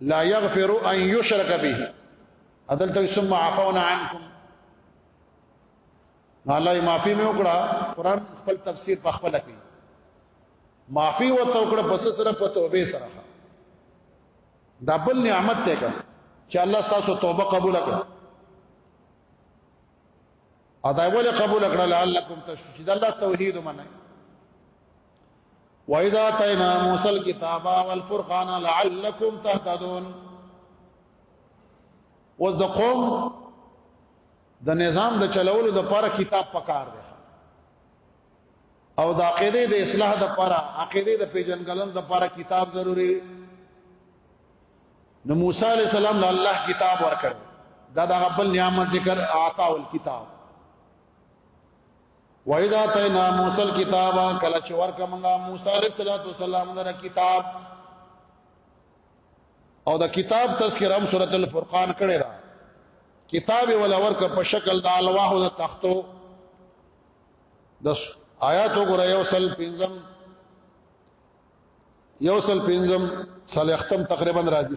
لا يغفر ان يشرك به عدلته ثم عفونا عنكم نو الله معافي مې وکړه قران خپل تفسیر په خپل کې معافي ورته وکړه پس سره په توبه سره دا بل نعمت ته کا چې الله تاسو توبه قبول کړه ادا ولې قبول کړه لعلکم تشهد الله توحید منه وَإِذَا آتَيْنَا مُوسَى الْكِتَابَ وَالْفُرْقَانَ لَعَلَّكُمْ تَهْتَدُونَ اوس د قوم د نظام د چلولو د لپاره کتاب پکار دی او د عقیده د اصلاح د لپاره عقیده د پیژنګلن د لپاره کتاب ضروری دی نو موسی علی السلام له الله کتاب ورکړ دا د غبل نعمت ذکر آتا ول کتاب وَإِذَا آتَيْنَا مُوسَى الْكِتَابَ کله چې ورکړه موږ موسی عليه السلام دره کتاب او دا کتاب تذکرہ هم سورۃ الفرقان کړه دا کتاب ولا ورکه په شکل د الواح او د تختو د آیات وګوره یو سل پنځم یو سل پنځم سل ختم تقریبا راځي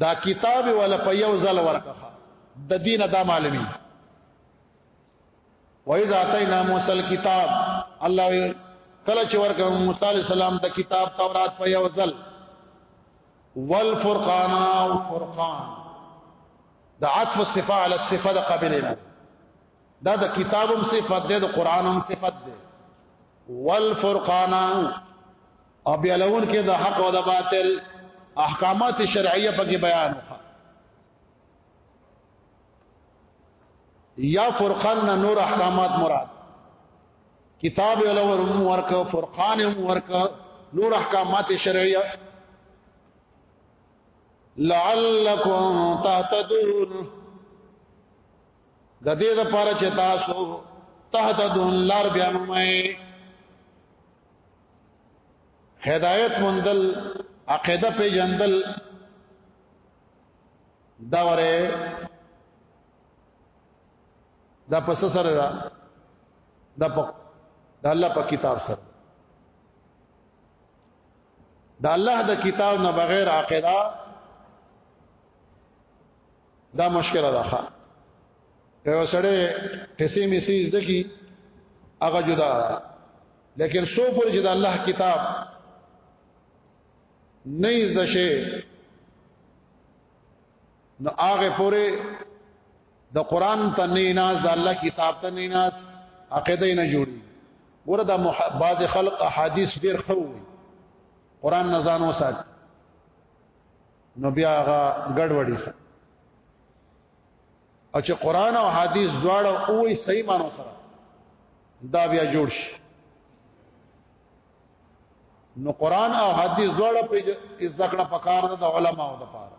دا کتاب ولا په یو ځل ورکه د دین دا معلومی وای ذاتای نامو سل کتاب الله وی کله چې ورکه موسی علی السلام د کتاب تورات په یو ځل والفرقان او فرقان د عطف الصفه علی الصفه د قابلیت دا د کتابم صفت ده د قرانم صفت ده والفرقان او بیا لون کې د حق او د باطل احکامات شرعیه پکې بیان وکړه یا فرقان نه نور احکامات مراد کتاب ولور ورک فرقان ورک نور احکامات شرعیه لعلکم تهتدون د دې لپاره چې تاسو تهتدون لار بیان مې هدایت مندل عقیده په جندل دا وره دا پس سره دا دا په دا الله په کتاب سره دا الله د کتاب نه بغیر عقیده دا مشکله ده ښا یو سړی پیسې میسې زده کی هغه جدا لیکن سو پر جدا الله کتاب نه زده شي نو هغه پوره د قران ته نه ناز د الله کتاب ته نه ناز عقیده نه جوړي ګوره دا بعض خلق احادیث ډیر خو قران نه ځانو سات نو بیا هغه ګډوډي شو او چې قران او حديث دواړه اوې صحیح مانو سره دا بیا جوړ شي نو قران او حديث دواړه په ذکر په کار د علماء او د پاره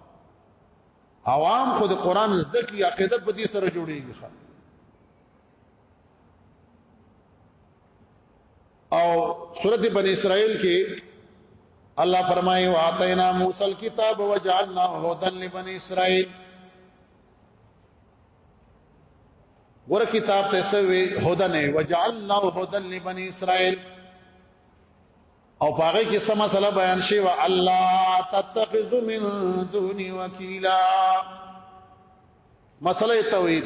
عوام خود قران زده کی عقیده په دې سره جوړیږي او سورته بنی اسرائیل کې الله فرمایي واتینا موسی الكتاب وجعلنا هدى لبني اسرائيل ګور کتاب ته سوي هدى نه وجعلنا هدى لبني اسرائيل او پاره کې سم مسله بیان شي وا الله تتخذ من دوني وکیلا مسله توحید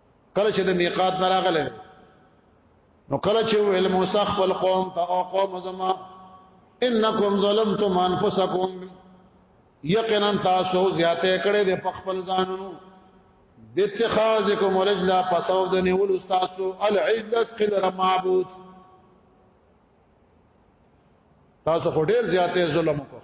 کله چې د میقات نه راغله نو کله چې ویل موسی خپل قوم ته او قوم زما انکم ظلمتم انفسکم یقینا تاسو زیاته کړې د خپل ځانونو باتخاذکم الرجل فسوف د نیول تاسو العجل اسقل معبود تاسو خو ډیر زیاته ظلم وکړ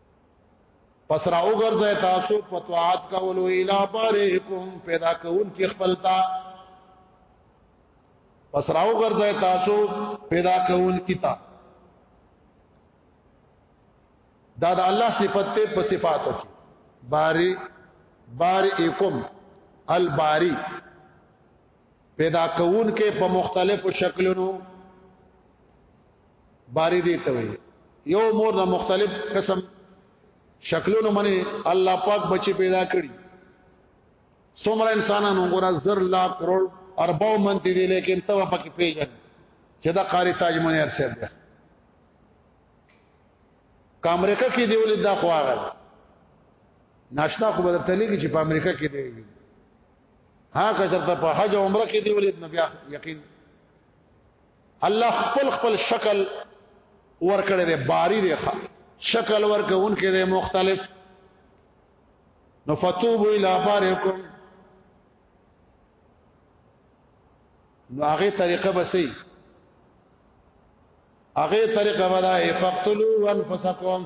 پس را وګرځي تاسو په طاعت کولو اله بارکم پیدا کون کې خپلتا پس را وګرځي تاسو پیدا کون کې تا دا د الله صفت ته په صفاتو کې باری بارکم الباری پیدا کون کې په مختلفو شکلونو باری دی ته وي یو مور د مختلف قسم شکلونو منی الله پاک بچي پیدا کړی څومره انسانانو ګور زر لا کروڑ ارباو من دي دي لیکن ته پکې پیژن چې دا قاری تاج منیر صاحب دی کامریکا کې دی ولې دا خواغل ناشنا خو بدرته لګي چې په امریکا کې دی ها که چرته په حج او عمره کې دی ولید نبی یقین الله خپل خپل شکل ورکړی دی باری دی ښا شکل ورکون کې دی مختلف نو فتوبوا الى بارئکم نو هغه طریقه بسې هغه طریقه بدای فقتلوا انفسکم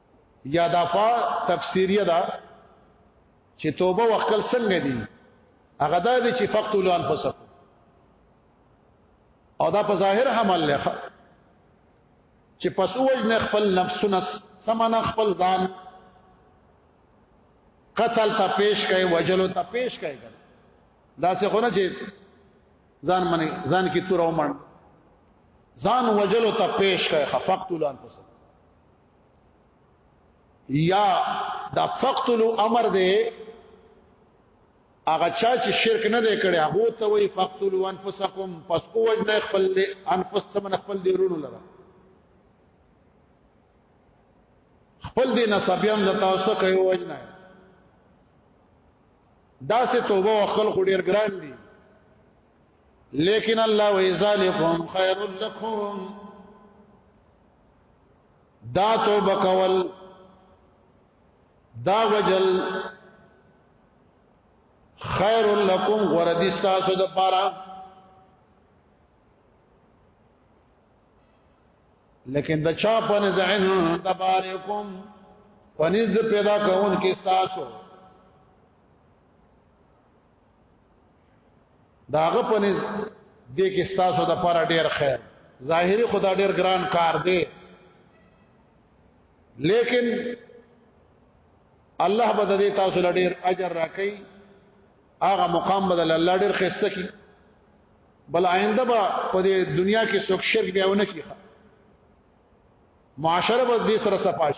یا دا فا تفسیریه ده چې توبه وکړ څنګه دي هغه دا دي چې فقتلوا انفسکم او دا په ظاهر حمل لخه چې پس وجنه خپل نفسونه سمانه خپل ځان قتل ته پیش کړي وجلو ته پیش کړي دا څه خونه چې ځان منی ځان کی تور او من ځان وجلو ته پیش کړي خفقت لان پسند یا دا فقتلو امر دی هغه چا چې شرک نه دی کړی هغه ته وی فقتلو انفسکم پس اوج نه خپل انفس تمن خپل دی رونو لره خپل دی نسبیان د تاسو کوي اوج نه دا سه توبه او خلق ډیر ګران دي لیکن الله و ذالکم خیر لکم دا توبه کول دا وجل خیر لکم غردی ستاسو د پاره لیکن د چا په نزعن د بارکم پنځ پیدا کون کې ستاسو داغه پنځ دې کې ستاسو د پر ډیر خیر ظاهری خدا ډیر ګران کار دی لیکن الله به دې تاسو لډیر اجر راکړي هغه مقام بدل الله ډیر خسته کی بل آینده به په دې دنیا کې څوک شرک بیاونه کیږي معاشره به دې سره صفاش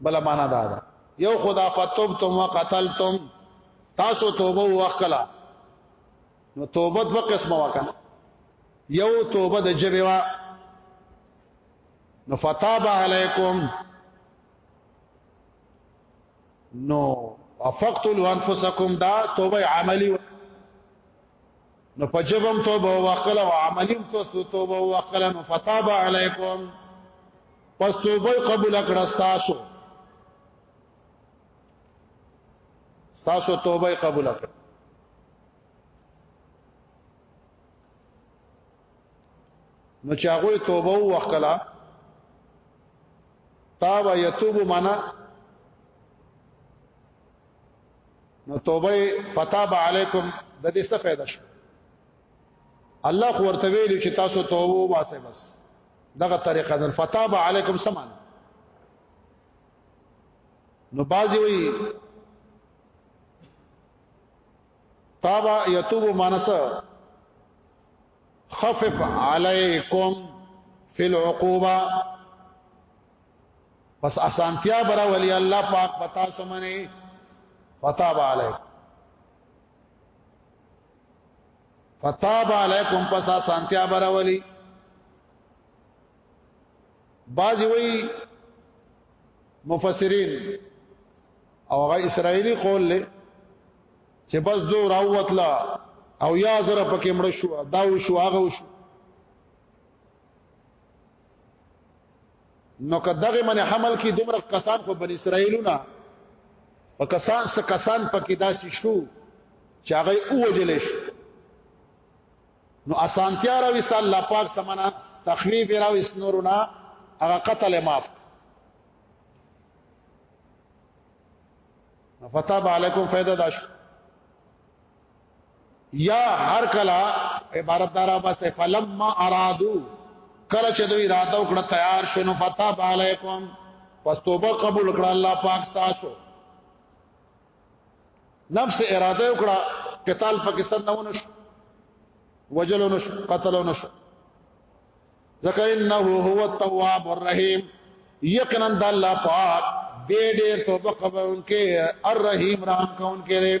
بل معنا دا ده یو خدا فتوبتم وقتلتم تاسو توبه وکړه نو توبه په قسمه وکړه یو توبه د جبه وا نو فتاب علیکم نو افقتلوا انفسکم دا توبه عملی و نو پجبم توبه وکړه او عملیم تاسو توبه وکړه نو فتاب علیکم پس توبه قبول کړه تاسو تاسو توبه قبول کړه نو چې هغه توبه وکړه تاب یتوب معنا نو توبه فتاب علیکم د دې څه فائدہ شو الله خو ورته ویل چې تاسو توبه واسه بس دغه طریقه در فتاب علیکم سمان نو بازی وی تابا یتوب مانس خفف علیکم فی العقوبه پس اسانتیا برا ولی الله پاک پتا سمنه فتاب علیکم فتاب علیکم پس اسانتیا برا ولی بعضی وی مفسرین او هغه اسرایلی قول له چې بس دو راوت لا او یا زره پکې مړ شو دا و شو هغه و شو نو کداغه من حمل کی دومره کسان خو بن اسرائیلونه او کسان څه کسان پکې داسي شو چې هغه اوجل شو نو اسانتیا راوست الله پاک سمنا تخویف راوست نورنا هغه قتل معاف فتاب علیکم فیدا داشو یا هر کلا عبارت دارا بس فلما ارادو کله چې دوی اراده وکړه تیار شنو فتا علیکم پس توبه قبول کړه الله پاک تاسو نفس اراده وکړه قتال پاکستان نه ونش وجل ونش قتل ونش ځکه انه هو التواب الرحیم یقینا د الله پاک دې دې توبه قبول کې الرحیم رحم کون کې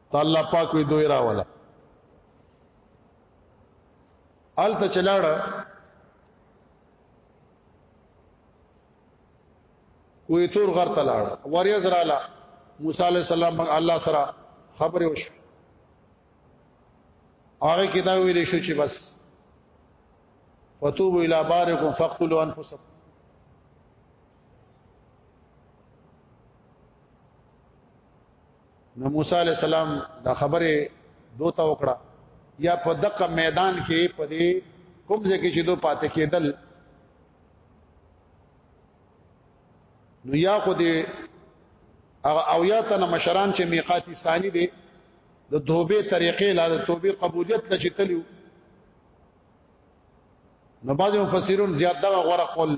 ته الله پاک وی دوی راولا ال ته چلاړه کوی تور غر ته لاړ وریا زراله موسی علی السلام الله سره خبره وشو هغه کې دا ویل شو چې بس وتوبوا الى باركم فاقتلوا انفسكم نو موسی علی السلام دا خبره دوته وکړه یا په دغه میدان کې په دې کوم ځای کې چې دوه پاتې کېدل نو یا خو دې او یا تن مشران چې میقاتی ثانی دي د توبې طریقې لا د توبې قبولیت ته چې تلو نو بعض مفسرون زیات دغه غوړه قول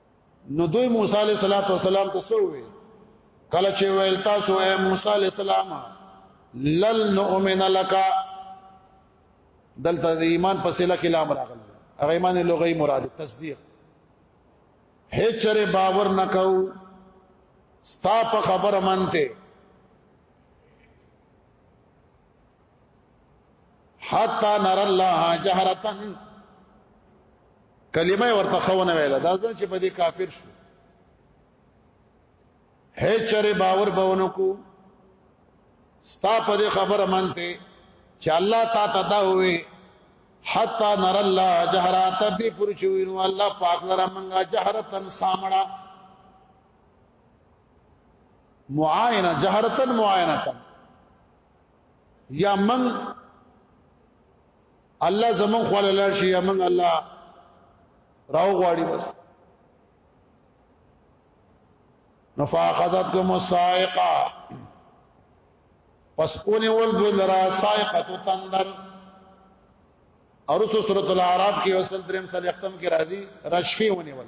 نو دوی موسی علیہ الصلوۃ والسلام ته سوې کله چې ویل تاسو اے موسی علیہ السلام لل نؤمن لك دلته د ایمان په سله کې لام راغلی هغه ایمان لغوي مراد تصدیق هیڅ چره باور نکاو ستا په خبره مانته حتا نر الله جهرتا کلمه ورته خونه ویله دا ځکه چې په دې کافر شو هیڅ چره باور بونو کو ستا په دې خبره مانته چې الله تا تدا وي حتا نر الله جهرا تر دې پوری چې وینو الله پاک لره منګه جهرتن سامړه معاینه جهرتن معاینه یا من الله زمون خو لاله شي یا من الله راو غواړي بس نفاخذتكم الصائقه پس اونې ول دوی لرا صائقه تندر اور اس سورۃ الاعراف کې وصل دریم سره ختم کې راځي رشفي ونی ول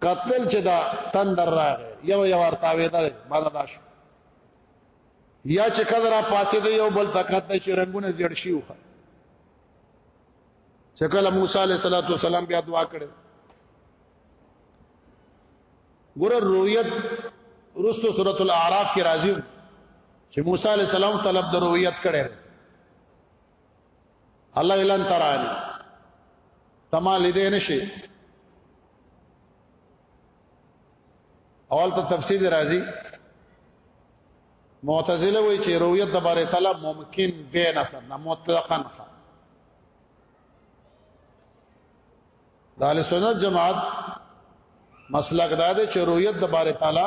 کتل چې دا تندر راغ یو یو ارتاوي دا بالا دا شو یا چې کله را پاسې دی یو بل تکات چې رنگونه زیړ شي وخه چې کله موسی علیه الصلاۃ والسلام بیا دعا کړې ګور رؤیت رستو سورۃ الاعراف کې راځي چې موسی علیه السلام طلب د رؤیت کړې الله اعلان ترانی تما لیدې نشي اول ته تفسیر راځي معتزله وی چې رؤیت د بارے تعالی ممکن دی نه سر نه مطلقاً د اهل سنت جماعت مسلک دا دی چې رؤیت د بارے تعالی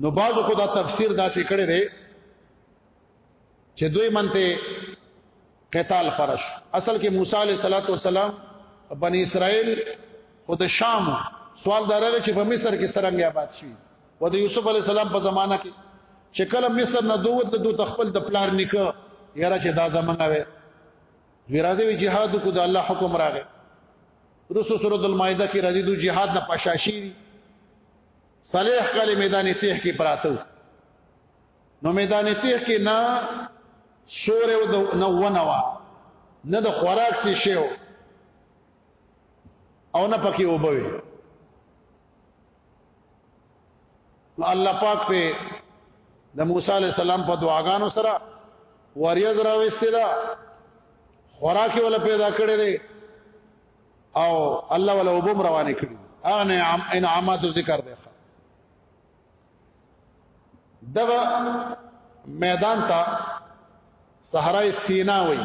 نو بعض خدا تفسیر داسې کړی دی چې دوی منته قتال فرش اصل کې موسی علیه صلوات و سلام بنی اسرائیل خود شام سوال دارغه چې په مصر کې سرنګ آباد شي و د یوسف علی السلام په زمانہ کې چې کله مصر نه دوت د دوت خپل د پلار نکه یاره چې دا زمنګ وي ویرازه وی جهاد کو د الله حکم راغی رسو سورۃ المائده کې راځي دو جهاد نه پاشاشي دي صالح کله میدان تیح کې پراته نو میدان تیح کې نه شور او نه ونوا نه د خوراک څه شیو او نه پکې وبوي نو الله پاک په د موسی علی السلام په دعاګانو سره وریاض راوستي دا خوراک ولا پیدا کړی دی او الله ولا وبم روانه کړی ان انعامات ذکر دی دغه میدان ته صحرای سینا وای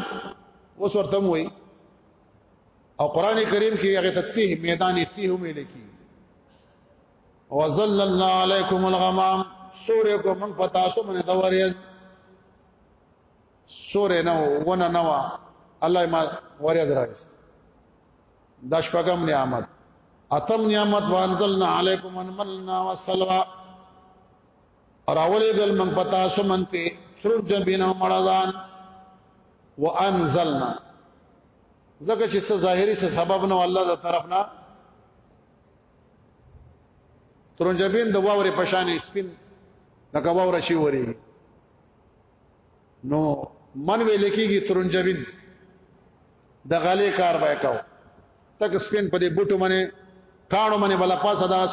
اوس ورته وای او قران کریم کې هغه تتیه میدان تیه هم لیکي او ظللنا علیکم الغمام سورې کو من پتا سو من دورې سورې نو ونه نو الله ما وریا دراوس د شپږم نعمت اتم نعمت وانزلنا علیکم المننا والسلوى راولې ګل من پتا سو من په سرور جبینه مړدان وانزلنا زکه چې څه ظاهري څه سبب نو الله د طرف نه ترنجبین د واورې پشانې سپین لکه واور شي وری نو من وی لیکيږي ترنجبین د غلې کار به کاو تک سپین په دې بوټو باندې کانو باندې بل پاسه داس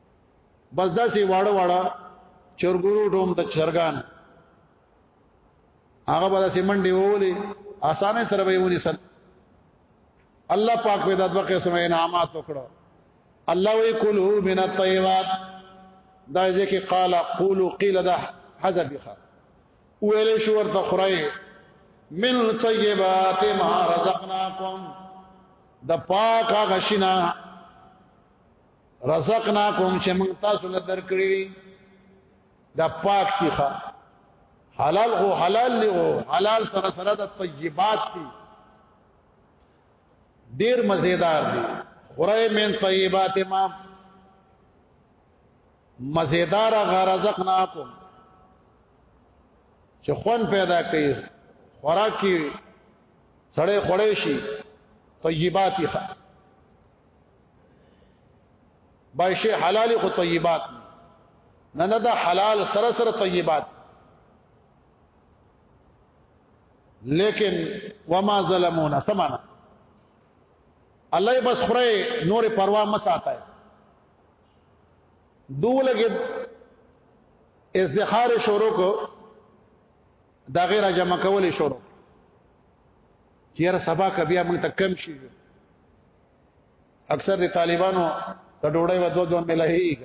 بس داسې واړه واړه چرګورو ډوم د چرګان هغه به داسې منډې وولې اسانه سره به ونی سن الله پاک په دغه قسم انعامات وکړو الله وی کلو من الطيبات دا ځکه قال قولوا قيل ده حذف خا ویل شو ورته خړای من طيبات ما رزقناكم د پاک غشنا رزقناکم چې موږ تاسو له درکړي دا پاک دي ښا حلال هو حلال له هو حلال سره سره د طیبات دي ډیر مزیدار دي خورای من طیبات ما مزیدار غرزقناکم چې خون پیدا کوي خوراک کی سړې خړې شي طیبات ښا بای شی حلال خو طیبات نه نه دا حلال سره سره طیبات لیکن وما ظلمونا سمانا الله بس خره نور پروا ما ساته ہے دو لګي ازدخار شروع کو دا غیر جمع کول شروع چیر سبا کبیا موږ ته کم شي اکثر د طالبانو د ډوړې و دوه دوه ملهي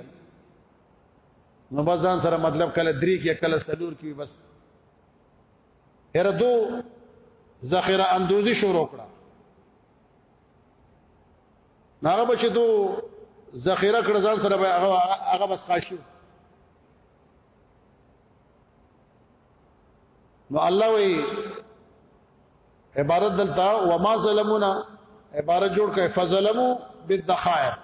نو بس ځان سره مطلب کله درې کې کله سلور کې بس هر دو ذخیره اندوزی شروع کړه هغه بچ دو ذخیره کړ ځان سره هغه هغه بس خاصو نو الله وی عبارت دلته وما ظلمونا عبارت جوړ کړي فظلمو بالدخائر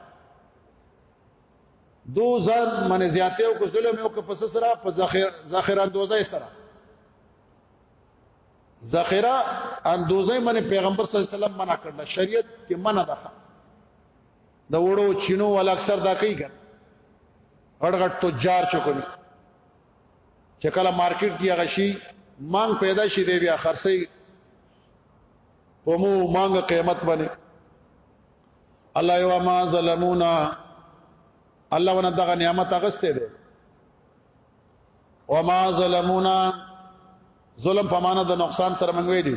دو ځان من زیاته او ظلم او په سره په ذخیره ذخیره اندوزه سره ذخیره اندوزه من پیغمبر صلی الله علیه وسلم منع کړل شریعت کې منع ده د وړو چینو ول اکثر دا کوي ګر اړغټ تجار چوکوي چې کله مارکیټ کې هغه شي مانګ پیدا شي دی بیا خرڅي په مو مانګ قیمت باندې الله یو ما ظلمونا الله ونه دغه نعمت اغسته دی وما ظلمونا ظلم په معنا د نقصان سره منګوي دي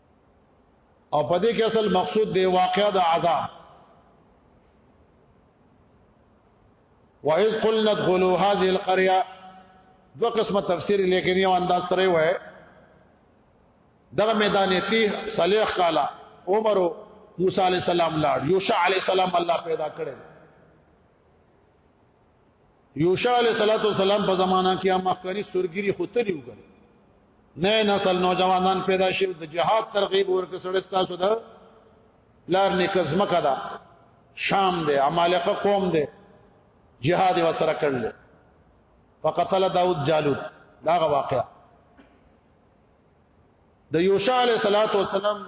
او په دې کې اصل مقصود دی واقعا د عذاب وَإِذْ قُلْنَا ادْخُلُوا هَذِهِ الْقَرْيَةَ دو قسمه تفسیر لیکن یو انداز سره وای دغه میدان تی صالح قالا عمر موسی علی السلام لاړ یوشع علی السلام الله پیدا کړل یوشع علیہ الصلوۃ والسلام په زمانہ کې هم مخکنی سورګری خوتلی وګړي نه نسل نوجوانان پیدا شي د جهاد ترغیب ورکړ سره تاسو ده لار نکز مکه دا شام دی عمالقه قوم دی جهاد وسره کړل فقتل داود جالوت دا واقع د یوشع علیہ الصلوۃ والسلام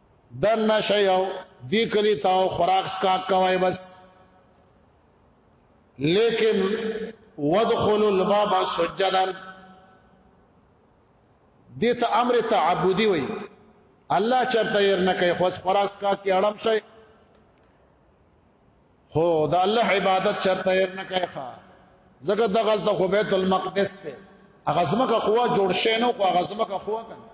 دن نشیو دی کلی تاو خوراک سکاک کوای بس لیکن ودخلوا الباب سجدا دې ته امر تعبدي وي الله چرته ير نه کوي خو خلاص کا کې اړم شي خو دا الله عبادت چرته ير نه کوي ښا زګه د غلط خو بیت المقدس ته غزمه کا خوا جوړ شي نو خو غزمه کا خوا کنه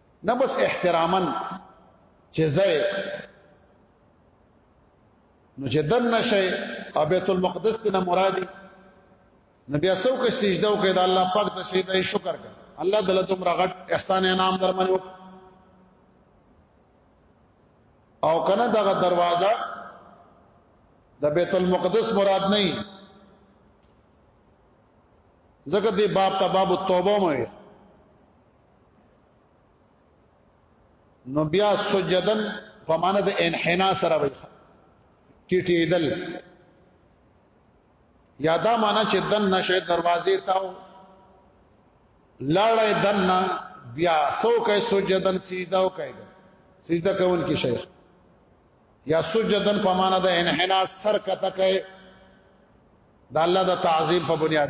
نه بس احترامن چې زای نو چې دن نشي او بیت المقدس ته مرادي نبی اسو کې سجده وکړه د الله پاک د سجده شکر کړه الله دلته تم رغټ احسان انعام درمنو او کنه دغه دروازه د بیت المقدس مراد نه زګه دی باب ته باب التوبه مې نو بیا سجدن په معنا د انحنا سره وي ټیټېدل یادا معنا چې دن نشه دروازې تاو لاړې دن بیا سو کې سجدن سیدا او کې سجدا کول کې شیخ یا سجدن په معنا د انحنا سر کته کې د الله د تعظیم په بنیاد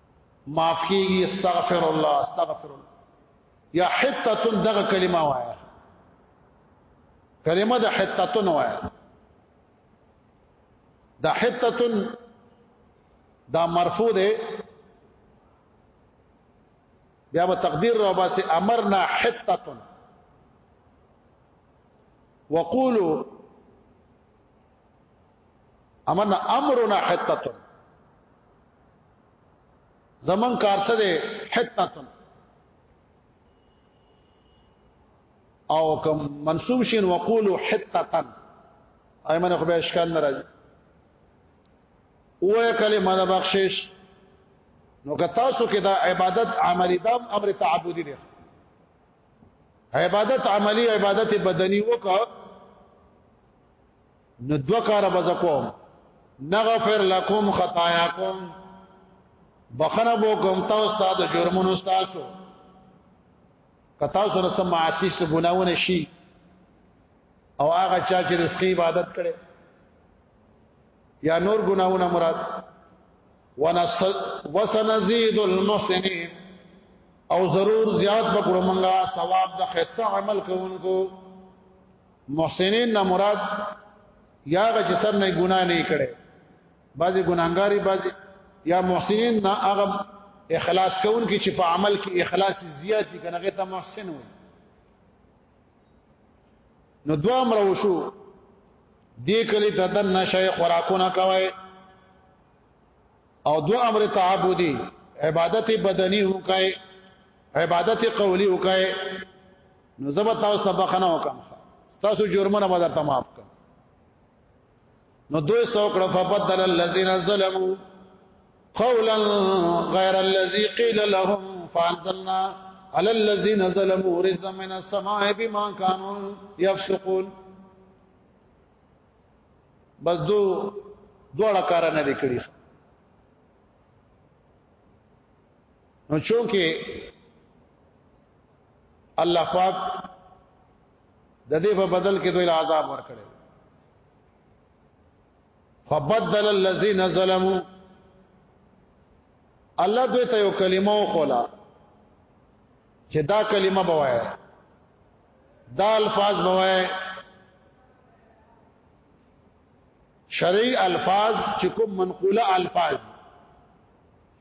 معاف کیږي استغفر الله استغفر الله یا حتتن دغه کلمه وایا کلمه د حتتن وایا د حتتن دا مرفوع ده بیا به تقدیر را باسي امرنا حتتن وقولوا امن امرنا حتتن زمون کار څه دی حتتن او کوم منصوب شین وقولو حتتن ایمن خو به اشکال ناراضي اوه کلمه د بخشش نو که تاسو کې دا عبادت عملی دا امر تعبدی دی عبادت عملی عبادت بدنی وکړه نو دو کار بزکوم نغفر لکم خطایاکم بخنه بو کوم تاسو استاد جرمونو تاسو کتا سره سم معاصی سو ګناونه شي او هغه چا چې رزقي عبادت کړي یا نور ګناونه مراد ونسنزيد المحسنين او ضرور زیات بکړو منګه ثواب د خسته عمل کوونکو محسنین نه مراد یاغه چې سر نه ګناه نه کړي بعضی ګناګاری بعضی یا محسنین نه هغه اخلاص کون کی چې په عمل کې اخلاص زیات دي کنه غته محسن وي نو دوا امر وشو دې کلی ته د نشه خوراکونه کوي او دو امر تعبدي عبادت بدني وکای عبادت قولی وکای نو زبر تاسو ته بخنه وکم تاسو جرمونه به درته معاف کړم نو دوی سوکړه فبدل الذين ظلموا قولا غير الذي قيل لهم فانزلنا على الذين ظلموا رزقا من السماء بما كانوا يفسقون بس دو دوړه کار نه کړی نو چونکه الله پاک د دې په بدل کې دوی عذاب ورکړي فبدل الذين ظلموا الله دوی ته یو کلمه وکولا چې دا کلمه بوایي دا الفاظ بوایي شرعي الفاظ چې کوم منقوله الفاظ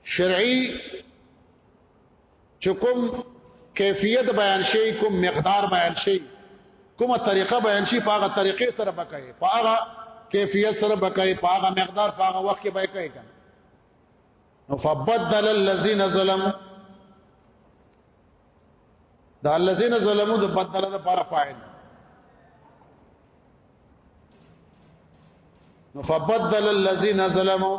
شرعي چې کوم کیفیت بیان شي کوم مقدار بیان شي کومه طریقه بیان شي په هغه طریقې سره بکای په هغه کیفیت سره بکای په هغه مقدار په هغه وخت کې بکای کنه نو فبدل الذين ظلموا دا الذين ظلموا د بدل د پر فاعل نو فبدل الذين ظلموا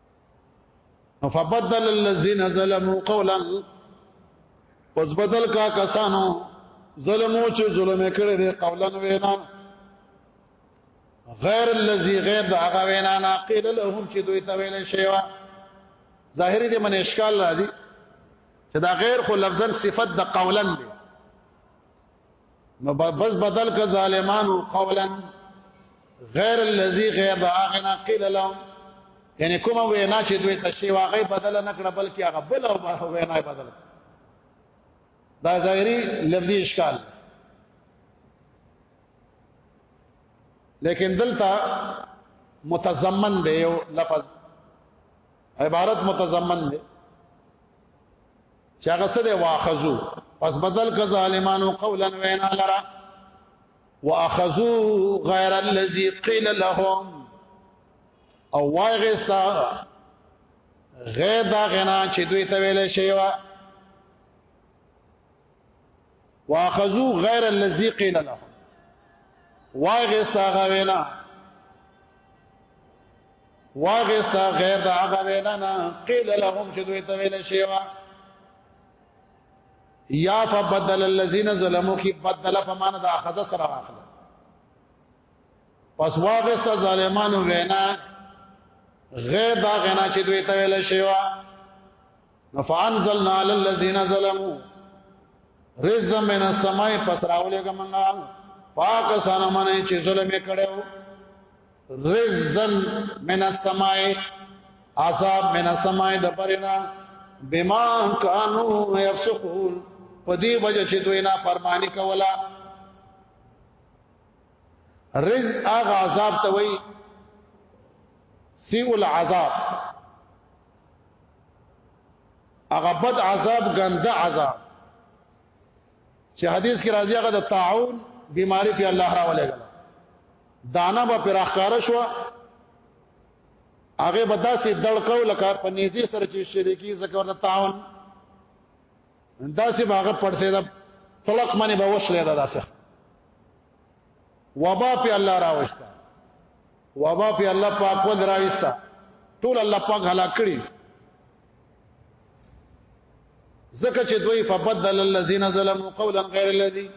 فبدل الذين ظلموا قولا پس بدل کا کسانو ظلمو چې ظلم کړي دي قولا وینا غیر الذي غیر دا هغه وینا نه قیل لهم چې دوی ته ویل شي وا ظاهري دې من اشکال راځي چې دا غیر خو لفظا صفت د قولا دی نو بس بدل ک ظالمانو قولا غیر الذی غیر دا اغنا قیل لهم یعنی کوم وینا چې دوی ته شی واغې بدل نه کړ بلکې هغه بل او وینا بدل دا ظاهری لفظي اشکال لیکن دلته متضمن دی یو لفظ عبارت متضمن دی چې هغه سره واخذو پس بدل ک ظالمانو قولا وینا لرا واخذو غیر الذی قیل لهم او واغستا غیر دا غنا چې دوی ته ویل شي وا واخذو غیر الذی قیل له واغه ساغه وینا واغه سا غیر دا هغه وینا نه قیل لهم چې دوی ته ویل شی وا یا فبدل الذین ظلموا کی بدل فمانه دا اخذ سره واخله پس واغه سا ظالمانو وینا غیر دا غنا چې دوی ته ویل شی وا فانزلنا على الذين ظلموا رزا من السماء فسراولې کومه پاک سن منه چې ظلم کړو رزا من السماء عذاب من السماء د پرنا بما كانوا يفسقون په دې وجه چې دوی نه فرمانی کولا رز اغه عذاب ته وای سیو العذاب هغه بد عذاب ګنده عذاب چې حدیث کې راځي هغه د تعاون بیماری په الله را ولېګل دانا به پر اخاره شو هغه به داسې دړکاو لکه په نيزي سره چې شریکی ذکر د تعاون داسې هغه پړسې دا طلق منی به وشلې دا داسې وبا په الله راوستا وبا په الله پاک ود راوستا ټول الله پاک هلاک کړي زکه چې دوی فبدل الذين ظلموا قولا غير الذي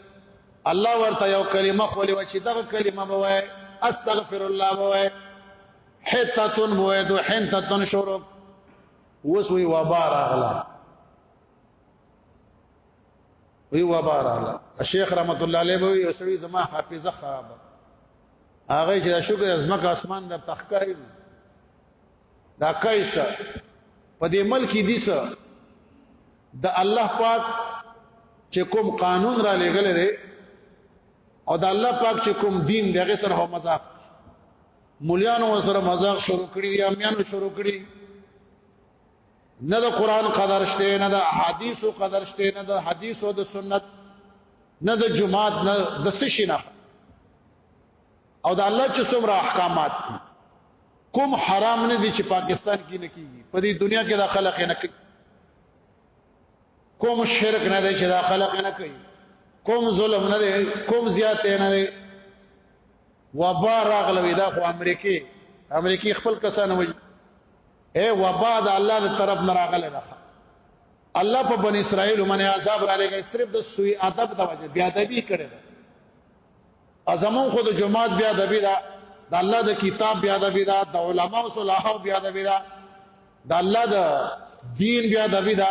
الله ورته یو کلمه خولې و چې دغه کلمه به وای استغفر الله به وای حتتن مویدو حنتتن شرب وسوی وبار اغلا وی و بارا شیخ رحمت الله علیه وی وسوی زما حافظه خراب هغه چې شکر ازمک اسمان در تخکای دا کایسه په دې ملک دي سه د الله پاک چې کوم قانون را لګل دی او د الله پاک چې کوم دین دغه سره هم مذاق مليانو سره مذاق شروع کړی یا میانو شروع کړی نه د قران قدر شته نه د احادیثو قدر شته نه د حدیث او د سنت نه د جماعت نه د سشنه او د الله چې څومره احکامات دي کوم حرام نه دي چې پاکستان کې نه کیږي په دې دنیا کې دا خلک نه کوي کوم شرک نه دی چې دا خلک نه کوي کوم ظلم نه دی کوم زیات نه دی وبا راغله دا خو امریکای امریکای خپل کسان وجه اے وبا د الله د طرف نه راغله ده الله په بنی اسرائیل باندې عذاب را لګی صرف د سوی ادب د وجه بیا ادبی کړي ازمون خود جماعت بیا ادبی دا د الله د کتاب بیا ادبی دا د علماو صلاحو بیا ادبی دا د الله د دین بیا ادبی دا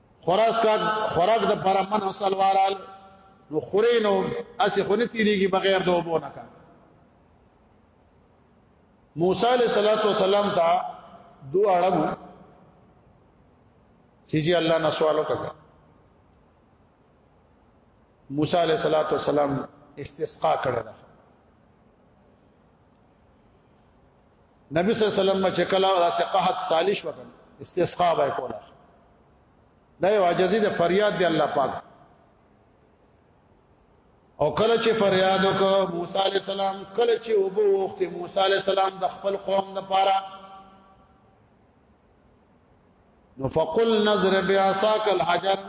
خوراک کا خوراک د پر من اصل وارال نو خوري نو اسی خو نه تیریږي بغیر د وبو نه کا موسی علیہ الصلوۃ والسلام ته دو اړم چې جی الله نه سوال وکړه موسی علیہ الصلوۃ والسلام استسقا کړل نبی صلی الله علیه وسلم چې کله داسې قحط سالش وکړ استسقا به کوله دا یو عجزي د فریاد دی الله پاک او کله چې فریاد وکړ موسی علی السلام کله چې وبو وخت موسی علی السلام د خپل قوم لپاره نو فقل نظر بعصاک الحجر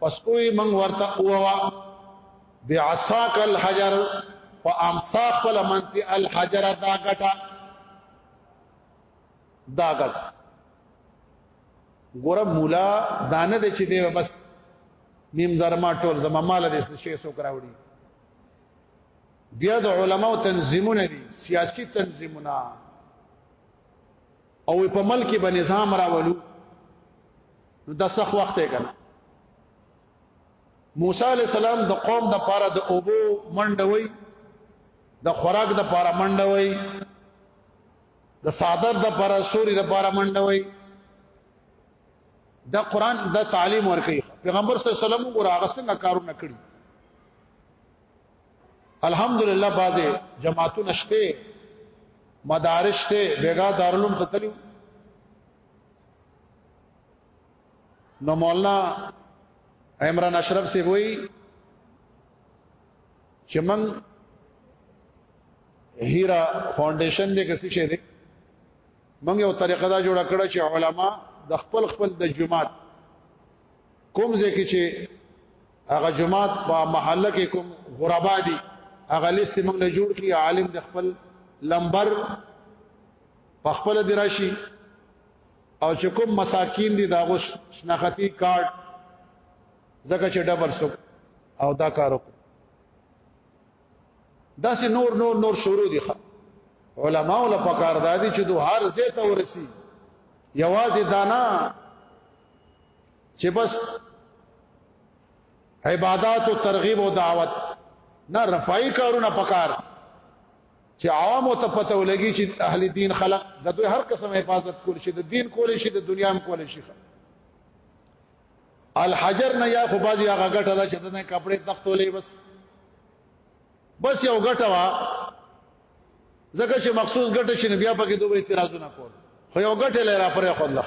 پس اوی من ورته اووا بعصاک الحجر فامسا خپل منتی الحجر دا غټا دا غټ ګور مولا دانه د چې دی بس میم زرما ټول زما مال دې څه شي سو کراوړي بیا د علماو تنظیمونه دي سیاسي تنظیمونه او په ملک به نظام راولو نو د سخ وخت یې کړ موسی علی السلام د قوم د پاره د اوبو منډوي د خوراک د پاره منډوي د صادر د پاره سوري د پاره منډوي د قران د تعلیم ورکي پیغمبر صلی الله علیه وسلم ګور هغه څنګه کارونه کړی الحمدلله بازه جماعتونه شته مدارس ته بیګا دارلوم ته تلو نو مولانا عمران اشرف سی وای چې من هیرا فاونډیشن دې کسي شه دې موږ یو طریقه دا جوړ کړو چې علما د خپل خپل د جماعت کوم ځای کې چې هغه جماعت په محله کې کوم غربا دي هغه لیست موږ نه جوړ کړي عالم د خپل لمبر په خپل دراشي او چې کوم مساکین دي داغه شناختی کارت زکه چې ډبر سو او دا کارو دا سه نور نور نور شروع دي علماء ول پکار دادي چې دوه هر زه ته ورسي یوازې دانا چې بس عبادت او ترغیب او دعوت نه رفای کارونه پکار چې عوام ته پته ولګي چې اهل دین خلق د دوی هر قسم حفاظت کول شي د دین کول شي د دنیا هم کول شي الحجر نه یا خو باجی هغه غټه ده چې دنه کپڑے تختولې بس بس یو غټه وا زکه چې مخصوص غټه شنه بیا پکې دوه اعتراضونه کول خو یو غټه لري را پرې خو الله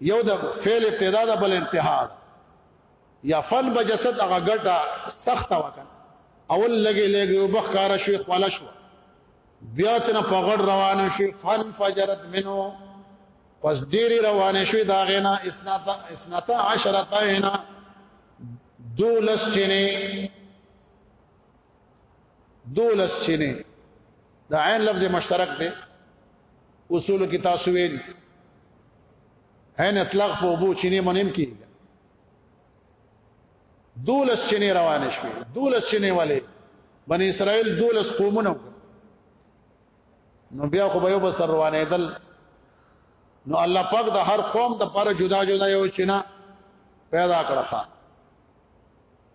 یو د فعل ابتدا د بل انتها یا فن بجسد هغه ګټه سخت وکړه اول لګي لګي وبخ کار شي خپل شو بیا تنه پغړ روان شي فن فجرت منو پس ډيري روان شي دا غینا اسناتا اسناتا عشرتاینا دولس چنه دولس چینه دا عین لفظ مشترک دی اصول کې تاسو ویل عین اطلاق په ابو چینه منیم کې دولس چینه روان شوي دولس چینه والے بنی اسرائیل دولس قومونه نو بیا خو به یو بسر روانې دل نو الله پاک د هر قوم د پر جدا جدا یو چینه پیدا کړخه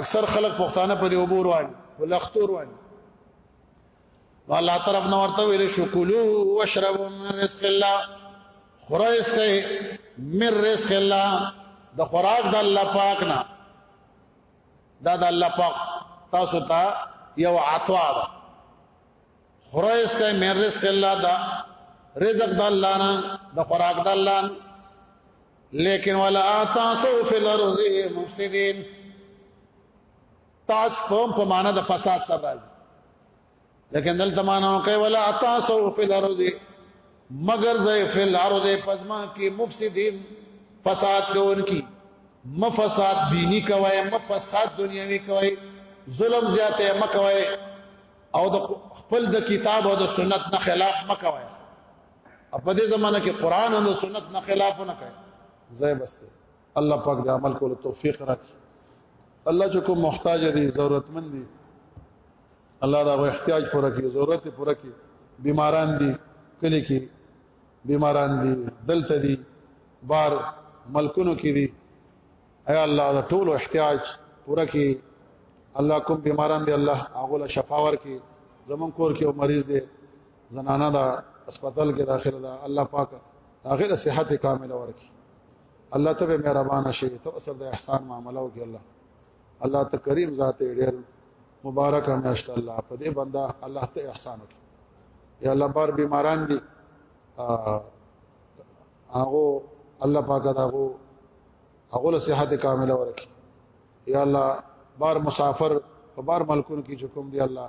اکثر خلک پښتانه په دې وبور وایي ولختور وایي الله طرف نو ورته ویل شو کلو واشربوا من رزق الله خورا اسکه من رزق الله د خوراک د الله پاک نه دا د الله پاک تاسو ته یو عطا ده خورا اسکه من رزق الله دا رزق د الله نه د خوراک د الله نه لیکن ولا اساسو فی الارض مفسدین تاس قوم په معنا د فساد سره راځي لیکن دلته معنا کوي ولا اساسو فی الارض مگر زې فی الارض پزما کې مفسدین فساد کوونکی مفساد دینی کوي مفساد دنیوي کوي ظلم زیاته مکوي او د خپل د کتاب او د سنت نه خلاف مکوي په دې زمانہ کې قران او سنت نه خلاف نه کوي زای بسته الله پاک دې عمل کولو توفیق راکړي الله چې کوم محتاج دي ضرورتمند دي الله دا غو احتیاج پوره کړي ضرورت پوره کړي بیماران دي کله کې بیماران دي دلته دي بار ملکونو کې دي اي الله دا ټول احتیاج پوره کړي الله کوم بیماران دي الله هغه له شفا ورکړي زمون کور کې یو مریض دی زنانه دا هسپتال کې داخله ده الله پاک هغه له صحت کامله ورکړي الله ته مهربان شي ته سره د احسان معاملو کې الله الله ته کریم ذات ډېر مبارک میاشت الله په دې بندا الله ته احسان وکړي یا الله بار بیماران دي هغه الله پاک دا هغه هغه له صحت کامله ورکړي یا الله بار مسافر په بار ملکونو کې حکم دی الله